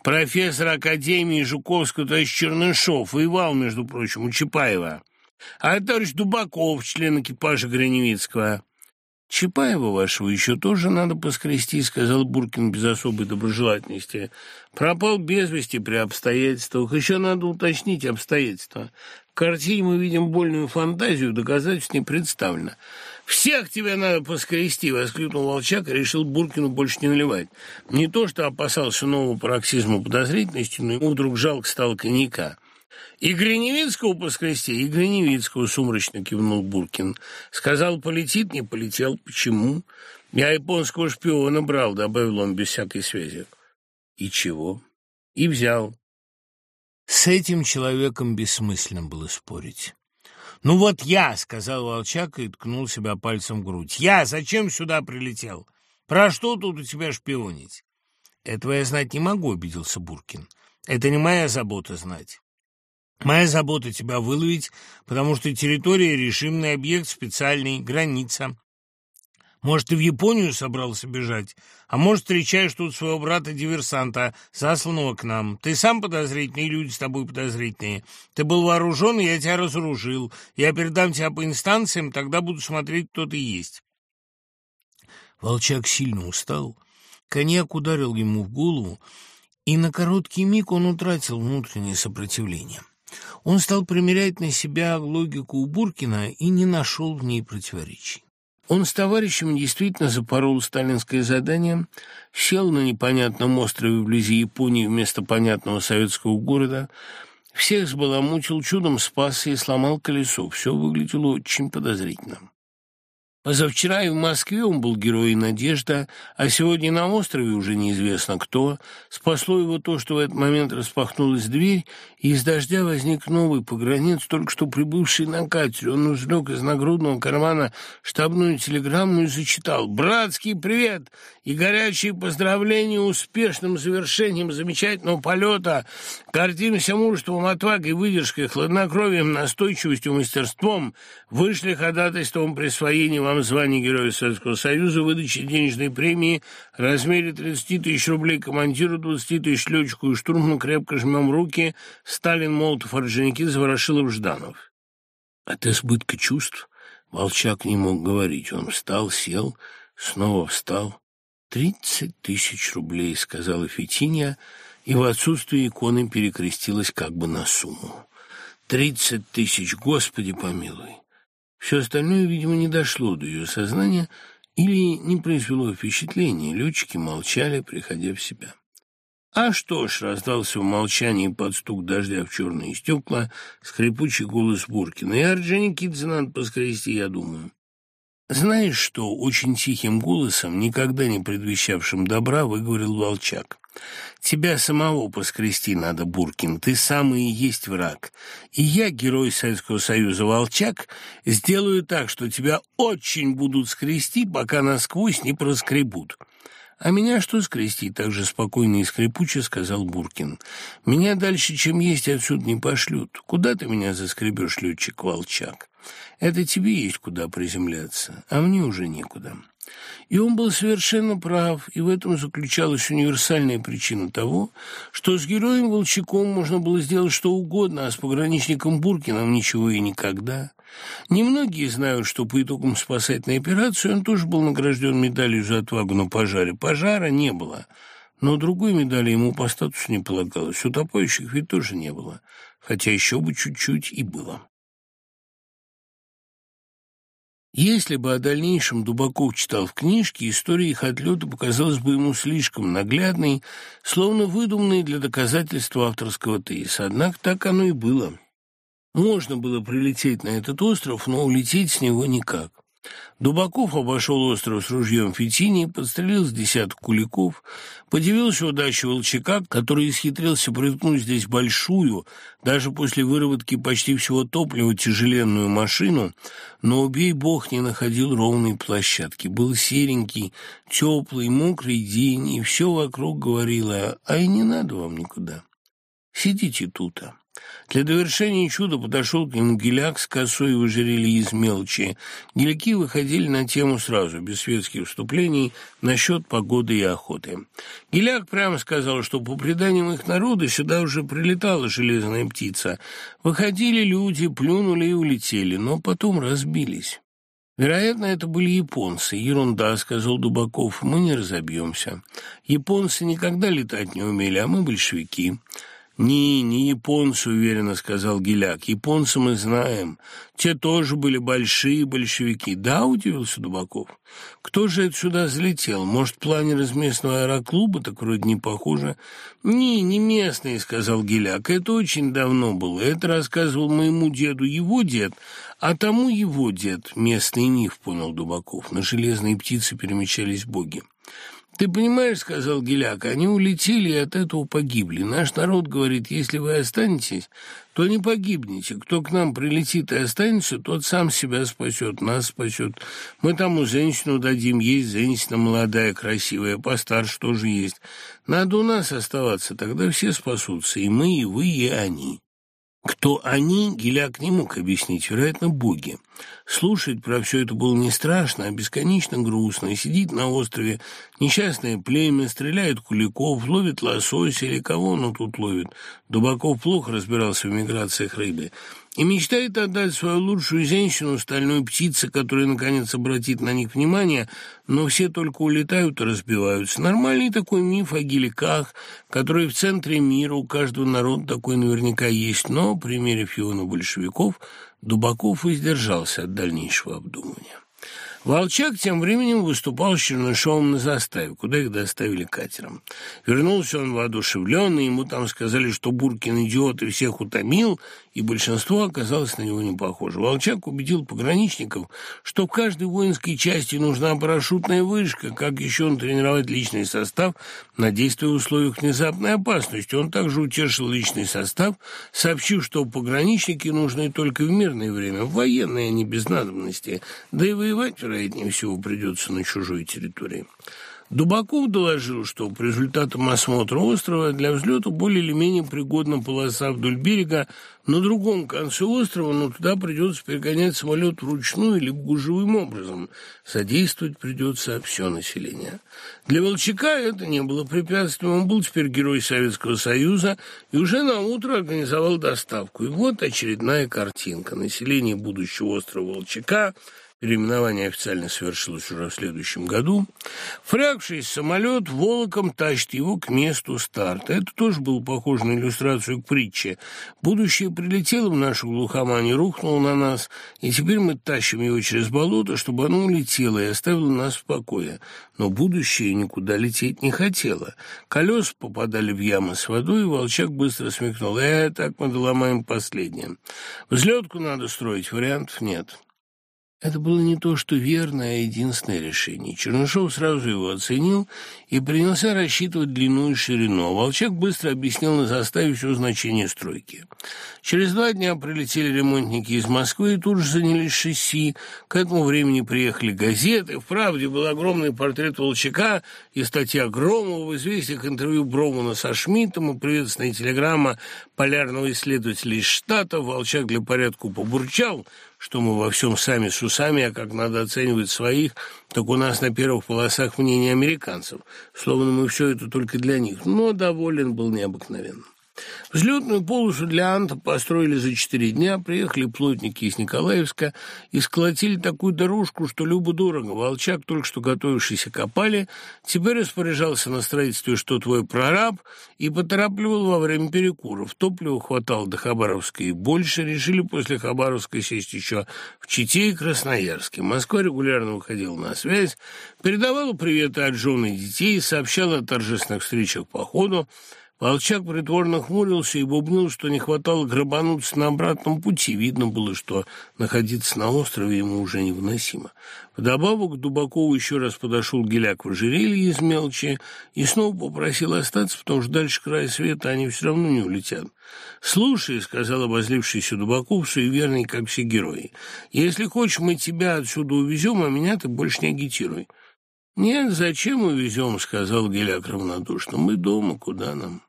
профессор Академии Жуковского, то есть Чернышов, воевал, между прочим, у Чапаева а товарищ Дубаков, член экипажа Граневицкого. «Чапаева вашего еще тоже надо поскрести», — сказал Буркин без особой доброжелательности. «Пропал без вести при обстоятельствах. Еще надо уточнить обстоятельства. В картине мы видим больную фантазию, доказательств не представлено». «Всех тебе надо поскрести!» — воскликнул Волчак и решил Буркину больше не наливать. Не то, что опасался нового пароксизма подозрительности, но ему вдруг жалко стало коньяка. «И Гриневицкого поскрести, и Гриневицкого», — сумрачно кивнул Буркин. «Сказал, полетит, не полетел. Почему? Я японского шпиона брал», — добавил он без всякой связи. «И чего?» «И взял». С этим человеком бессмысленно было спорить. «Ну вот я», — сказал Волчак и ткнул себя пальцем в грудь. «Я зачем сюда прилетел? Про что тут у тебя шпионить?» «Этого я знать не могу», — обиделся Буркин. «Это не моя забота знать. Моя забота тебя выловить, потому что территория — режимный объект, специальный, граница. Может, ты в Японию собрался бежать, а может, встречаешь тут своего брата-диверсанта, засланного к нам. Ты сам подозрительный, люди с тобой подозрительные. Ты был вооружен, я тебя разоружил. Я передам тебя по инстанциям, тогда буду смотреть, кто ты есть. Волчак сильно устал. Коньяк ударил ему в голову, и на короткий миг он утратил внутреннее сопротивление. Он стал примерять на себя логику у Буркина и не нашел в ней противоречий. Он с товарищем действительно запорол сталинское задание, сел на непонятном острове вблизи Японии вместо понятного советского города, всех сбаламутил, чудом спасся и сломал колесо. Все выглядело очень подозрительно. Позавчера и в Москве он был герой надежда, а сегодня на острове уже неизвестно кто. Спасло его то, что в этот момент распахнулась дверь, и из дождя возник новый погранец, только что прибывший на катере. Он извлек из нагрудного кармана штабную телеграмму и зачитал «Братский привет и горячие поздравления успешным завершением замечательного полета. Гордимся мужеством, отвагой, выдержкой, хладнокровием, настойчивостью, мастерством. Вышли ходатайством присвоения вам звание Героя Советского Союза, выдачи денежной премии в размере 30 тысяч рублей командиру, 20 тысяч летчику и штурману крепко жмем руки. Сталин, Молотов, Орджоникидзе, Ворошилов, Жданов. От избытка чувств Волчак не мог говорить. Он встал, сел, снова встал. «Тридцать тысяч рублей», — сказала Фетиния, и в отсутствие иконы перекрестилась как бы на сумму. «Тридцать тысяч, Господи помилуй!» Все остальное, видимо, не дошло до ее сознания или не произвело впечатления. Летчики молчали, приходя в себя. «А что ж!» — раздался в молчании под стук дождя в черные стекла скрипучий голос Буркина. «И Орджоникидзе надо поскрести, я думаю». «Знаешь что?» — очень тихим голосом, никогда не предвещавшим добра, выговорил Волчак. Тебя самого поскрести надо, Буркин, ты самый и есть враг. И я, герой Советского Союза Волчак, сделаю так, что тебя очень будут скрести, пока насквозь не проскребут. «А меня что скрести?» — так же спокойно и скрипуче сказал Буркин. «Меня дальше, чем есть, отсюда не пошлют. Куда ты меня заскребешь, летчик Волчак? Это тебе есть куда приземляться, а мне уже некуда». И он был совершенно прав, и в этом заключалась универсальная причина того, что с героем Волчаком можно было сделать что угодно, а с пограничником Буркиным ничего и никогда. Немногие знают, что по итогам спасательной операции он тоже был награжден медалью за отвагу на пожаре. Пожара не было, но другой медали ему по статусу не полагалось. Утопающих ведь тоже не было, хотя еще бы чуть-чуть и было. Если бы о дальнейшем Дубаков читал в книжке, история их отлета показалась бы ему слишком наглядной, словно выдуманной для доказательства авторского тезиса. Однако так оно и было. Можно было прилететь на этот остров, но улететь с него никак. Дубаков обошел остров с ружьем Фетини, подстрелил с десяток куликов, подивился удаче Волчака, который исхитрился приткнуть здесь большую, даже после выработки почти всего топлива, тяжеленную машину, но, убей бог, не находил ровной площадки. Был серенький, теплый, мокрый день, и все вокруг говорило, а и не надо вам никуда. Сидите тут. -а. Для довершения чуда подошел к нему геляк с косой в ожерелье из мелочи. Геляки выходили на тему сразу, без светских вступлений, насчет погоды и охоты. Геляк прямо сказал, что по преданиям их народа сюда уже прилетала железная птица. Выходили люди, плюнули и улетели, но потом разбились. Вероятно, это были японцы. Ерунда, сказал Дубаков, мы не разобьемся. Японцы никогда летать не умели, а мы большевики. «Не, не японцы», — уверенно сказал Геляк. «Японцы мы знаем. Те тоже были большие большевики». «Да», — удивился Дубаков. «Кто же это сюда залетел? Может, планер из местного аэроклуба? Так вроде не похоже». «Не, не местные», — сказал Геляк. «Это очень давно было. Это рассказывал моему деду его дед, а тому его дед, местный Нив», — понял Дубаков. На железные птицы перемещались боги. «Ты понимаешь, — сказал Геляк, — они улетели и от этого погибли. Наш народ говорит, если вы останетесь, то не погибнете. Кто к нам прилетит и останется, тот сам себя спасет, нас спасет. Мы тому женщину дадим, есть женщина молодая, красивая, постарше тоже есть. Надо у нас оставаться, тогда все спасутся, и мы, и вы, и они». Кто они, Геляк не мог объяснить, вероятно, боги. Слушать про все это было не страшно, а бесконечно грустно. И сидит на острове несчастное племя, стреляет куликов, ловит лосось или кого он тут ловит. Дубаков плохо разбирался в миграциях рыбы и мечтает отдать свою лучшую женщину стальной птице, которая, наконец, обратит на них внимание, но все только улетают и разбиваются. Нормальный такой миф о геликах, который в центре мира, у каждого народа такой наверняка есть, но, примерив его на большевиков, Дубаков воздержался от дальнейшего обдумывания. Волчак тем временем выступал с Чернышовым на заставе, куда их доставили катером. Вернулся он воодушевленный, ему там сказали, что Буркин идиот и всех утомил, и большинство оказалось на него не похоже. Волчак убедил пограничников, что в каждой воинской части нужна парашютная вышка, как еще он тренировать личный состав на действие в условиях внезапной опасности. Он также утешил личный состав, сообщив, что пограничники нужны только в мирное время, в военное, а не без надобности, да и воевать вероятнее всего, придется на чужой территории. Дубаков доложил, что по результатам осмотра острова для взлета более или менее пригодна полоса вдоль берега на другом конце острова, но туда придется перегонять самолет вручную или гужевым образом. Содействовать придется все население. Для Волчака это не было препятствием. Он был теперь герой Советского Союза и уже на утро организовал доставку. И вот очередная картинка. Население будущего острова Волчака – Переименование официально совершилось уже в следующем году. Фрягшись самолет волоком тащит его к месту старта. Это тоже было похоже на иллюстрацию к притче. Будущее прилетело в нашу глухомань и рухнуло на нас, и теперь мы тащим его через болото, чтобы оно улетело и оставило нас в покое. Но будущее никуда лететь не хотело. Колеса попадали в ямы с водой, и волчак быстро смекнул. «Э, так мы доломаем последнее. Взлетку надо строить, вариантов нет». Это было не то, что верное, а единственное решение. Чернышов сразу его оценил и принялся рассчитывать длину и ширину, Волчак быстро объяснил на заставе все значение стройки. Через два дня прилетели ремонтники из Москвы и тут же занялись шасси. К этому времени приехали газеты. В «Правде» был огромный портрет Волчака и статья Громова в известиях интервью Бромана со Шмидтом и приветственная телеграмма полярного исследователя из Штатов. Волчак для порядка побурчал – что мы во всем сами с усами, а как надо оценивать своих, так у нас на первых полосах мнение американцев. Словно мы все это только для них. Но доволен был необыкновенно. Взлетную полосу для Анта построили за четыре дня, приехали плотники из Николаевска и сколотили такую дорожку, что любо-дорого. Волчак, только что готовившийся копали, теперь распоряжался на строительстве, что твой прораб, и поторапливал во время перекуров. Топлива хватало до Хабаровска и больше. Решили после Хабаровска сесть еще в Чите и Красноярске. Москва регулярно выходила на связь, передавала приветы от жены и детей, сообщала о торжественных встречах по ходу, Волчак притворно хмурился и бубнил, что не хватало грабануться на обратном пути. Видно было, что находиться на острове ему уже невыносимо. Вдобавок Дубакову еще раз подошел геляк в ожерелье из мелочи и снова попросил остаться, потому что дальше край света они все равно не улетят. «Слушай», — сказал обозлившийся Дубаков, суеверный, как все герои, «если хочешь, мы тебя отсюда увезем, а меня ты больше не агитируй». «Нет, зачем увезем?» — сказал Геляк равнодушно. «Мы дома, куда нам?»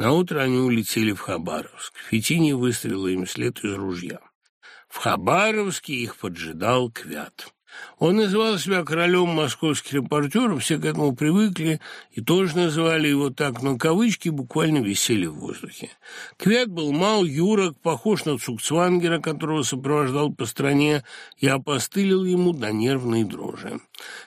Наутро они улетели в Хабаровск. Фетини выстрелила им след из ружья. В Хабаровске их поджидал Квят. Он называл себя королем московских репортеров, все к этому привыкли и тоже называли его так, но кавычки буквально висели в воздухе. Квят был мал, юрок, похож на Цукцвангера, которого сопровождал по стране, и опостылил ему до нервной дрожи.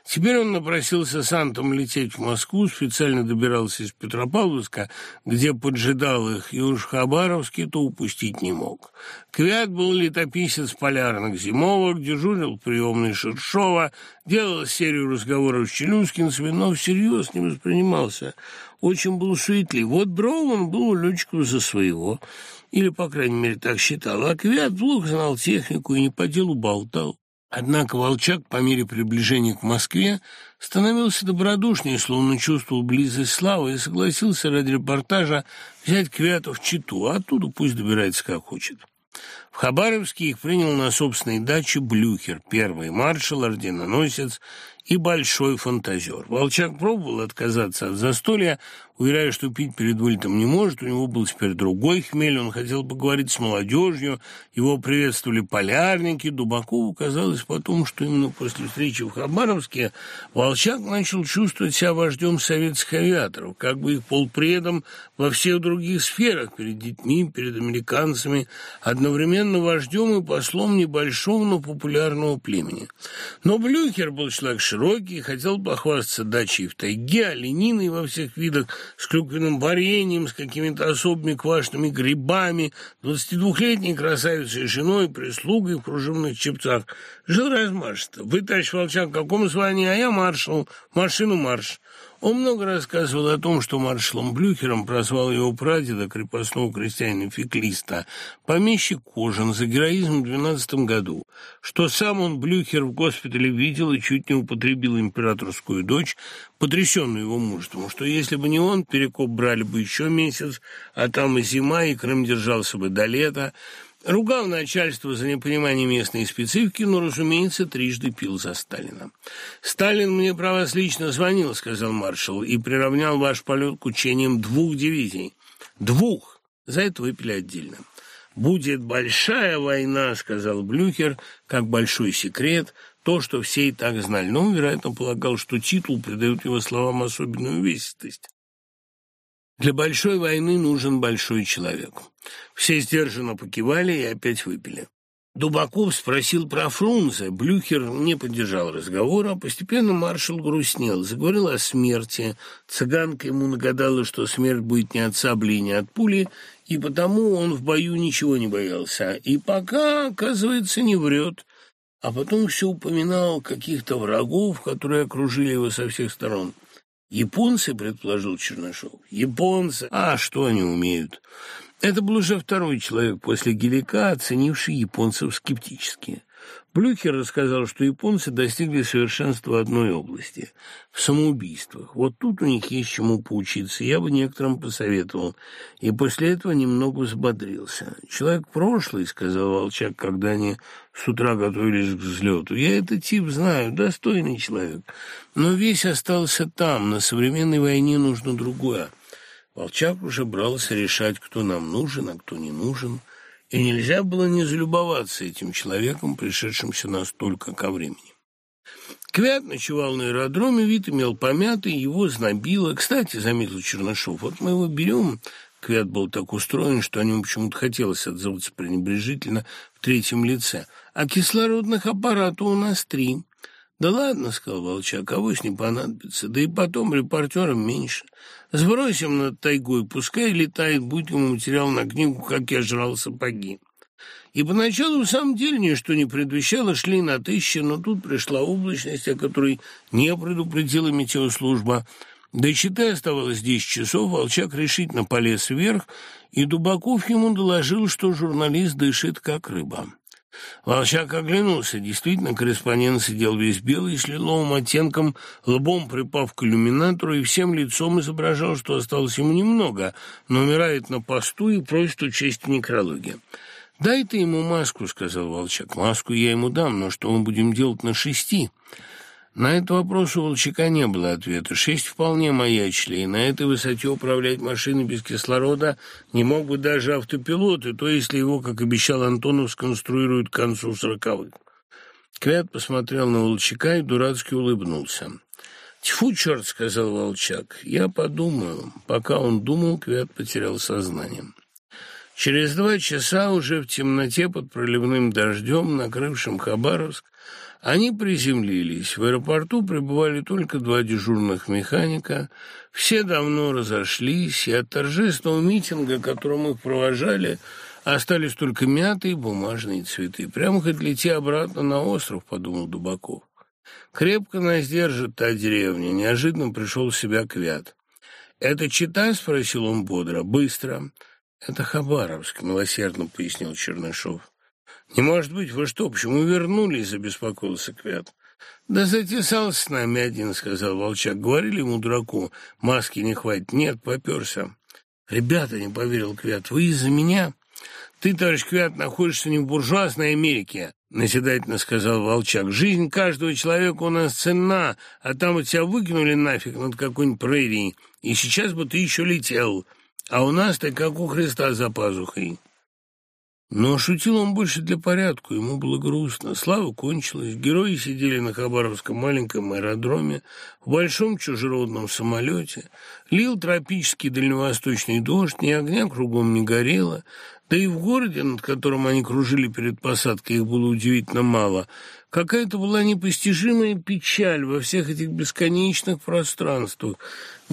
Теперь он напросился с Антом лететь в Москву, специально добирался из Петропавловска, где поджидал их, и уж Хабаровский то упустить не мог. Квят был летописец полярных зимовок, дежурил приемный Шершова, делал серию разговоров с челюскинцами, но всерьез не воспринимался. Очень был суетлив. Вот Броуман был у летчиков за своего, или, по крайней мере, так считал, а Квят плохо знал технику и не по делу болтал. Однако Волчак по мере приближения к Москве становился добродушнее, словно чувствовал близость славы и согласился ради репортажа взять Квятов в Читу, а оттуда пусть добирается как хочет. В Хабаровске их принял на собственной даче Блюхер, первый маршал, орденоносец и большой фантазер. Волчак пробовал отказаться от застолья, уверяя, что пить перед вылетом не может, у него был теперь другой хмель, он хотел поговорить с молодежью, его приветствовали полярники, Дубакову казалось потом, что именно после встречи в Хабаровске Волчак начал чувствовать себя вождем советских авиаторов, как бы их полпредом во всех других сферах, перед детьми, перед американцами, одновременно вождем и послом небольшого, но популярного племени. Но Блюхер был человек широкий, хотел похвастаться дачей в тайге, олениной во всех видах, с клюквенным вареньем, с какими-то особыми квашенными грибами, двадцатидвухлетней красавицей женой, прислугой в кружевных чепцах. Жил размашисто. Вы, товарищ Волчак, в каком звании, а я маршал, машину марш. Он много рассказывал о том, что маршалом Блюхером прозвал его прадеда, крепостного крестьянина-феклиста, помещик Кожин за героизм в двенадцатом году, что сам он Блюхер в госпитале видел и чуть не употребил императорскую дочь, потрясенную его мужеством, что если бы не он, Перекоп брали бы еще месяц, а там и зима, и Крым держался бы до лета, Ругал начальство за непонимание местной специфики, но, разумеется, трижды пил за Сталина. «Сталин мне про вас лично звонил», — сказал маршал, «и приравнял ваш полет к учениям двух дивизий». «Двух!» За это выпили отдельно. «Будет большая война», — сказал Блюхер, как большой секрет, то, что все и так знали. Но он, вероятно, полагал, что титул придает его словам особенную увесистость. Для большой войны нужен большой человек. Все сдержанно покивали и опять выпили. Дубаков спросил про Фрунзе. Блюхер не поддержал разговора, постепенно маршал грустнел. Заговорил о смерти. Цыганка ему нагадала, что смерть будет не от сабли не от пули, и потому он в бою ничего не боялся. И пока, оказывается, не врет. А потом все упоминал каких-то врагов, которые окружили его со всех сторон. Японцы, предположил Чернышов. Японцы. А что они умеют? Это был уже второй человек после Гелика, оценивший японцев скептически. Блюхер рассказал, что японцы достигли совершенства одной области – в самоубийствах. Вот тут у них есть чему поучиться, я бы некоторым посоветовал. И после этого немного взбодрился. «Человек прошлый», – сказал Волчак, когда они с утра готовились к взлету. «Я этот тип знаю, достойный человек. Но весь остался там, на современной войне нужно другое». Волчак уже брался решать, кто нам нужен, а кто не нужен – и нельзя было не залюбоваться этим человеком, пришедшимся настолько ко времени. Квят ночевал на аэродроме, вид имел помятый, его знобило. Кстати, заметил Чернышов, вот мы его берем, Квят был так устроен, что о нем почему-то хотелось отзываться пренебрежительно в третьем лице. А кислородных аппаратов у нас три. «Да ладно», — сказал Волчак, — «авось не понадобится. Да и потом репортерам меньше. Сбросим над тайгой, пускай летает, будь ему материал на книгу, как я жрал сапоги». И поначалу в самом деле ничто не предвещало, шли на тысячи, но тут пришла облачность, о которой не предупредила метеослужба. И считай, оставалось десять часов, Волчак решительно полез вверх, и Дубаков ему доложил, что журналист дышит, как рыба. Волчак оглянулся. Действительно, корреспондент сидел весь белый, с лиловым оттенком, лбом припав к иллюминатору и всем лицом изображал, что осталось ему немного, но умирает на посту и просит учесть в. «Дай ты ему маску», — сказал Волчак. «Маску я ему дам, но что мы будем делать на шести?» На этот вопрос у Волчака не было ответа. Шесть вполне маячили, и на этой высоте управлять машиной без кислорода не мог бы даже автопилот, и то, если его, как обещал Антонов, сконструируют к концу сороковых. Квят посмотрел на Волчака и дурацки улыбнулся. «Тьфу, черт!» — сказал Волчак. «Я подумаю». Пока он думал, Квят потерял сознание. Через два часа уже в темноте под проливным дождем, накрывшим Хабаровск, они приземлились. В аэропорту пребывали только два дежурных механика. Все давно разошлись, и от торжественного митинга, которым их провожали, остались только мятые бумажные цветы. Прямо хоть лети обратно на остров, подумал Дубаков. Крепко нас держит та деревня. Неожиданно пришел в себя Квят. «Это чита?» — спросил он бодро. «Быстро». «Это Хабаровск», — милосердно пояснил Чернышов. «Не может быть, вы что, почему вернулись?» — забеспокоился Квят. «Да затесался с нами один», — сказал Волчак. «Говорили ему, дураку, маски не хватит». «Нет, поперся». «Ребята», — не поверил Квят, — «вы из-за меня?» «Ты, товарищ Квят, находишься не в буржуазной Америке», — наседательно сказал Волчак. «Жизнь каждого человека у нас ценна, а там вот тебя выкинули нафиг над какой-нибудь прерией, и сейчас бы ты еще летел, а у нас ты как у Христа за пазухой». Но шутил он больше для порядка, ему было грустно. Слава кончилась, герои сидели на Хабаровском маленьком аэродроме, в большом чужеродном самолете. Лил тропический дальневосточный дождь, ни огня кругом не горело, да и в городе, над которым они кружили перед посадкой, их было удивительно мало. Какая-то была непостижимая печаль во всех этих бесконечных пространствах.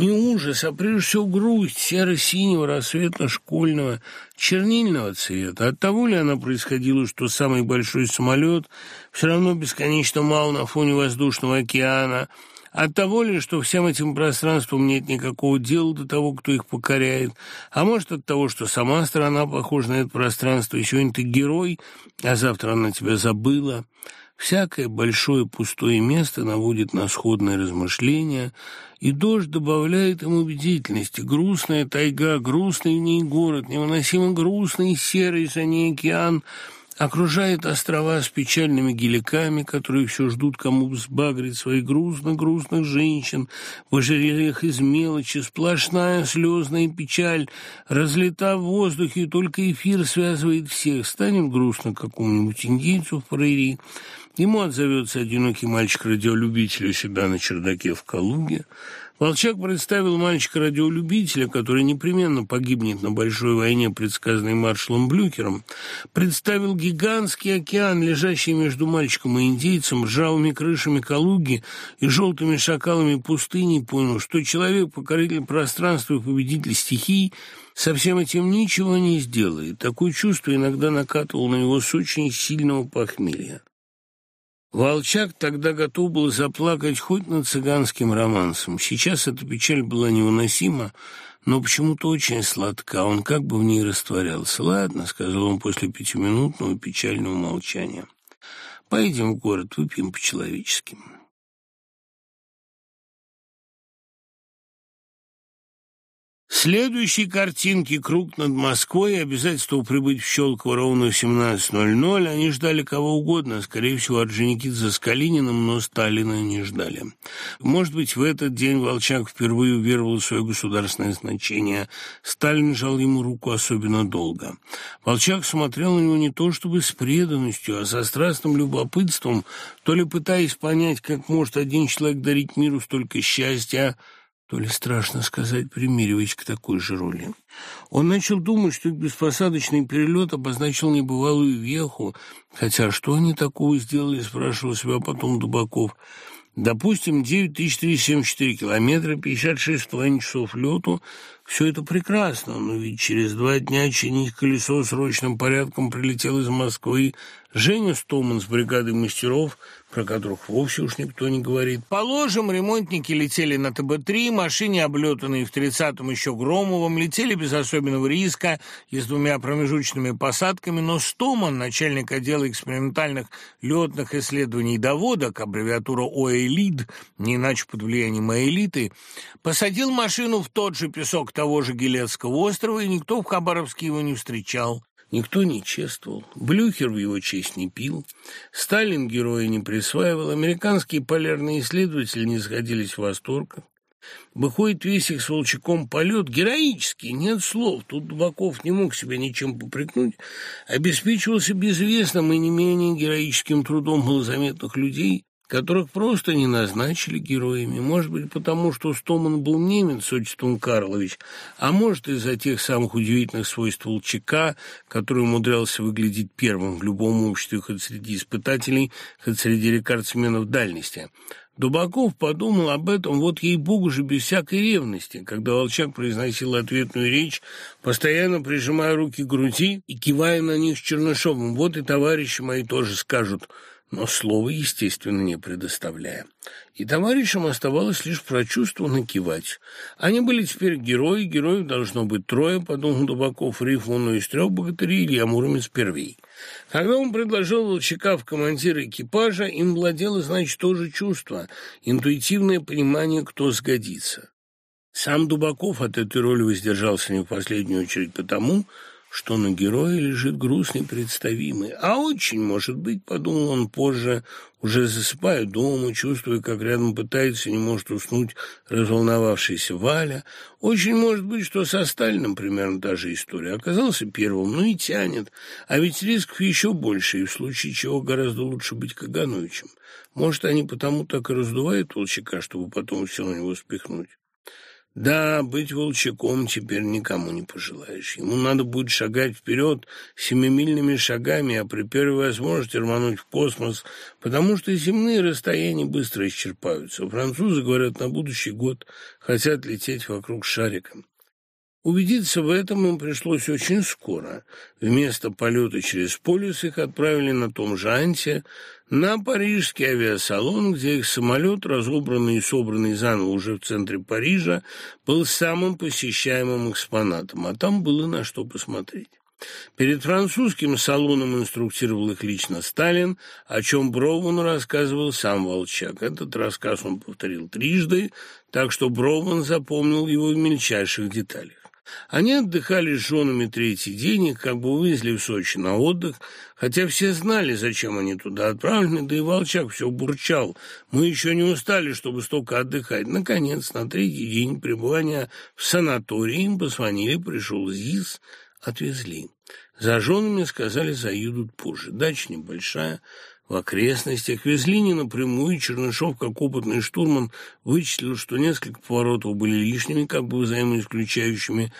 Не ужас, а прежде всего грусть серо-синего, рассветно-школьного, чернильного цвета. От того ли она происходила, что самый большой самолет все равно бесконечно мал на фоне воздушного океана – от того ли, что всем этим пространствам нет никакого дела до того, кто их покоряет, а может от того, что сама страна похожа на это пространство, и сегодня ты герой, а завтра она тебя забыла. Всякое большое пустое место наводит на сходное размышление, и дождь добавляет им убедительности. Грустная тайга, грустный в ней город, невыносимо грустный серый за ней океан — окружает острова с печальными геликами, которые все ждут, кому взбагрить своих грустно-грустных женщин, в ожерельях из мелочи, сплошная слезная печаль, разлета в воздухе, только эфир связывает всех. Станет грустно какому-нибудь индейцу в прерии, ему отзовется одинокий мальчик-радиолюбитель у себя на чердаке в Калуге, Волчак представил мальчика-радиолюбителя, который непременно погибнет на большой войне, предсказанной маршалом Блюкером, представил гигантский океан, лежащий между мальчиком и индейцем, ржавыми крышами Калуги и желтыми шакалами пустыни, понял, что человек, покоритель пространства и победитель стихий, со всем этим ничего не сделает. Такое чувство иногда накатывало на него с очень сильного похмелья. Волчак тогда готов был заплакать хоть над цыганским романсом. Сейчас эта печаль была невыносима, но почему-то очень сладка, он как бы в ней растворялся. «Ладно», — сказал он после пятиминутного печального молчания, — «поедем в город, выпьем по-человечески». Следующей картинки «Круг над Москвой» и обязательство прибыть в Щелково ровно в 17.00 они ждали кого угодно, скорее всего, от Орджоникидзе с Калининым, но Сталина не ждали. Может быть, в этот день Волчак впервые уверовал в свое государственное значение. Сталин жал ему руку особенно долго. Волчак смотрел на него не то чтобы с преданностью, а со страстным любопытством, то ли пытаясь понять, как может один человек дарить миру столько счастья, то ли страшно сказать, примириваясь к такой же роли. Он начал думать, что их беспосадочный перелет обозначил небывалую веху, хотя что они такого сделали, спрашивал себя потом Дубаков. Допустим, 9374 километра, 56,5 часов лету, все это прекрасно, но ведь через два дня чинить колесо срочным порядком прилетел из Москвы Женя Стоман с бригадой мастеров – про которых вовсе уж никто не говорит. Положим, ремонтники летели на ТБ-3, машине, облетанные в 30-м еще Громовым, летели без особенного риска и с двумя промежуточными посадками, но Стоман, начальник отдела экспериментальных летных исследований доводок, аббревиатура ОЭЛИД, не иначе под влиянием элиты, посадил машину в тот же песок того же Гелецкого острова, и никто в Хабаровске его не встречал. Никто не чествовал, Блюхер в его честь не пил, Сталин героя не присваивал, американские полярные исследователи не сходились в восторгах. Выходит весь их с Волчаком полет героический, нет слов, тут Дубаков не мог себя ничем попрекнуть, обеспечивался безвестным и не менее героическим трудом малозаметных людей, которых просто не назначили героями. Может быть, потому что Стоман был немец, отчеством Карлович, а может, из-за тех самых удивительных свойств Волчака, который умудрялся выглядеть первым в любом обществе, хоть среди испытателей, хоть среди рекордсменов дальности. Дубаков подумал об этом, вот ей-богу же, без всякой ревности, когда Волчак произносил ответную речь, постоянно прижимая руки к груди и кивая на них с Чернышовым. Вот и товарищи мои тоже скажут – но слова, естественно, не предоставляя. И товарищам оставалось лишь прочувствованно кивать. Они были теперь герои, героев должно быть трое, подумал Дубаков, рифму, из трех богатырей Илья Муромец первей. Когда он предложил Волчака в командира экипажа, им владело, значит, тоже чувство, интуитивное понимание, кто сгодится. Сам Дубаков от этой роли воздержался не в последнюю очередь потому, что на герое лежит груз непредставимый. А очень, может быть, подумал он позже, уже засыпая дома, чувствуя, как рядом пытается, не может уснуть разволновавшаяся Валя. Очень может быть, что со Сталиным примерно та же история. Оказался первым, ну и тянет. А ведь рисков еще больше, и в случае чего гораздо лучше быть Кагановичем. Может, они потому так и раздувают Волчака, чтобы потом все на него спихнуть. Да, быть волчаком теперь никому не пожелаешь. Ему надо будет шагать вперед семимильными шагами, а при первой возможности рвануть в космос, потому что земные расстояния быстро исчерпаются. Французы, говорят, на будущий год хотят лететь вокруг шарика. Убедиться в этом им пришлось очень скоро. Вместо полета через полюс их отправили на том же Анте на парижский авиасалон, где их самолет, разобранный и собранный заново уже в центре Парижа, был самым посещаемым экспонатом, а там было на что посмотреть. Перед французским салоном инструктировал их лично Сталин, о чем Броувану рассказывал сам Волчак. Этот рассказ он повторил трижды, так что Броуван запомнил его в мельчайших деталях. Они отдыхали с женами третий день, их как бы вывезли в Сочи на отдых, хотя все знали, зачем они туда отправлены, да и Волчак все бурчал. Мы еще не устали, чтобы столько отдыхать. Наконец, на третий день пребывания в санатории им позвонили, пришел ЗИС, отвезли. За женами сказали, заедут позже. Дача небольшая, в окрестностях. Везли не напрямую, Чернышов, как опытный штурман, вычислил, что несколько поворотов были лишними, как бы взаимоисключающими,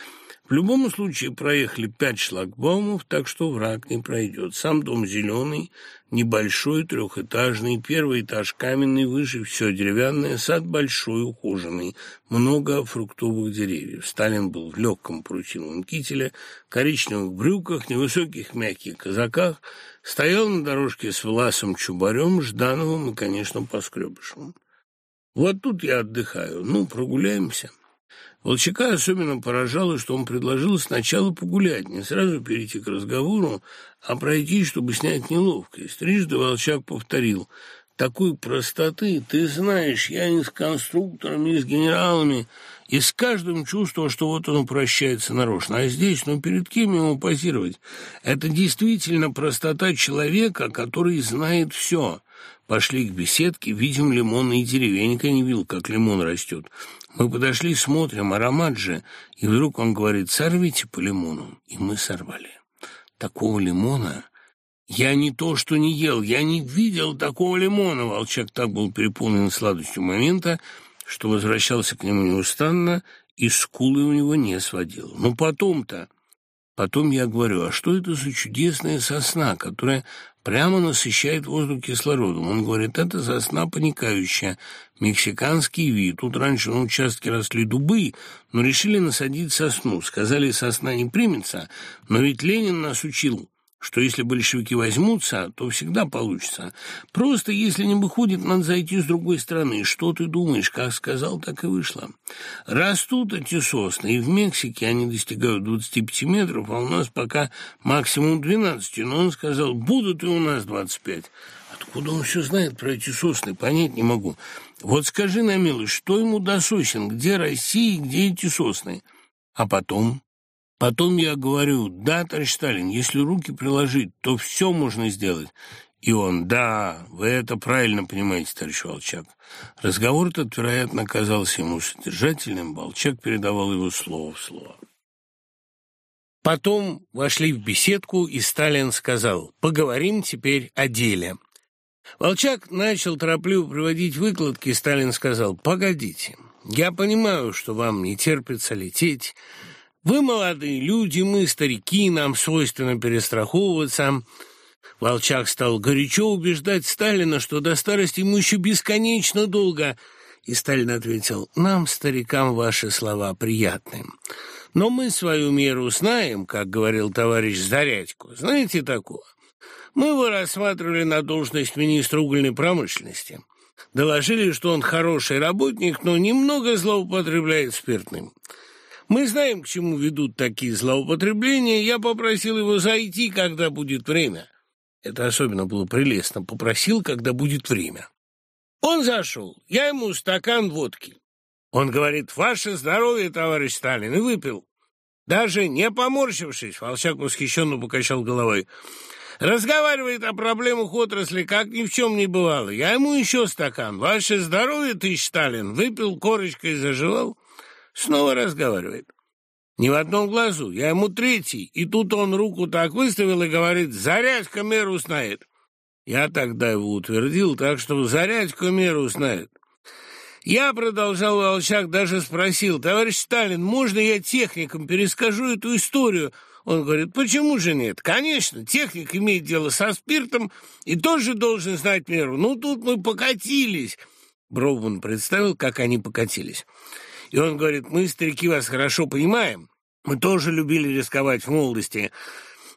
в любом случае проехали пять шлагбаумов, так что враг не пройдет. Сам дом зеленый, небольшой, трехэтажный, первый этаж каменный, выше все деревянное, сад большой, ухоженный, много фруктовых деревьев. Сталин был в легком парусиновом кителе, коричневых брюках, невысоких мягких казаках, стоял на дорожке с Власом Чубарем, Ждановым и, конечно, Поскребышевым. Вот тут я отдыхаю. Ну, прогуляемся. Волчака особенно поражало, что он предложил сначала погулять, не сразу перейти к разговору, а пройти, чтобы снять неловкость. Трижды Волчак повторил такой простоты. Ты знаешь, я и с конструкторами, и с генералами, и с каждым чувствовал, что вот он упрощается нарочно. А здесь, ну, перед кем ему позировать? Это действительно простота человека, который знает все. Пошли к беседке, видим лимонные деревенька, не видел, как лимон растет. Мы подошли, смотрим, аромат же, и вдруг он говорит, сорвите по лимону. И мы сорвали. Такого лимона я не то что не ел, я не видел такого лимона. Волчак так был переполнен сладостью момента, что возвращался к нему неустанно, и скулы у него не сводил. Но потом-то... Потом я говорю, а что это за чудесная сосна, которая прямо насыщает воздух кислородом? Он говорит, это сосна паникающая, мексиканский вид. Тут раньше на участке росли дубы, но решили насадить сосну. Сказали, сосна не примется, но ведь Ленин нас учил что если большевики возьмутся, то всегда получится. Просто, если не выходит, надо зайти с другой стороны. Что ты думаешь? Как сказал, так и вышло. Растут эти сосны, и в Мексике они достигают 25 метров, а у нас пока максимум 12. Но он сказал, будут и у нас 25. Откуда он все знает про эти сосны, понять не могу. Вот скажи на милость, что ему до сосен, где Россия где эти сосны? А потом... Потом я говорю, да, товарищ Сталин, если руки приложить, то все можно сделать. И он, да, вы это правильно понимаете, товарищ Волчак. Разговор этот, вероятно, оказался ему содержательным. Волчак передавал его слово в слово. Потом вошли в беседку, и Сталин сказал, поговорим теперь о деле. Волчак начал торопливо приводить выкладки, и Сталин сказал, погодите, я понимаю, что вам не терпится лететь, вы молодые люди, мы старики, нам свойственно перестраховываться. Волчак стал горячо убеждать Сталина, что до старости ему еще бесконечно долго. И Сталин ответил, нам, старикам, ваши слова приятны. Но мы свою меру знаем, как говорил товарищ Зарядько. Знаете такого? Мы его рассматривали на должность министра угольной промышленности. Доложили, что он хороший работник, но немного злоупотребляет спиртным. Мы знаем, к чему ведут такие злоупотребления. Я попросил его зайти, когда будет время. Это особенно было прелестно. Попросил, когда будет время. Он зашел. Я ему стакан водки. Он говорит, ваше здоровье, товарищ Сталин, и выпил. Даже не поморщившись, Волчак восхищенно покачал головой. Разговаривает о проблемах отрасли, как ни в чем не бывало. Я ему еще стакан. Ваше здоровье, товарищ Сталин, выпил корочкой заживал. Снова разговаривает. Ни в одном глазу. Я ему третий. И тут он руку так выставил и говорит, «Зарядька меру знает». Я тогда его утвердил, так что зарядька меру знает. Я, продолжал Волчак, даже спросил, «Товарищ Сталин, можно я техникам перескажу эту историю?» Он говорит, почему же нет? Конечно, техник имеет дело со спиртом и тоже должен знать меру. Ну, тут мы покатились. Броуман представил, как они покатились. И он говорит, мы, старики, вас хорошо понимаем. Мы тоже любили рисковать в молодости.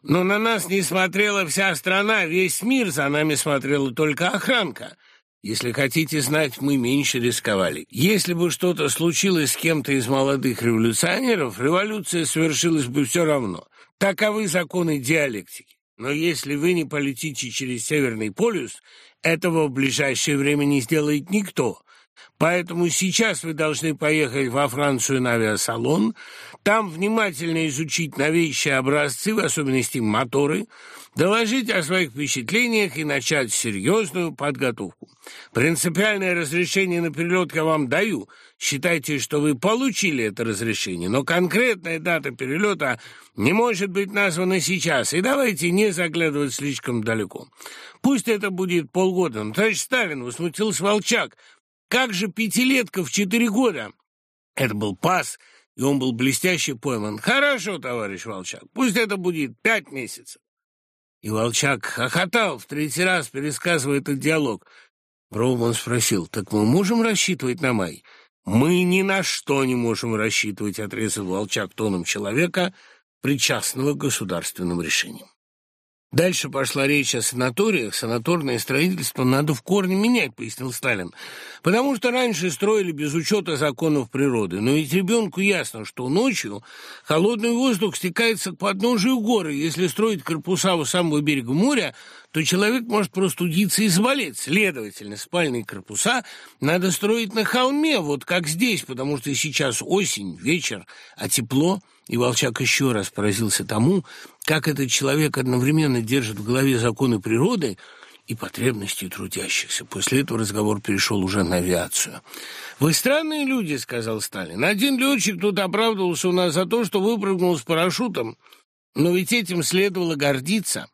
Но на нас не смотрела вся страна, весь мир за нами смотрела только охранка. Если хотите знать, мы меньше рисковали. Если бы что-то случилось с кем-то из молодых революционеров, революция совершилась бы все равно. Таковы законы диалектики. Но если вы не полетите через Северный полюс, этого в ближайшее время не сделает никто. Поэтому сейчас вы должны поехать во Францию на авиасалон, там внимательно изучить новейшие образцы, в особенности моторы, доложить о своих впечатлениях и начать серьезную подготовку. Принципиальное разрешение на перелет я вам даю. Считайте, что вы получили это разрешение, но конкретная дата перелета не может быть названа сейчас, и давайте не заглядывать слишком далеко. Пусть это будет полгода. Но, товарищ Сталин, возмутился Волчак, как же пятилетка в четыре года? Это был пас, и он был блестяще пойман. Хорошо, товарищ Волчак, пусть это будет пять месяцев. И Волчак хохотал, в третий раз пересказывая этот диалог. Броуман спросил, так мы можем рассчитывать на май? Мы ни на что не можем рассчитывать, отрезал Волчак тоном человека, причастного к государственным решениям. Дальше пошла речь о санаториях. Санаторное строительство надо в корне менять, пояснил Сталин. Потому что раньше строили без учета законов природы. Но ведь ребенку ясно, что ночью холодный воздух стекается к подножию горы. Если строить корпуса у самого берега моря, то человек может простудиться и заболеть. Следовательно, спальные корпуса надо строить на холме, вот как здесь, потому что сейчас осень, вечер, а тепло – и Волчак еще раз поразился тому, как этот человек одновременно держит в голове законы природы и потребности трудящихся. После этого разговор перешел уже на авиацию. «Вы странные люди», — сказал Сталин. «Один летчик тут оправдывался у нас за то, что выпрыгнул с парашютом, но ведь этим следовало гордиться.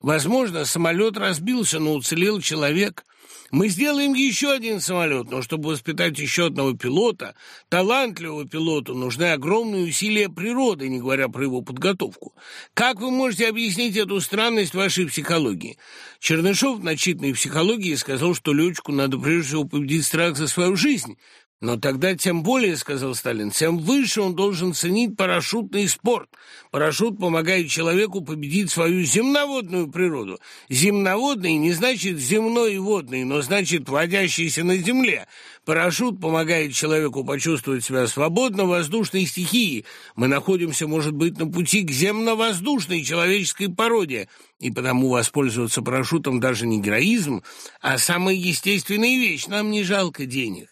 Возможно, самолет разбился, но уцелел человек». Мы сделаем еще один самолет, но чтобы воспитать еще одного пилота, талантливого пилота, нужны огромные усилия природы, не говоря про его подготовку. Как вы можете объяснить эту странность вашей психологии? Чернышов в начитанной психологии сказал, что летчику надо прежде всего победить страх за свою жизнь, но тогда тем более, сказал Сталин, тем выше он должен ценить парашютный спорт. Парашют помогает человеку победить свою земноводную природу. Земноводный не значит земной и водный, но значит водящийся на земле. Парашют помогает человеку почувствовать себя свободно в воздушной стихии. Мы находимся, может быть, на пути к земно-воздушной человеческой породе, и потому воспользоваться парашютом даже не героизм, а самая естественная вещь. Нам не жалко денег.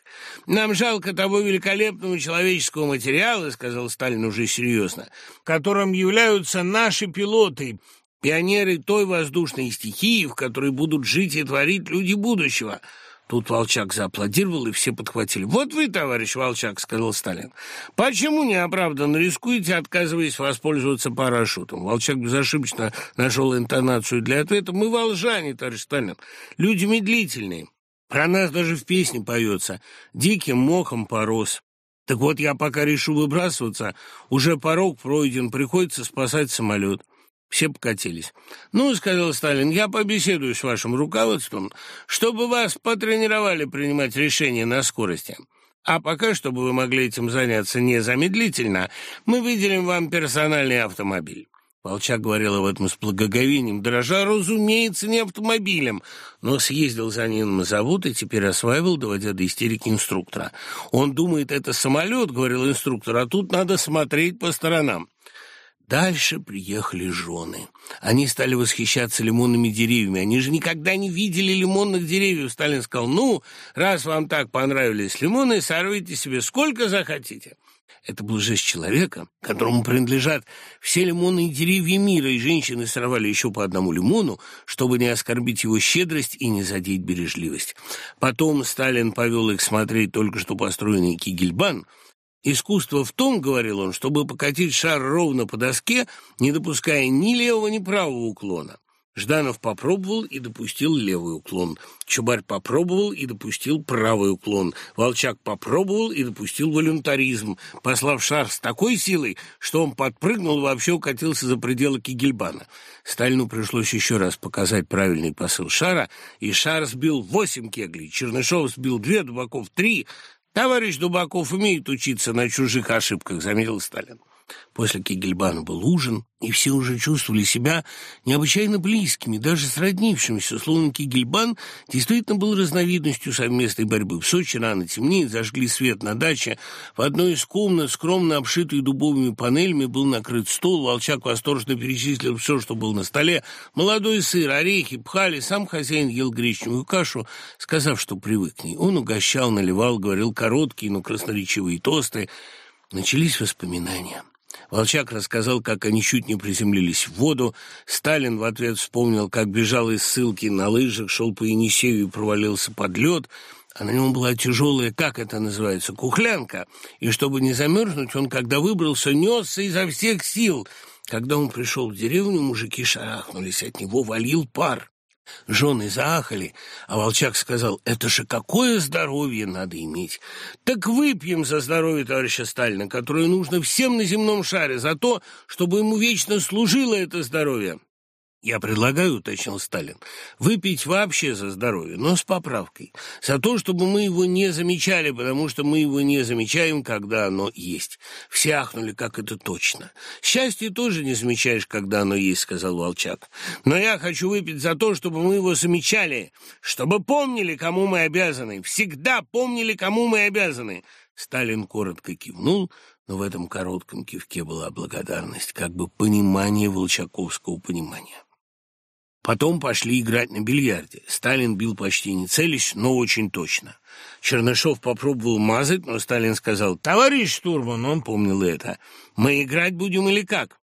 Нам жалко того великолепного человеческого материала, сказал Сталин уже серьезно, которым являются наши пилоты, пионеры той воздушной стихии, в которой будут жить и творить люди будущего. Тут Волчак зааплодировал, и все подхватили. «Вот вы, товарищ Волчак», — сказал Сталин, — «почему неоправданно рискуете, отказываясь воспользоваться парашютом?» Волчак безошибочно нашел интонацию для ответа. «Мы волжане, товарищ Сталин, люди медлительные. Про нас даже в песне поется «Диким мохом порос». Так вот, я пока решу выбрасываться, уже порог пройден, приходится спасать самолет. Все покатились. «Ну, — сказал Сталин, — я побеседую с вашим руководством, чтобы вас потренировали принимать решения на скорости. А пока, чтобы вы могли этим заняться незамедлительно, мы выделим вам персональный автомобиль. Волчак говорил об этом с благоговением, дрожа, разумеется, не автомобилем, но съездил за ним на завод и теперь осваивал, доводя до истерики инструктора. Он думает, это самолет, говорил инструктор, а тут надо смотреть по сторонам. Дальше приехали жены. Они стали восхищаться лимонными деревьями. Они же никогда не видели лимонных деревьев. Сталин сказал, ну, раз вам так понравились лимоны, сорвите себе сколько захотите. Это был жест человека, которому принадлежат все лимонные деревья мира, и женщины сорвали еще по одному лимону, чтобы не оскорбить его щедрость и не задеть бережливость. Потом Сталин повел их смотреть только что построенный Кигельбан. «Искусство в том, — говорил он, — чтобы покатить шар ровно по доске, не допуская ни левого, ни правого уклона. Жданов попробовал и допустил левый уклон. Чубарь попробовал и допустил правый уклон. Волчак попробовал и допустил волюнтаризм, послав шар с такой силой, что он подпрыгнул и вообще укатился за пределы Кигельбана. Сталину пришлось еще раз показать правильный посыл шара, и шар сбил восемь кеглей. Чернышов сбил две, Дубаков три. «Товарищ Дубаков умеет учиться на чужих ошибках», — заметил Сталин. После Кегельбана был ужин, и все уже чувствовали себя необычайно близкими, даже сроднившимися, словно Кегельбан действительно был разновидностью совместной борьбы. В Сочи рано темнеет, зажгли свет на даче. В одной из комнат, скромно обшитой дубовыми панелями, был накрыт стол. Волчак восторженно перечислил все, что было на столе. Молодой сыр, орехи, пхали. Сам хозяин ел гречневую кашу, сказав, что привык к ней. Он угощал, наливал, говорил короткие, но красноречивые тосты. Начались воспоминания. Волчак рассказал, как они чуть не приземлились в воду. Сталин в ответ вспомнил, как бежал из ссылки на лыжах, шел по Енисею и провалился под лед, а на нем была тяжелая, как это называется, кухлянка. И чтобы не замерзнуть, он, когда выбрался, несся изо всех сил. Когда он пришел в деревню, мужики шарахнулись от него, валил пар. Жены заахали, а Волчак сказал, это же какое здоровье надо иметь. Так выпьем за здоровье товарища Сталина, которое нужно всем на земном шаре, за то, чтобы ему вечно служило это здоровье. Я предлагаю, уточнил Сталин, выпить вообще за здоровье, но с поправкой. За то, чтобы мы его не замечали, потому что мы его не замечаем, когда оно есть. Все ахнули, как это точно. Счастье тоже не замечаешь, когда оно есть, сказал Волчак. Но я хочу выпить за то, чтобы мы его замечали, чтобы помнили, кому мы обязаны, всегда помнили, кому мы обязаны. Сталин коротко кивнул, но в этом коротком кивке была благодарность, как бы понимание волчаковского понимания. Потом пошли играть на бильярде. Сталин бил почти не целясь, но очень точно. Чернышов попробовал мазать, но Сталин сказал «Товарищ штурман», он помнил это, «мы играть будем или как?»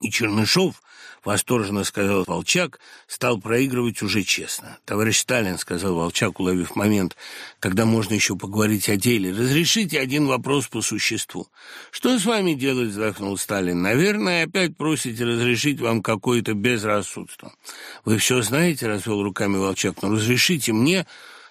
И Чернышов восторженно сказал Волчак, стал проигрывать уже честно. «Товарищ Сталин», — сказал Волчак, уловив момент, когда можно еще поговорить о деле, «разрешите один вопрос по существу». «Что с вами делать?» — вздохнул Сталин. «Наверное, опять просите разрешить вам какое-то безрассудство». «Вы все знаете?» — развел руками Волчак. «Но разрешите мне...»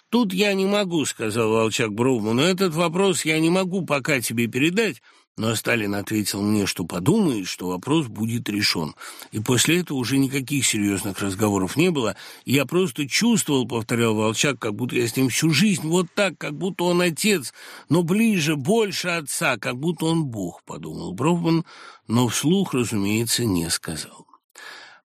«Тут я не могу», — сказал Волчак Бровму, «но этот вопрос я не могу пока тебе передать». Но Сталин ответил мне, что подумает, что вопрос будет решен. И после этого уже никаких серьезных разговоров не было. Я просто чувствовал, повторял Волчак, как будто я с ним всю жизнь, вот так, как будто он отец, но ближе, больше отца, как будто он Бог, подумал Бровман, но вслух, разумеется, не сказал.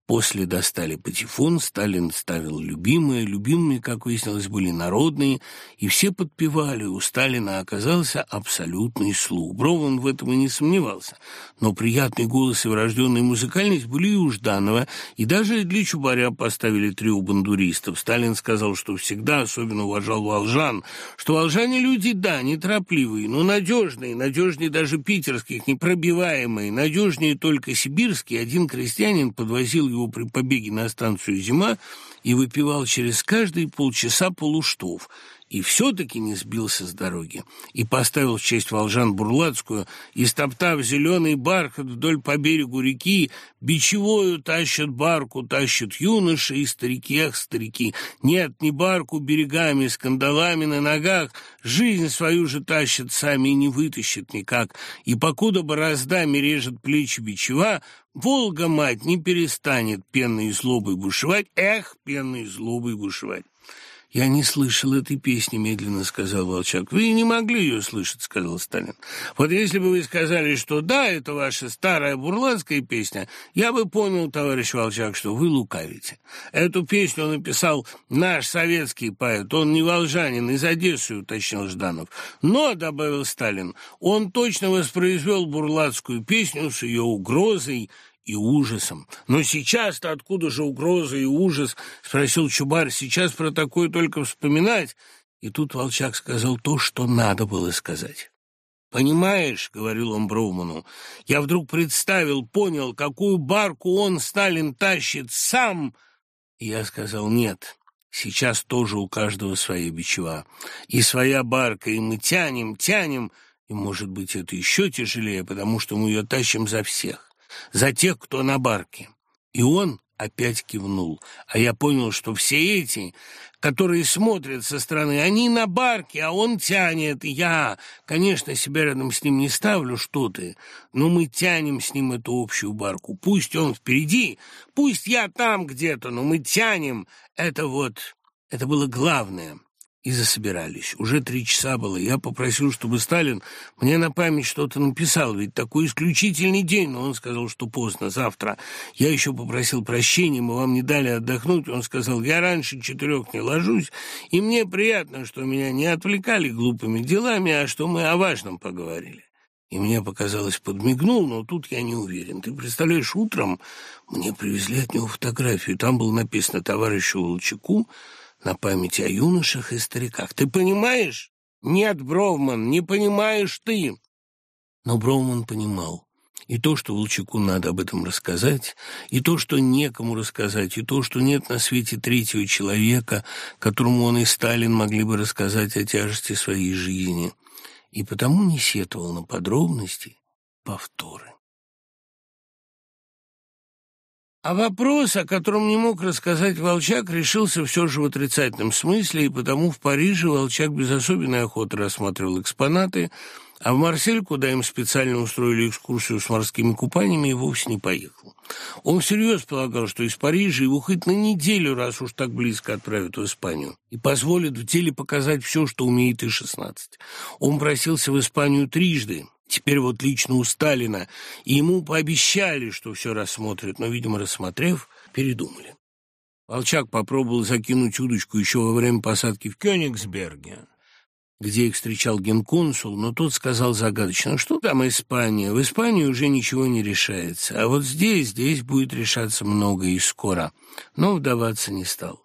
После достали патефон, Сталин ставил любимые, любимыми, как выяснилось, были народные, и все подпевали. У Сталина оказался абсолютный слух. Брован в этом и не сомневался. Но приятный голос и врожденная музыкальность были и у Жданова, и даже для Чубаря поставили трио бандуристов. Сталин сказал, что всегда особенно уважал волжан, что волжане люди, да, неторопливые, но надежные, надежнее даже питерских, непробиваемые, надежнее только сибирские. Один крестьянин подвозил его при побеге на станцию «Зима» и выпивал через каждые полчаса полуштов, и все-таки не сбился с дороги, и поставил в честь волжан Бурлацкую, и, стоптав зеленый бархат вдоль по берегу реки, бичевою тащат барку, тащат юноши и старики, ах, старики, нет, не барку берегами, с кандалами на ногах, жизнь свою же тащат сами и не вытащат никак, и покуда бороздами режет плечи бичева, Волга, мать, не перестанет пенной злобой бушевать, эх, пенной злобой бушевать. «Я не слышал этой песни», — медленно сказал Волчак. «Вы не могли ее слышать», — сказал Сталин. «Вот если бы вы сказали, что да, это ваша старая бурландская песня, я бы понял, товарищ Волчак, что вы лукавите. Эту песню написал наш советский поэт, он не волжанин, из Одессы, уточнил Жданов. Но, — добавил Сталин, — он точно воспроизвел бурландскую песню с ее угрозой и ужасом. «Но сейчас-то откуда же угроза и ужас?» — спросил Чубарь. «Сейчас про такое только вспоминать». И тут Волчак сказал то, что надо было сказать. «Понимаешь, — говорил он Броуману, — я вдруг представил, понял, какую барку он, Сталин, тащит сам». И я сказал «нет». Сейчас тоже у каждого своя бичева. И своя барка, и мы тянем, тянем, и, может быть, это еще тяжелее, потому что мы ее тащим за всех за тех, кто на барке. И он опять кивнул, а я понял, что все эти, которые смотрят со стороны, они на барке, а он тянет. Я, конечно, себя рядом с ним не ставлю, что ты, но мы тянем с ним эту общую барку. Пусть он впереди, пусть я там где-то, но мы тянем. Это вот, это было главное и засобирались. Уже три часа было. Я попросил, чтобы Сталин мне на память что-то написал, ведь такой исключительный день. Но он сказал, что поздно, завтра. Я еще попросил прощения, мы вам не дали отдохнуть. Он сказал, я раньше четырех не ложусь, и мне приятно, что меня не отвлекали глупыми делами, а что мы о важном поговорили. И мне показалось, подмигнул, но тут я не уверен. Ты представляешь, утром мне привезли от него фотографию. Там было написано «Товарищу Волчаку», на память о юношах и стариках. Ты понимаешь? Нет, Бровман, не понимаешь ты. Но Бровман понимал. И то, что Волчаку надо об этом рассказать, и то, что некому рассказать, и то, что нет на свете третьего человека, которому он и Сталин могли бы рассказать о тяжести своей жизни, и потому не сетовал на подробности, повторы. А вопрос, о котором не мог рассказать Волчак, решился все же в отрицательном смысле, и потому в Париже Волчак без особенной охоты рассматривал экспонаты, А в Марсель, куда им специально устроили экскурсию с морскими купаниями, и вовсе не поехал. Он всерьез полагал, что из Парижа его хоть на неделю, раз уж так близко отправят в Испанию, и позволят в деле показать все, что умеет и шестнадцать. Он просился в Испанию трижды, Теперь вот лично у Сталина, и ему пообещали, что все рассмотрят, но, видимо, рассмотрев, передумали. Волчак попробовал закинуть удочку еще во время посадки в Кёнигсберге где их встречал генконсул, но тот сказал загадочно, что там Испания, в Испании уже ничего не решается, а вот здесь, здесь будет решаться много и скоро, но вдаваться не стал.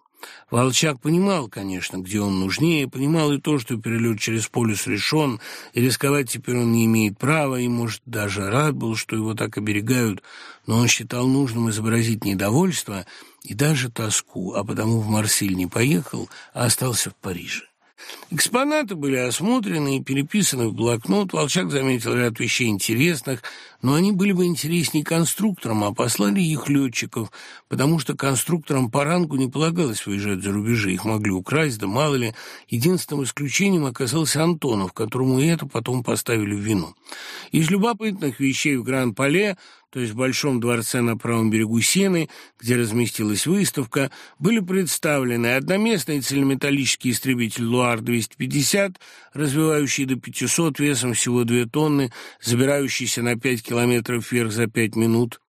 Волчак понимал, конечно, где он нужнее, понимал и то, что перелет через полюс решен, и рисковать теперь он не имеет права, и, может, даже рад был, что его так оберегают, но он считал нужным изобразить недовольство и даже тоску, а потому в Марсиль не поехал, а остался в Париже. Экспонаты были осмотрены и переписаны в блокнот. Волчак заметил ряд вещей интересных, но они были бы интереснее конструкторам, а послали их летчиков, потому что конструкторам по рангу не полагалось выезжать за рубежи. Их могли украсть, да мало ли. Единственным исключением оказался Антонов, которому и это потом поставили в вину. Из любопытных вещей в Гран-Пале то есть в Большом дворце на правом берегу Сены, где разместилась выставка, были представлены одноместный цельнометаллический истребитель «Луар-250», развивающий до 500 весом всего 2 тонны, забирающийся на 5 километров вверх за 5 минут,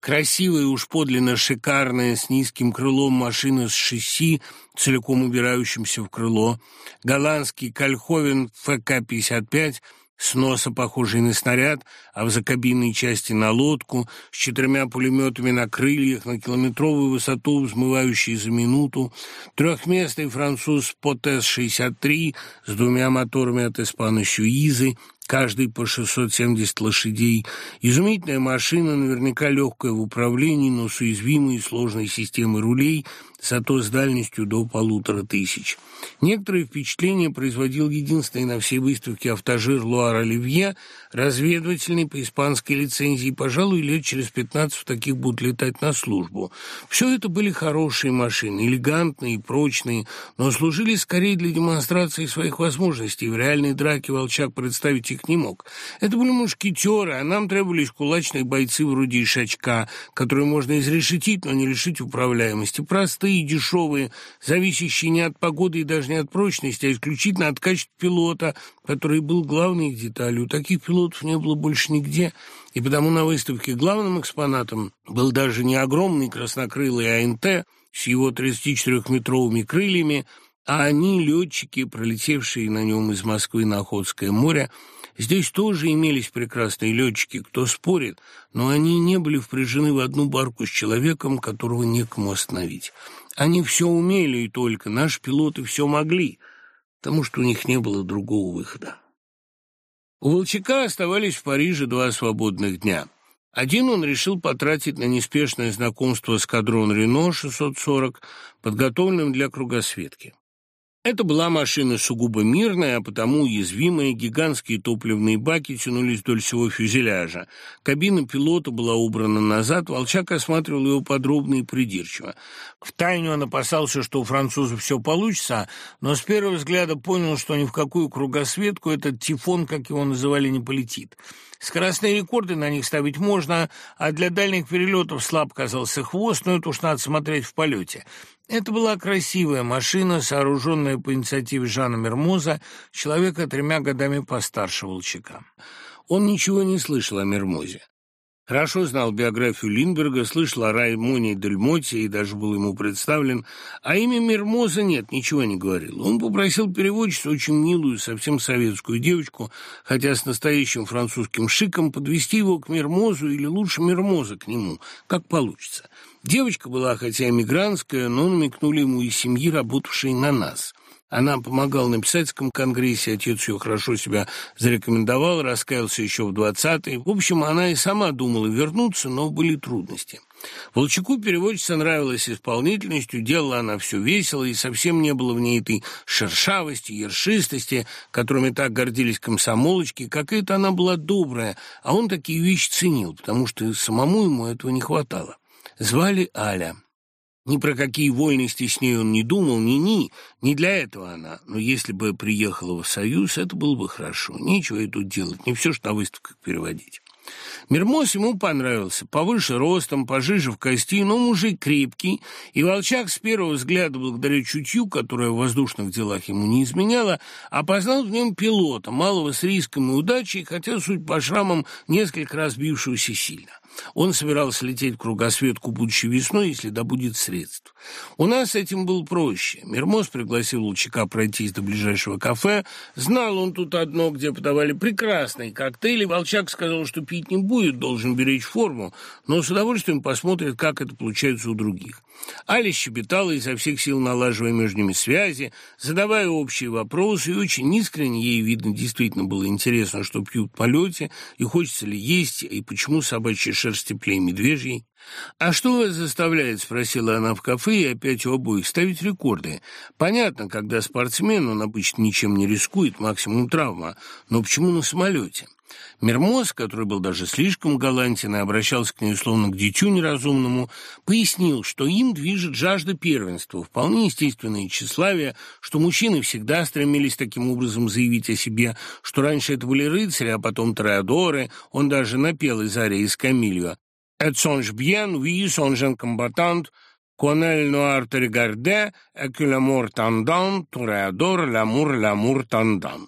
красивая уж подлинно шикарная с низким крылом машина с шасси, целиком убирающимся в крыло, голландский Кальховен ФК-55 – с носа похожий на снаряд, а в закабинной части на лодку, с четырьмя пулеметами на крыльях, на километровую высоту, взмывающий за минуту, трехместный француз Потес-63 с двумя моторами от испана Сюизы, каждый по 670 лошадей. Изумительная машина, наверняка легкая в управлении, но с уязвимой и сложной системой рулей – зато с дальностью до полутора тысяч. Некоторые впечатления производил единственный на всей выставке автожир Луар Оливье, разведывательный по испанской лицензии, пожалуй, лет через пятнадцать в таких будут летать на службу. Все это были хорошие машины, элегантные и прочные, но служили скорее для демонстрации своих возможностей. В реальной драке Волчак представить их не мог. Это были мушкетеры, а нам требовались кулачные бойцы вроде Ишачка, которые можно изрешетить, но не лишить управляемости. Простые простые и дешевые, зависящие не от погоды и даже не от прочности, а исключительно от качества пилота, который был главной деталью. Таких пилотов не было больше нигде, и потому на выставке главным экспонатом был даже не огромный краснокрылый АНТ с его 34-метровыми крыльями, а они, летчики, пролетевшие на нем из Москвы на Охотское море, Здесь тоже имелись прекрасные летчики, кто спорит, но они не были впряжены в одну барку с человеком, которого некому остановить. Они все умели и только, наши пилоты все могли, потому что у них не было другого выхода. У Волчака оставались в Париже два свободных дня. Один он решил потратить на неспешное знакомство с кадрон Рено 640, подготовленным для кругосветки. Это была машина сугубо мирная, а потому уязвимая. Гигантские топливные баки тянулись вдоль всего фюзеляжа. Кабина пилота была убрана назад. Волчак осматривал его подробно и придирчиво. Втайне он опасался, что у французов все получится, но с первого взгляда понял, что ни в какую кругосветку этот тифон, как его называли, не полетит. Скоростные рекорды на них ставить можно, а для дальних перелетов слаб казался хвост, но это уж надо смотреть в полете. Это была красивая машина, сооруженная по инициативе Жана Мермоза, человека тремя годами постарше Волчака. Он ничего не слышал о Мермозе. Хорошо знал биографию Линдберга, слышал о Раймоне Дельмоте и даже был ему представлен, а имя Мермоза нет, ничего не говорил. Он попросил переводчицу, очень милую, совсем советскую девочку, хотя с настоящим французским шиком, подвести его к Мермозу или лучше Мермоза к нему, как получится. Девочка была хотя эмигрантская, но намекнули ему из семьи, работавшей на нас. Она помогала на писательском конгрессе, отец ее хорошо себя зарекомендовал, раскаялся еще в двадцатые. В общем, она и сама думала вернуться, но были трудности. Волчаку переводчица нравилась исполнительностью, делала она все весело, и совсем не было в ней этой шершавости, ершистости, которыми так гордились комсомолочки. Какая-то она была добрая, а он такие вещи ценил, потому что самому ему этого не хватало. Звали Аля. Ни про какие вольности с ней он не думал, ни-ни, не для этого она. Но если бы приехала в Союз, это было бы хорошо. Нечего ей тут делать, не все что на выставках переводить. Мермоз ему понравился, повыше ростом, пожиже в кости, но мужик крепкий, и Волчак с первого взгляда, благодаря чутью, которое в воздушных делах ему не изменяло, опознал в нем пилота, малого с риском и удачей, хотя, суть по шрамам, несколько раз бившегося сильно. Он собирался лететь кругосветку будущей весной, если добудет средств. У нас с этим было проще. Мермоз пригласил Лучака пройтись до ближайшего кафе. Знал он тут одно, где подавали прекрасные коктейли. Волчак сказал, что пить не будет, должен беречь форму, но с удовольствием посмотрит, как это получается у других. Аля щебетала изо всех сил, налаживая между ними связи, задавая общие вопросы, и очень искренне ей, видно, действительно было интересно, что пьют в полете, и хочется ли есть, и почему собачья шерсть теплее медвежьей. «А что вас заставляет?» — спросила она в кафе, и опять у обоих ставить рекорды. «Понятно, когда спортсмен, он обычно ничем не рискует, максимум травма, но почему на самолете?» Мермоз, который был даже слишком галантен и обращался к ней словно к дитю неразумному, пояснил, что им движет жажда первенства, вполне естественное тщеславие, что мужчины всегда стремились таким образом заявить о себе, что раньше это были рыцари, а потом тореадоры, он даже напел из арии из Камильо Elle songe bien, oui, son jeune combattante, qu'on elle noir te regardait, et que l'amour tendant, tu réadores l'amour, l'amour tendant.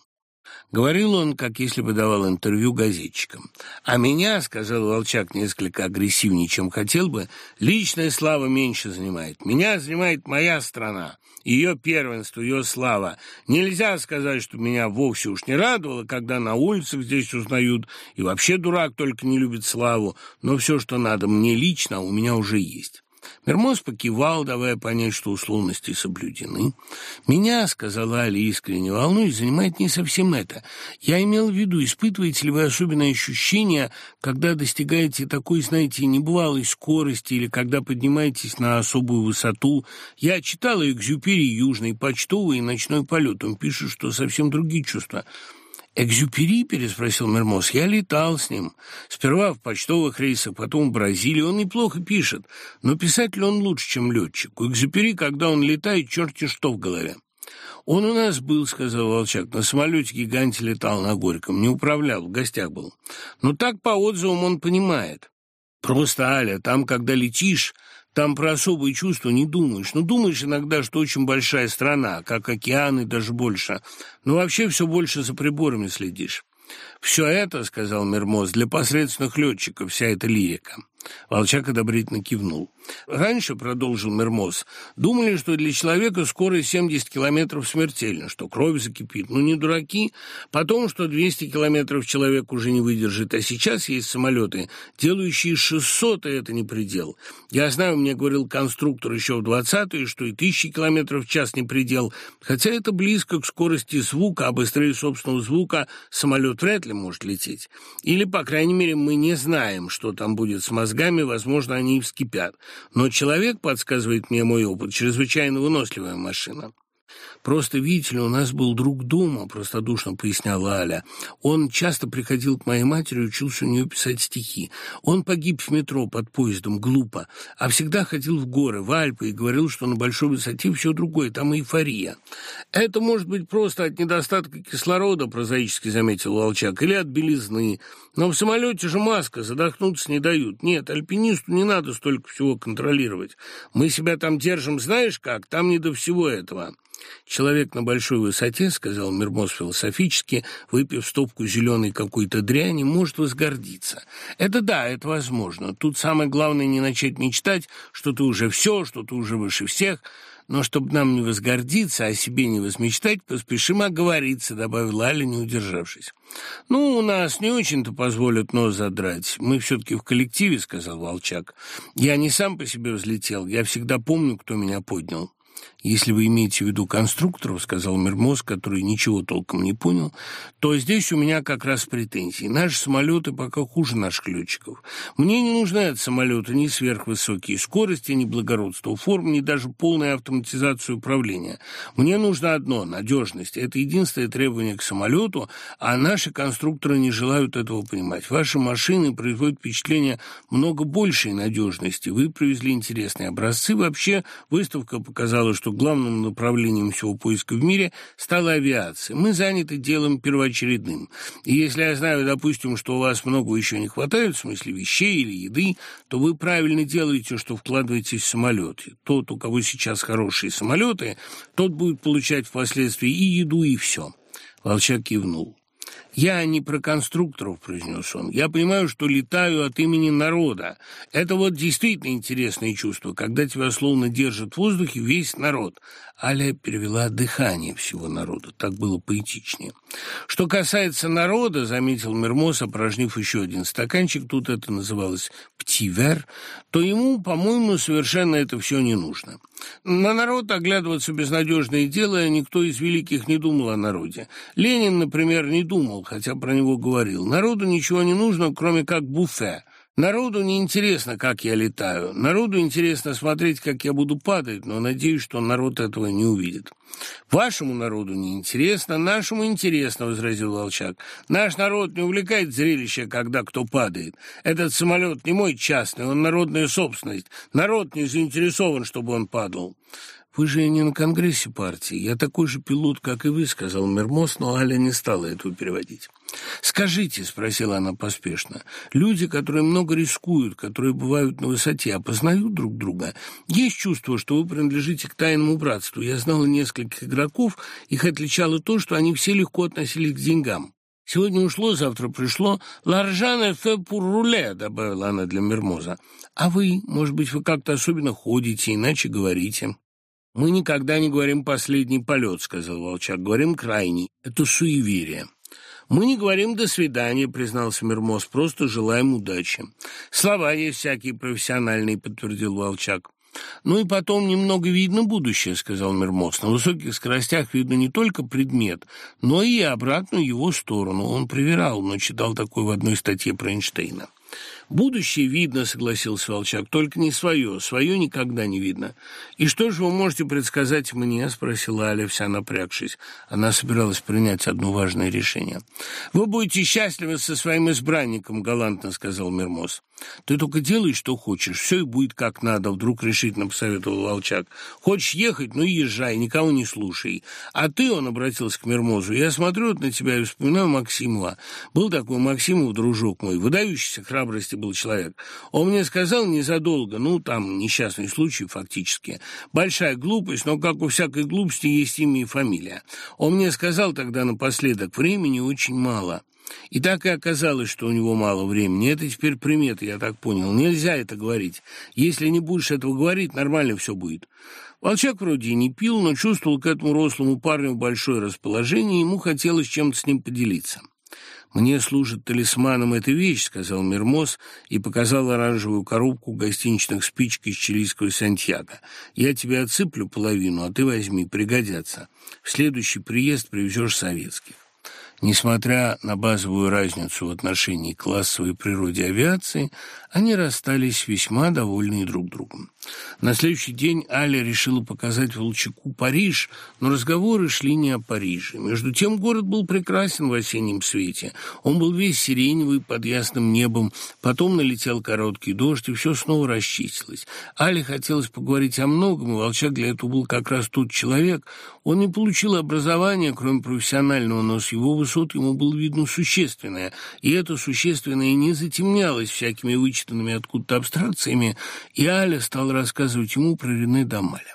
Говорил он, как если бы давал интервью газетчикам. «А меня, — сказал Волчак несколько агрессивнее, чем хотел бы, — личная слава меньше занимает. Меня занимает моя страна, ее первенство, ее слава. Нельзя сказать, что меня вовсе уж не радовало, когда на улицах здесь узнают, и вообще дурак только не любит славу, но все, что надо мне лично, у меня уже есть». Мермоз покивал, давая понять, что условности соблюдены. «Меня, — сказала Али искренне, — волнует, занимает не совсем это. Я имел в виду, испытываете ли вы особенное ощущение, когда достигаете такой, знаете, небывалой скорости или когда поднимаетесь на особую высоту? Я читала «Экзюпери», «Южный», «Почтовый» и «Ночной полет». Он пишет, что совсем другие чувства — «Экзюпери?» – переспросил Мермоз. «Я летал с ним. Сперва в почтовых рейсах, потом в Бразилии. Он неплохо пишет, но писатель он лучше, чем летчик. У Экзюпери, когда он летает, черти что в голове». «Он у нас был», — сказал Волчак, — «на самолете-гиганте летал на Горьком, не управлял, в гостях был. Но так по отзывам он понимает. Просто, Аля, там, когда летишь, там про особые чувства не думаешь. Ну, думаешь иногда, что очень большая страна, как океаны, даже больше. Но вообще все больше за приборами следишь. «Все это, — сказал Мермоз, — для посредственных летчиков, вся эта лирика». Волчак одобрительно кивнул. «Раньше, — продолжил Мермоз, — думали, что для человека скорость 70 километров смертельна, что кровь закипит. Ну, не дураки. Потом, что 200 километров человек уже не выдержит. А сейчас есть самолеты, делающие 600, и это не предел. Я знаю, мне говорил конструктор еще в 20-е, что и 1000 километров в час не предел, хотя это близко к скорости звука, а быстрее собственного звука самолет вряд ли может лететь. Или, по крайней мере, мы не знаем, что там будет с мозгами, возможно, они и вскипят. Но человек, подсказывает мне мой опыт, чрезвычайно выносливая машина. «Просто, видите ли, у нас был друг дома», — простодушно поясняла Аля. «Он часто приходил к моей матери и учился у нее писать стихи. Он погиб в метро под поездом, глупо, а всегда ходил в горы, в Альпы и говорил, что на большой высоте все другое, там эйфория. Это может быть просто от недостатка кислорода, прозаически заметил Волчак, или от белизны. Но в самолете же маска, задохнуться не дают. Нет, альпинисту не надо столько всего контролировать. Мы себя там держим, знаешь как, там не до всего этого». «Человек на большой высоте, — сказал Мирмос философически, выпив стопку зеленой какой-то дряни, — может возгордиться. Это да, это возможно. Тут самое главное не начать мечтать, что ты уже все, что ты уже выше всех». Но чтобы нам не возгордиться, а себе не возмечтать, поспешим оговориться, — добавила Аля, не удержавшись. «Ну, у нас не очень-то позволят нос задрать. Мы все-таки в коллективе», — сказал Волчак. «Я не сам по себе взлетел, я всегда помню, кто меня поднял». Если вы имеете в виду конструкторов, сказал Мермоз, который ничего толком не понял, то здесь у меня как раз претензии. Наши самолеты пока хуже наших летчиков. Мне не нужны от самолета ни сверхвысокие скорости, ни благородство форм, ни даже полная автоматизация управления. Мне нужно одно – надежность. Это единственное требование к самолету, а наши конструкторы не желают этого понимать. Ваши машины производят впечатление много большей надежности. Вы привезли интересные образцы. Вообще, выставка показала, что главным направлением всего поиска в мире стала авиация. Мы заняты делом первоочередным. И если я знаю, допустим, что у вас много еще не хватает, в смысле вещей или еды, то вы правильно делаете, что вкладываетесь в самолеты. Тот, у кого сейчас хорошие самолеты, тот будет получать впоследствии и еду, и все. Волчак кивнул. «Я не про конструкторов», — произнес он. «Я понимаю, что летаю от имени народа. Это вот действительно интересное чувство, когда тебя словно держит в воздухе весь народ». Аля перевела дыхание всего народа. Так было поэтичнее. Что касается народа, заметил Мермос, опорожнив еще один стаканчик, тут это называлось «птивер», то ему, по-моему, совершенно это все не нужно. На народ оглядываться безнадежное дело, никто из великих не думал о народе. Ленин, например, не думал, хотя про него говорил. Народу ничего не нужно, кроме как буфе. Народу не интересно, как я летаю. Народу интересно смотреть, как я буду падать, но надеюсь, что народ этого не увидит. Вашему народу не интересно, нашему интересно, возразил Волчак. Наш народ не увлекает зрелище, когда кто падает. Этот самолет не мой частный, он народная собственность. Народ не заинтересован, чтобы он падал. «Вы же не на конгрессе партии. Я такой же пилот, как и вы», — сказал Мермос, но Аля не стала этого переводить. «Скажите», — спросила она поспешно, — «люди, которые много рискуют, которые бывают на высоте, опознают друг друга? Есть чувство, что вы принадлежите к тайному братству. Я знала нескольких игроков, их отличало то, что они все легко относились к деньгам». «Сегодня ушло, завтра пришло. Ларжана фе пур руле», — добавила она для Мермоза. «А вы, может быть, вы как-то особенно ходите, иначе говорите». «Мы никогда не говорим «последний полет», — сказал Волчак, — говорим «крайний». Это суеверие. «Мы не говорим «до свидания», — признался Мермоз, — «просто желаем удачи». «Слова есть всякие профессиональные», — подтвердил Волчак. «Ну и потом немного видно будущее», — сказал Мермоз. «На высоких скоростях видно не только предмет, но и обратную его сторону. Он проверял, но читал такое в одной статье про Эйнштейна». «Будущее видно», — согласился Волчак, — «только не свое. Свое никогда не видно». «И что же вы можете предсказать мне?» — спросила Аля, вся напрягшись. Она собиралась принять одно важное решение. «Вы будете счастливы со своим избранником», — галантно сказал Мермоз. «Ты только делай, что хочешь, все и будет как надо», — вдруг решительно посоветовал Волчак. «Хочешь ехать, ну езжай, никого не слушай. А ты, — он обратился к Мермозу, — я смотрю на тебя и вспоминаю Максимова. Был такой Максимов, дружок мой, выдающийся храбрости был человек. Он мне сказал незадолго, ну, там, несчастный случай фактически, большая глупость, но как у всякой глупости есть имя и фамилия. Он мне сказал тогда напоследок, времени очень мало». И так и оказалось, что у него мало времени. Это теперь примета, я так понял. Нельзя это говорить. Если не будешь этого говорить, нормально все будет. Волчак вроде и не пил, но чувствовал к этому рослому парню большое расположение, и ему хотелось чем-то с ним поделиться. «Мне служит талисманом эта вещь», — сказал Мермоз и показал оранжевую коробку гостиничных спичек из чилийского Сантьяго. «Я тебе отсыплю половину, а ты возьми, пригодятся. В следующий приезд привезешь советских». Несмотря на базовую разницу в отношении классовой природе авиации, они расстались весьма довольны друг другом. На следующий день Аля решила показать Волчаку Париж, но разговоры шли не о Париже. Между тем город был прекрасен в осеннем свете. Он был весь сиреневый под ясным небом, потом налетел короткий дождь, и все снова расчистилось. Але хотелось поговорить о многом, и Волчак для этого был как раз тот человек. Он не получил образования, кроме профессионального, но с его высот ему было видно существенное, и это существенное не затемнялось всякими вычитанными откуда-то абстракциями, и Аля стала рассказывать ему про Рене Дамаля.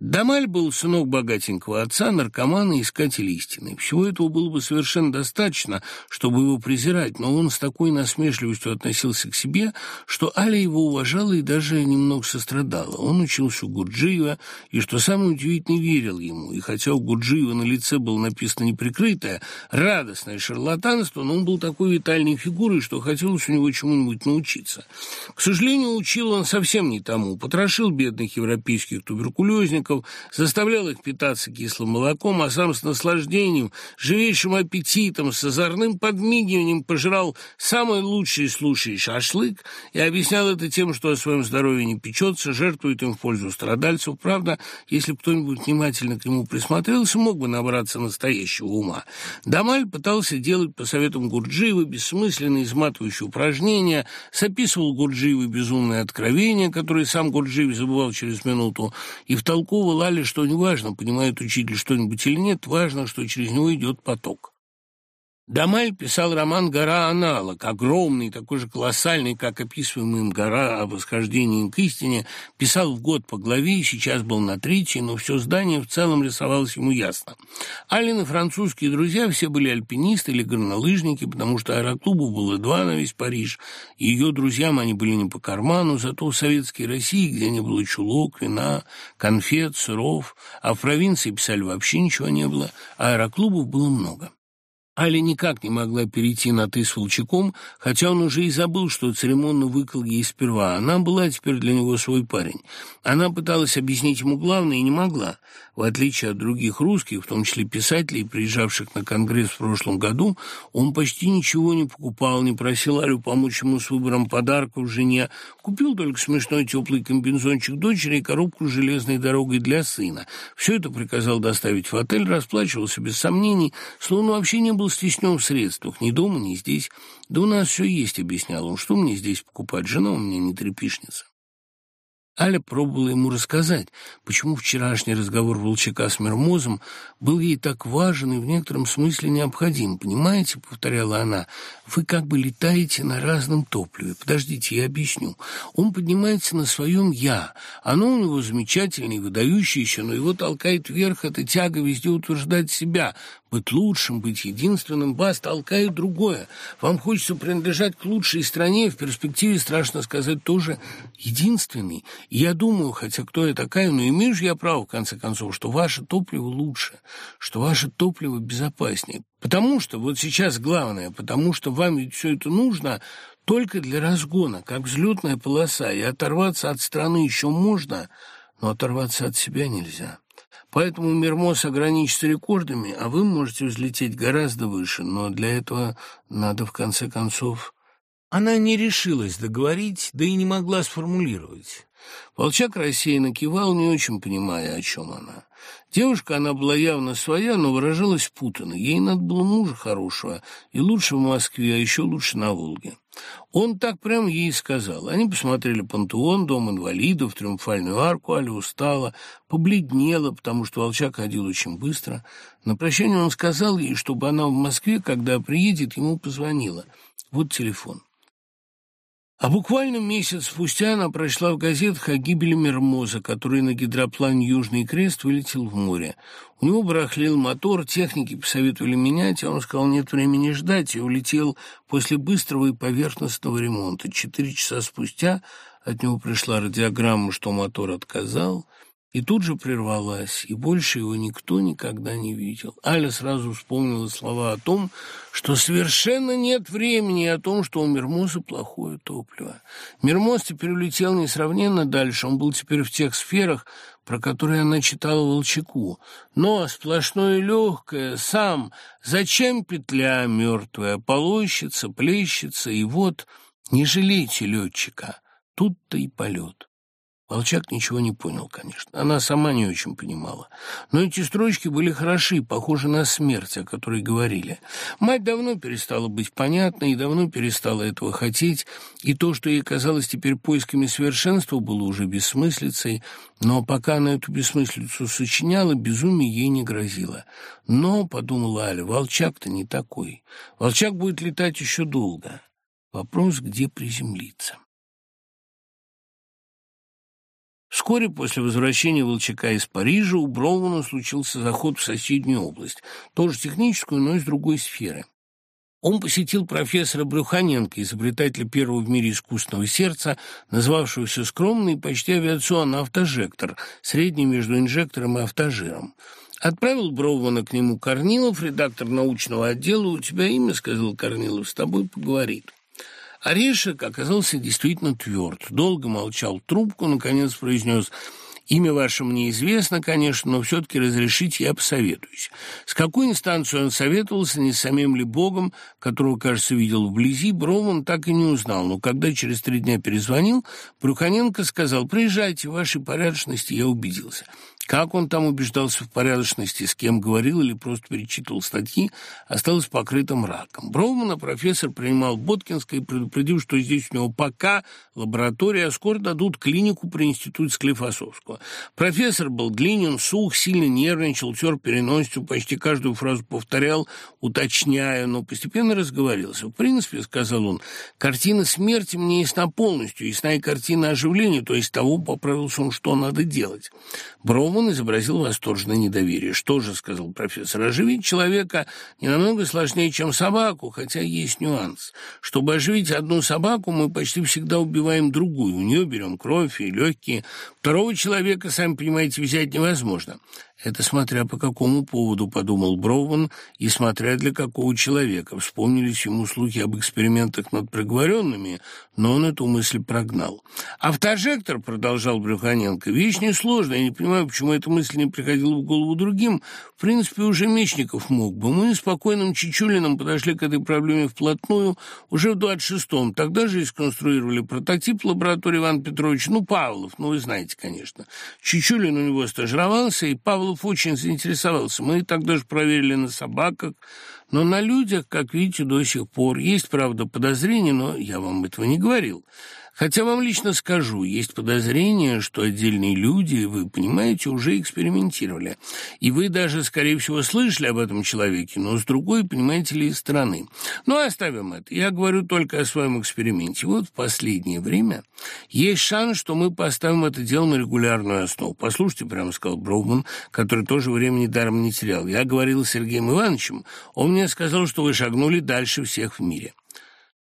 Дамаль был сынок богатенького отца, наркомана и искатель истины. Всего этого было бы совершенно достаточно, чтобы его презирать, но он с такой насмешливостью относился к себе, что Аля его уважала и даже немного сострадала. Он учился у Гурджиева и, что самое удивительное, верил ему. И хотя у Гурджиева на лице было написано неприкрытое, радостное шарлатанство, но он был такой витальной фигурой, что хотелось у него чему-нибудь научиться. К сожалению, учил он совсем не тому. Потрошил бедных европейских туберкулезников, сотрудников, заставлял их питаться кислым молоком, а сам с наслаждением, живейшим аппетитом, с озорным подмигиванием пожирал самый лучший из слушай шашлык и объяснял это тем, что о своем здоровье не печется, жертвует им в пользу страдальцев. Правда, если бы кто-нибудь внимательно к нему присмотрелся, мог бы набраться настоящего ума. Дамаль пытался делать по советам Гурджиева бессмысленные изматывающие упражнения, записывал Гурджиеву безумные откровения, которые сам Гурджиев забывал через минуту, и втолковывал Али, что неважно, понимает учитель что-нибудь или нет, важно, что через него идет поток. Дамаль писал роман «Гора аналог», огромный, такой же колоссальный, как описываемый им «Гора о восхождении к истине», писал в год по главе сейчас был на третьей, но все здание в целом рисовалось ему ясно. Алин и французские друзья все были альпинисты или горнолыжники, потому что аэроклубов было два на весь Париж, ее друзьям они были не по карману, зато в советской России, где не было чулок, вина, конфет, сыров, а в провинции писали вообще ничего не было, аэроклубов было много. Аля никак не могла перейти на «ты» с Волчаком, хотя он уже и забыл, что церемонно выкал ей сперва. Она была теперь для него свой парень. Она пыталась объяснить ему главное и не могла. В отличие от других русских, в том числе писателей, приезжавших на конгресс в прошлом году, он почти ничего не покупал, не просил Алю помочь ему с выбором подарков жене. Купил только смешной теплый комбинзончик дочери и коробку с железной дорогой для сына. Все это приказал доставить в отель, расплачивался без сомнений, словно вообще не был был стеснен в средствах, ни дома, ни здесь. Да у нас все есть, объяснял он. Что мне здесь покупать? Жена у меня не трепишница. Аля пробовала ему рассказать, почему вчерашний разговор Волчака с Мермозом был ей так важен и в некотором смысле необходим. «Понимаете, — повторяла она, — вы как бы летаете на разном топливе. Подождите, я объясню. Он поднимается на своем «я». Оно у него замечательное, выдающееся, но его толкает вверх эта тяга везде утверждать себя, быть лучшим, быть единственным, бас толкает другое. Вам хочется принадлежать к лучшей стране, в перспективе, страшно сказать, тоже единственный. И я думаю, хотя кто я такая, но имею же я право, в конце концов, что ваше топливо лучше, что ваше топливо безопаснее. Потому что, вот сейчас главное, потому что вам ведь все это нужно только для разгона, как взлетная полоса, и оторваться от страны еще можно, но оторваться от себя нельзя. Поэтому Мермоз ограничится рекордами, а вы можете взлететь гораздо выше, но для этого надо, в конце концов... Она не решилась договорить, да и не могла сформулировать. Волчак рассеянно кивал, не очень понимая, о чем она. Девушка, она была явно своя, но выражалась путанно. Ей надо было мужа хорошего, и лучше в Москве, а еще лучше на Волге. Он так прямо ей сказал. Они посмотрели пантеон, дом инвалидов, триумфальную арку, Аля устала, побледнела, потому что Волчак ходил очень быстро. На прощание он сказал ей, чтобы она в Москве, когда приедет, ему позвонила. Вот телефон. А буквально месяц спустя она прочла в газетах о гибели Мермоза, который на гидроплане «Южный крест» вылетел в море. У него барахлил мотор, техники посоветовали менять, а он сказал, нет времени ждать, и улетел после быстрого и поверхностного ремонта. Четыре часа спустя от него пришла радиограмма, что мотор отказал – и тут же прервалась, и больше его никто никогда не видел. Аля сразу вспомнила слова о том, что совершенно нет времени, о том, что у Мермоза плохое топливо. Мермоз теперь улетел несравненно дальше, он был теперь в тех сферах, про которые она читала Волчаку. Но сплошное легкое, сам, зачем петля мертвая, полощется, плещется, и вот не жалейте летчика, тут-то и полет. Волчак ничего не понял, конечно. Она сама не очень понимала. Но эти строчки были хороши, похожи на смерть, о которой говорили. Мать давно перестала быть понятной и давно перестала этого хотеть, и то, что ей казалось теперь поисками совершенства, было уже бессмыслицей, но пока она эту бессмыслицу сочиняла, безумие ей не грозило. Но, подумала Аля, Волчак-то не такой. Волчак будет летать еще долго. Вопрос, где приземлиться. Вскоре после возвращения Волчака из Парижа у Броумана случился заход в соседнюю область, тоже техническую, но из другой сферы. Он посетил профессора Брюханенко, изобретателя первого в мире искусственного сердца, назвавшегося скромный почти авиационный автожектор, средний между инжектором и автожиром. Отправил Броумана к нему Корнилов, редактор научного отдела. «У тебя имя?» — сказал Корнилов. «С тобой поговорит». Орешек оказался действительно тверд. Долго молчал трубку, наконец произнес Имя ваше мне известно, конечно, но все-таки разрешите, я посоветуюсь. С какой инстанцией он советовался, не с самим ли Богом, которого, кажется, видел вблизи, Броуман так и не узнал, но когда через три дня перезвонил, Брюханенко сказал, приезжайте, в вашей порядочности я убедился. Как он там убеждался в порядочности, с кем говорил или просто перечитывал статьи, осталось покрыто мраком. Броумана профессор принимал Боткинска и предупредил, что здесь у него пока лаборатория, а скоро дадут клинику при институте Склифосовского. Профессор был длинен, сух, сильно нервничал, тер переносицу, почти каждую фразу повторял, уточняя, но постепенно разговорился. В принципе, сказал он, картина смерти мне ясна полностью, ясна и картина оживления, то есть того, поправился он, что надо делать. Броуман он изобразил восторженное недоверие. «Что же, — сказал профессор, — оживить человека не намного сложнее, чем собаку, хотя есть нюанс. Чтобы оживить одну собаку, мы почти всегда убиваем другую. У нее берем кровь и легкие. Второго человека, сами понимаете, взять невозможно. Это смотря по какому поводу, подумал Броуван, и смотря для какого человека. Вспомнились ему слухи об экспериментах над приговоренными, но он эту мысль прогнал. «Автожектор», — продолжал Брюханенко, — «вещь несложная. Я не понимаю, почему эта мысль не приходила в голову другим. В принципе, уже Мечников мог бы. Мы с спокойным Чичулиным подошли к этой проблеме вплотную уже в 26-м. Тогда же и сконструировали прототип лаборатории Иван Петрович, ну, Павлов, ну, вы знаете, конечно. Чичулин у него стажировался, и Павлов Павлов очень заинтересовался. Мы тогда же проверили на собаках, но на людях, как видите, до сих пор есть, правда, подозрения, но я вам этого не говорил. Хотя вам лично скажу, есть подозрение, что отдельные люди, вы понимаете, уже экспериментировали. И вы даже, скорее всего, слышали об этом человеке, но с другой, понимаете ли, стороны. Ну, оставим это. Я говорю только о своем эксперименте. Вот в последнее время есть шанс, что мы поставим это дело на регулярную основу. Послушайте, прямо сказал Броуман, который тоже времени даром не терял. Я говорил с Сергеем Ивановичем, он мне сказал, что вы шагнули дальше всех в мире.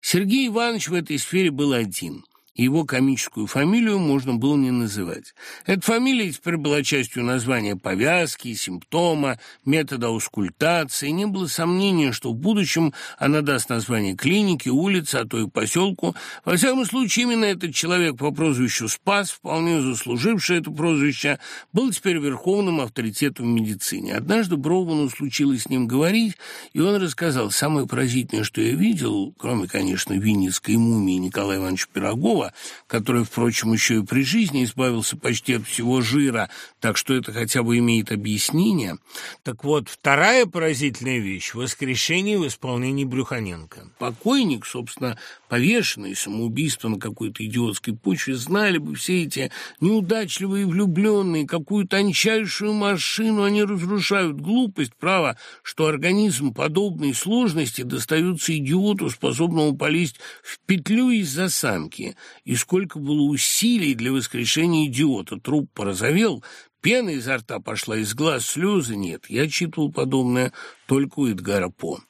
Сергей Иванович в этой сфере был один – его комическую фамилию можно было не называть. Эта фамилия теперь была частью названия повязки, симптома, метода аускультации. Не было сомнения, что в будущем она даст название клинике, улице, а то и поселку. Во всяком случае, именно этот человек по прозвищу Спас, вполне заслуживший это прозвище, был теперь верховным авторитетом в медицине. Однажды Броувану случилось с ним говорить, и он рассказал, самое поразительное, что я видел, кроме, конечно, винницкой мумии Николая Ивановича Пирогова, который, впрочем, еще и при жизни избавился почти от всего жира, так что это хотя бы имеет объяснение. Так вот, вторая поразительная вещь – воскрешение в исполнении Брюханенко. Покойник, собственно, повешенный, самоубийство на какой-то идиотской почве, знали бы все эти неудачливые влюбленные, какую тончайшую машину они разрушают. Глупость, право, что организм подобной сложности достается идиоту, способному полезть в петлю из-за самки и сколько было усилий для воскрешения идиота. Труп порозовел, пена изо рта пошла, из глаз слезы нет. Я читал подобное только у Эдгара По.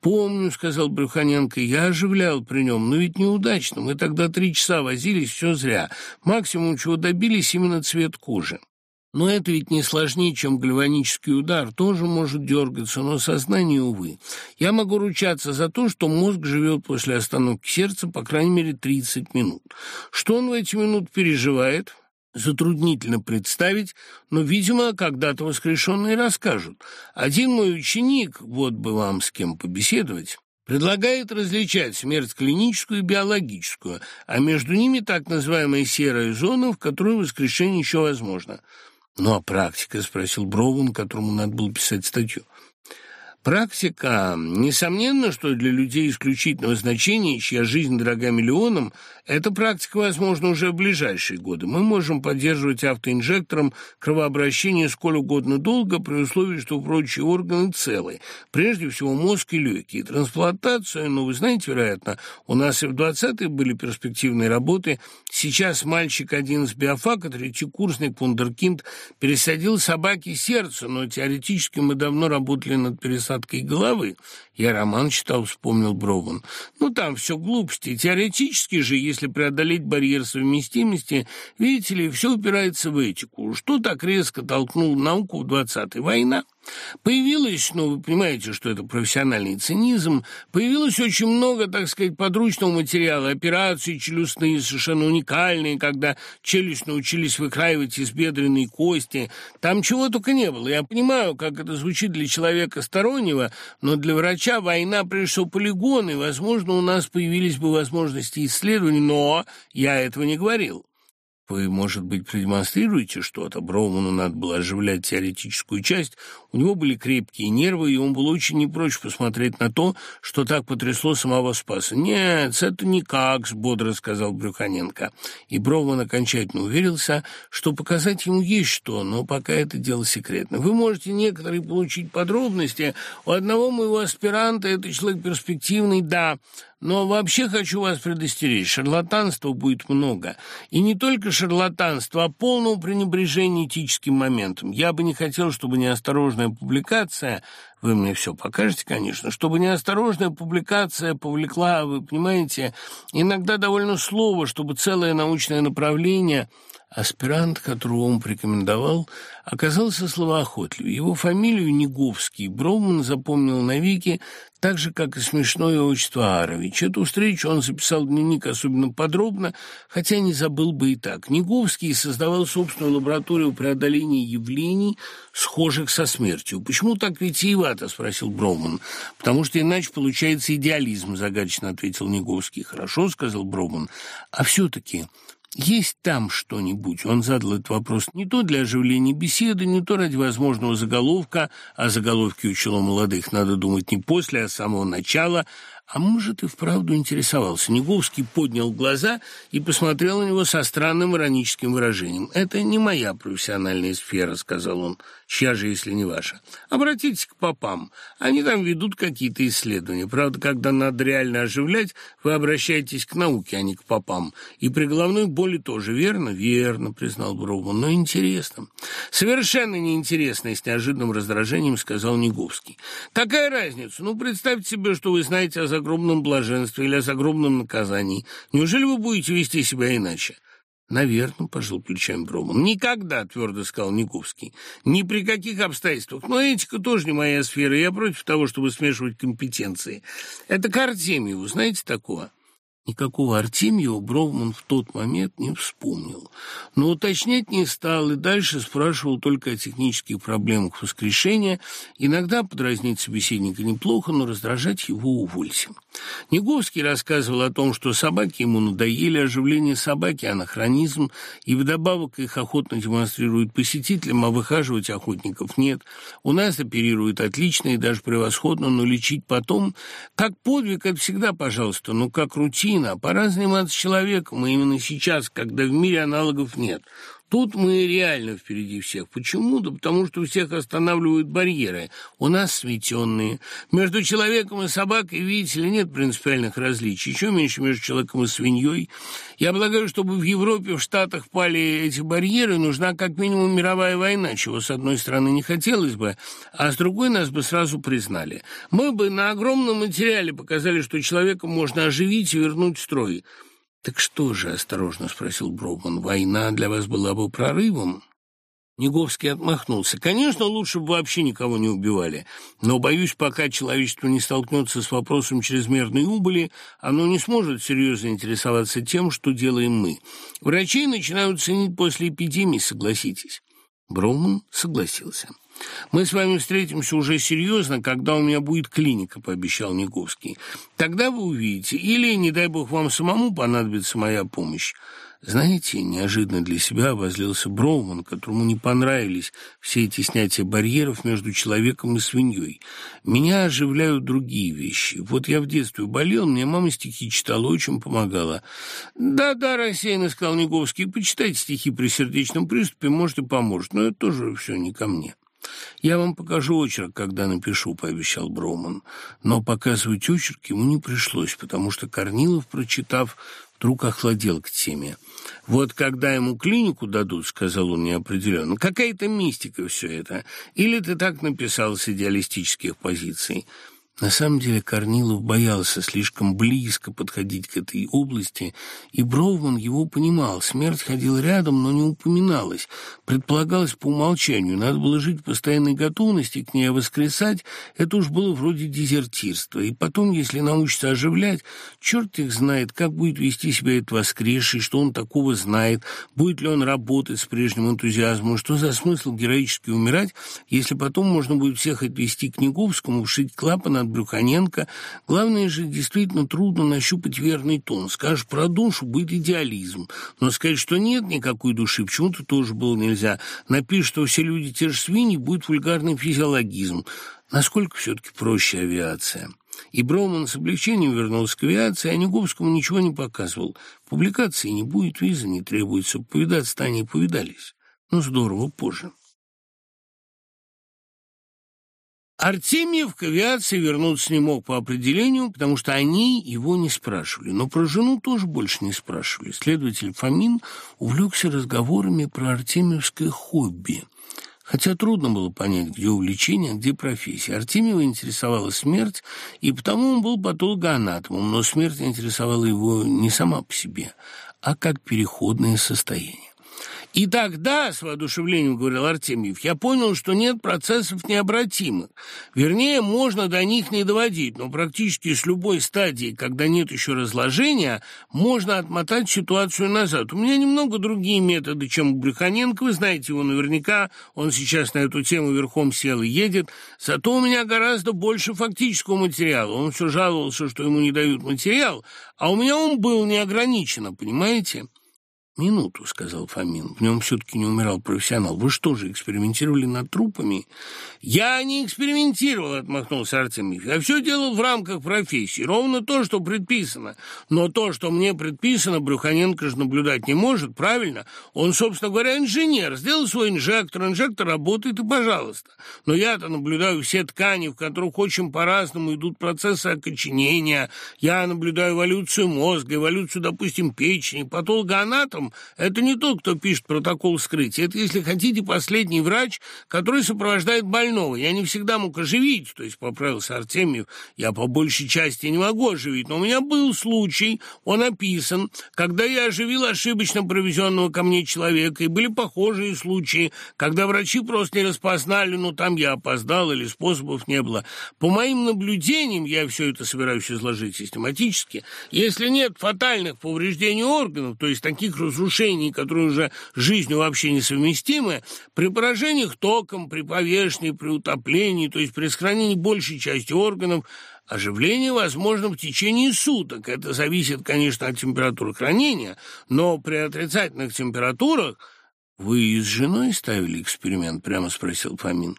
«Помню», — сказал Брюханенко, — «я оживлял при нем, но ведь неудачно. Мы тогда три часа возились, все зря. Максимум, чего добились, именно цвет кожи». Но это ведь не сложнее, чем гальванический удар, тоже может дергаться, но сознание, увы. Я могу ручаться за то, что мозг живет после остановки сердца по крайней мере 30 минут. Что он в эти минуты переживает? Затруднительно представить, но, видимо, когда-то воскрешенные расскажут. Один мой ученик, вот бы вам с кем побеседовать, предлагает различать смерть клиническую и биологическую, а между ними так называемая серая зона, в которой воскрешение еще возможно – «Ну, а практика?» — спросил Броун, которому надо было писать статью. Практика, несомненно, что для людей исключительного значения, чья жизнь дорога миллионам, эта практика возможна уже в ближайшие годы. Мы можем поддерживать автоинжектором кровообращение сколь угодно долго, при условии, что прочие органы целы, прежде всего мозг и легкие. Трансплантацию, ну, вы знаете, вероятно, у нас и в 20-е были перспективные работы. Сейчас мальчик один из биофака, третий курсник, вундеркинд, пересадил собаке сердце, но теоретически мы давно работали над пересадкой посадкой головы. Я роман читал, вспомнил Броуван. Ну, там все глупости. Теоретически же, если преодолеть барьер совместимости, видите ли, все упирается в этику. Что так резко толкнул науку в двадцатый? Война. Появилось, ну, вы понимаете, что это профессиональный цинизм, появилось очень много, так сказать, подручного материала, операции челюстные, совершенно уникальные, когда челюсть научились выкраивать из бедренной кости. Там чего только не было. Я понимаю, как это звучит для человека стороннего, но для врача война, прежде всего, полигон, и, возможно, у нас появились бы возможности исследований, но я этого не говорил. Вы, может быть, продемонстрируете что-то? Броуману надо было оживлять теоретическую часть. У него были крепкие нервы, и он был очень не прочь посмотреть на то, что так потрясло самого Спаса. «Нет, это никак», — бодро сказал Брюханенко. И Броуман окончательно уверился, что показать ему есть что, но пока это дело секретно. Вы можете некоторые получить подробности. У одного моего аспиранта, это человек перспективный, да, но вообще хочу вас предостеречь, шарлатанства будет много. И не только шарлатанства, а полного пренебрежения этическим моментом. Я бы не хотел, чтобы неосторожная публикация, вы мне все покажете, конечно, чтобы неосторожная публикация повлекла, вы понимаете, иногда довольно слово, чтобы целое научное направление Аспирант, которого он порекомендовал, оказался словоохотливее. Его фамилию Неговский Броуман запомнил навеки, так же, как и смешное отчество Арович. Эту встречу он записал в дневник особенно подробно, хотя не забыл бы и так. Неговский создавал собственную лабораторию преодоления явлений, схожих со смертью. «Почему так витиевато?» – спросил Броуман. «Потому что иначе получается идеализм», – загадочно ответил Неговский. «Хорошо», – сказал Броуман. «А все-таки есть там что-нибудь? Он задал этот вопрос не то для оживления беседы, не то ради возможного заголовка, а заголовки у чело молодых надо думать не после, а с самого начала, а может, и вправду интересовался. Неговский поднял глаза и посмотрел на него со странным ироническим выражением. «Это не моя профессиональная сфера», — сказал он. «Чья же, если не ваша? Обратитесь к попам. Они там ведут какие-то исследования. Правда, когда надо реально оживлять, вы обращаетесь к науке, а не к попам. И при головной боли тоже, верно?» «Верно», — признал Броуман. «Но интересно». «Совершенно неинтересно», — с неожиданным раздражением сказал Неговский. «Какая разница? Ну, представьте себе, что вы знаете о загробном блаженстве или о загробном наказании. Неужели вы будете вести себя иначе? «Наверное», — пожал плечами Броман. «Никогда», — твердо сказал Никовский. «Ни при каких обстоятельствах. Но этика тоже не моя сфера. Я против того, чтобы смешивать компетенции. Это к Артемьеву. Знаете такого?» Никакого Артемьева Бровман в тот момент не вспомнил. Но уточнять не стал и дальше спрашивал только о технических проблемах воскрешения. Иногда подразнить собеседника неплохо, но раздражать его увольте. Неговский рассказывал о том, что собаки ему надоели, оживление собаки – анахронизм, и вдобавок их охотно демонстрируют посетителям, а выхаживать охотников нет. У нас оперируют отлично и даже превосходно, но лечить потом, как подвиг – это всегда, пожалуйста, но как рутина Картина. Пора заниматься человеком, и именно сейчас, когда в мире аналогов нет. Тут мы реально впереди всех. Почему? Да потому что всех останавливают барьеры. У нас сметенные. Между человеком и собакой, видите ли, нет принципиальных различий. Еще меньше между человеком и свиньей. Я полагаю, чтобы в Европе, в Штатах пали эти барьеры, нужна как минимум мировая война, чего с одной стороны не хотелось бы, а с другой нас бы сразу признали. Мы бы на огромном материале показали, что человека можно оживить и вернуть в строй. «Так что же?» — осторожно спросил Броуман. «Война для вас была бы прорывом?» Неговский отмахнулся. «Конечно, лучше бы вообще никого не убивали. Но, боюсь, пока человечество не столкнется с вопросом чрезмерной убыли, оно не сможет серьезно интересоваться тем, что делаем мы. Врачей начинают ценить после эпидемии, согласитесь». Броуман согласился. «Мы с вами встретимся уже серьезно, когда у меня будет клиника», — пообещал Никовский. «Тогда вы увидите. Или, не дай бог, вам самому понадобится моя помощь. Знаете, неожиданно для себя обозлился Броуман, которому не понравились все эти снятия барьеров между человеком и свиньей. Меня оживляют другие вещи. Вот я в детстве болел, мне мама стихи читала, очень помогала. «Да-да», — рассеянно сказал Неговский, — «почитайте стихи при сердечном приступе, может, и поможет, но это тоже все не ко мне». «Я вам покажу очерк, когда напишу», — пообещал Броуман. Но показывать очерк ему не пришлось, потому что Корнилов, прочитав, вдруг охладел к теме. «Вот когда ему клинику дадут, — сказал он неопределенно, — какая-то мистика все это. Или ты так написал с идеалистических позиций?» На самом деле Корнилов боялся слишком близко подходить к этой области, и Броуман его понимал. Смерть ходила рядом, но не упоминалась. Предполагалось по умолчанию. Надо было жить в постоянной готовности к ней, воскресать — это уж было вроде дезертирства. И потом, если научится оживлять, черт их знает, как будет вести себя этот воскресший, что он такого знает, будет ли он работать с прежним энтузиазмом, что за смысл героически умирать, если потом можно будет всех отвести к Неговскому, вшить клапан от Брюханенко. Главное же, действительно трудно нащупать верный тон. Скажешь про душу, будет идеализм. Но сказать, что нет никакой души, почему-то тоже было нельзя. Напишешь, что все люди те же свиньи, будет вульгарный физиологизм. Насколько все-таки проще авиация? И Броуман с облегчением вернулся к авиации, а Неговскому ничего не показывал. Публикации не будет, виза не требуется. Повидаться-то они повидались. Ну, здорово, позже. Артемьев к авиации вернуться не мог по определению, потому что они его не спрашивали. Но про жену тоже больше не спрашивали. Следователь Фомин увлекся разговорами про артемьевское хобби. Хотя трудно было понять, где увлечение, где профессия. Артемьева интересовала смерть, и потому он был патологоанатомом, но смерть интересовала его не сама по себе, а как переходное состояние. И тогда, с воодушевлением говорил Артемьев, я понял, что нет процессов необратимых. Вернее, можно до них не доводить, но практически с любой стадии, когда нет еще разложения, можно отмотать ситуацию назад. У меня немного другие методы, чем у Брюханенко. Вы знаете его наверняка, он сейчас на эту тему верхом сел и едет. Зато у меня гораздо больше фактического материала. Он все жаловался, что ему не дают материал, а у меня он был неограниченно, понимаете? «Минуту», — сказал Фомин. В нем все-таки не умирал профессионал. «Вы что же, экспериментировали над трупами?» «Я не экспериментировал», — отмахнулся Артемьев. «Я все делал в рамках профессии. Ровно то, что предписано. Но то, что мне предписано, Брюханенко же наблюдать не может, правильно? Он, собственно говоря, инженер. Сделал свой инжектор, инжектор работает, и пожалуйста. Но я-то наблюдаю все ткани, в которых очень по-разному идут процессы окоченения. Я наблюдаю эволюцию мозга, эволюцию, допустим, печени, патологоанатом, врачом – это не тот, кто пишет протокол вскрытия. Это, если хотите, последний врач, который сопровождает больного. Я не всегда мог оживить, то есть поправился Артемьев. Я по большей части не могу оживить, но у меня был случай, он описан, когда я оживил ошибочно провезенного ко мне человека, и были похожие случаи, когда врачи просто не распознали, ну там я опоздал или способов не было. По моим наблюдениям, я все это собираюсь изложить систематически, если нет фатальных повреждений органов, то есть таких разрушений, которые уже жизнью вообще несовместимы, при поражениях током, при повешении, при утоплении, то есть при сохранении большей части органов, Оживление возможно в течение суток. Это зависит, конечно, от температуры хранения, но при отрицательных температурах... «Вы с женой ставили эксперимент?» — прямо спросил Фомин.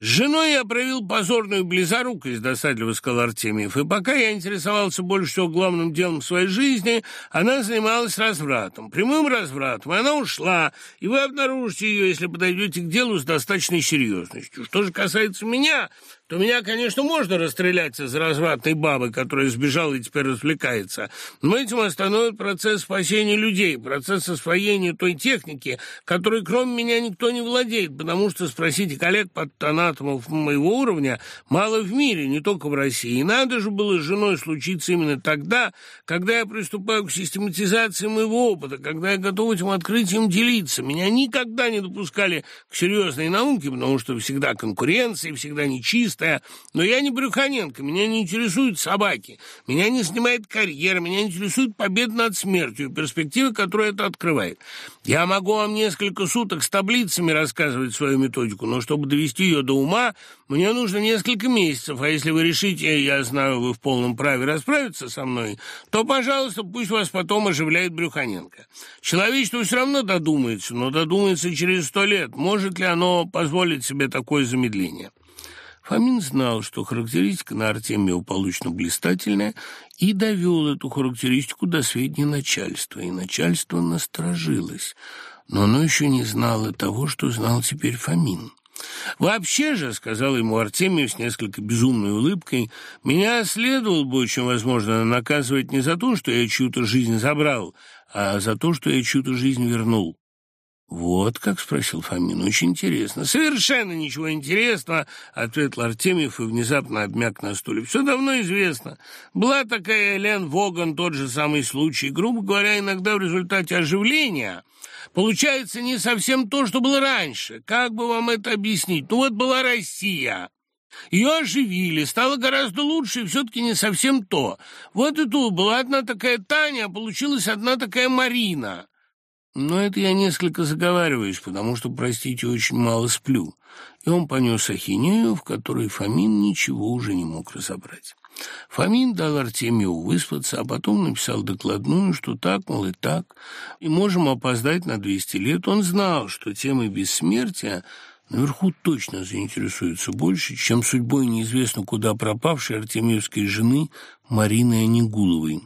С женой я провел позорную близорукость, досадливо сказал Артемьев, и пока я интересовался больше всего главным делом своей жизни, она занималась развратом, прямым развратом, она ушла, и вы обнаружите ее, если подойдете к делу с достаточной серьезностью. Что же касается меня, то меня, конечно, можно расстрелять из развратной бабы, которая сбежала и теперь развлекается. Но этим остановит процесс спасения людей, процесс освоения той техники, которой кроме меня никто не владеет, потому что, спросите коллег патанатомов моего уровня, мало в мире, не только в России. И надо же было с женой случиться именно тогда, когда я приступаю к систематизации моего опыта, когда я готов этим открытием делиться. Меня никогда не допускали к серьезной науке, потому что всегда конкуренция, всегда нечисто, чистая. Но я не Брюханенко, меня не интересуют собаки, меня не снимает карьера, меня интересует победа над смертью, перспективы, которые это открывает. Я могу вам несколько суток с таблицами рассказывать свою методику, но чтобы довести ее до ума, мне нужно несколько месяцев, а если вы решите, я знаю, вы в полном праве расправиться со мной, то, пожалуйста, пусть вас потом оживляет Брюханенко. Человечество все равно додумается, но додумается через сто лет. Может ли оно позволить себе такое замедление? Фомин знал, что характеристика на Артемьева получена блистательная, и довел эту характеристику до сведения начальства, и начальство насторожилось. Но оно еще не знало того, что знал теперь Фомин. «Вообще же, — сказал ему Артемьев с несколько безумной улыбкой, — меня следовало бы, очень возможно, наказывать не за то, что я чью-то жизнь забрал, а за то, что я чью-то жизнь вернул. «Вот как?» — спросил Фомин. «Очень интересно». «Совершенно ничего интересного», — ответил Артемьев и внезапно обмяк на стуле. «Все давно известно. Была такая Элен Воган, тот же самый случай. Грубо говоря, иногда в результате оживления получается не совсем то, что было раньше. Как бы вам это объяснить? Ну вот была Россия». Ее оживили, стало гораздо лучше, и все-таки не совсем то. Вот и тут была одна такая Таня, а получилась одна такая Марина. Но это я несколько заговариваюсь, потому что, простите, очень мало сплю. И он понес ахинею, в которой Фомин ничего уже не мог разобрать. Фомин дал Артемьеву выспаться, а потом написал докладную, что так, мол, и так, и можем опоздать на 200 лет. Он знал, что темой бессмертия наверху точно заинтересуются больше, чем судьбой неизвестно куда пропавшей артемьевской жены Марины Анигуловой.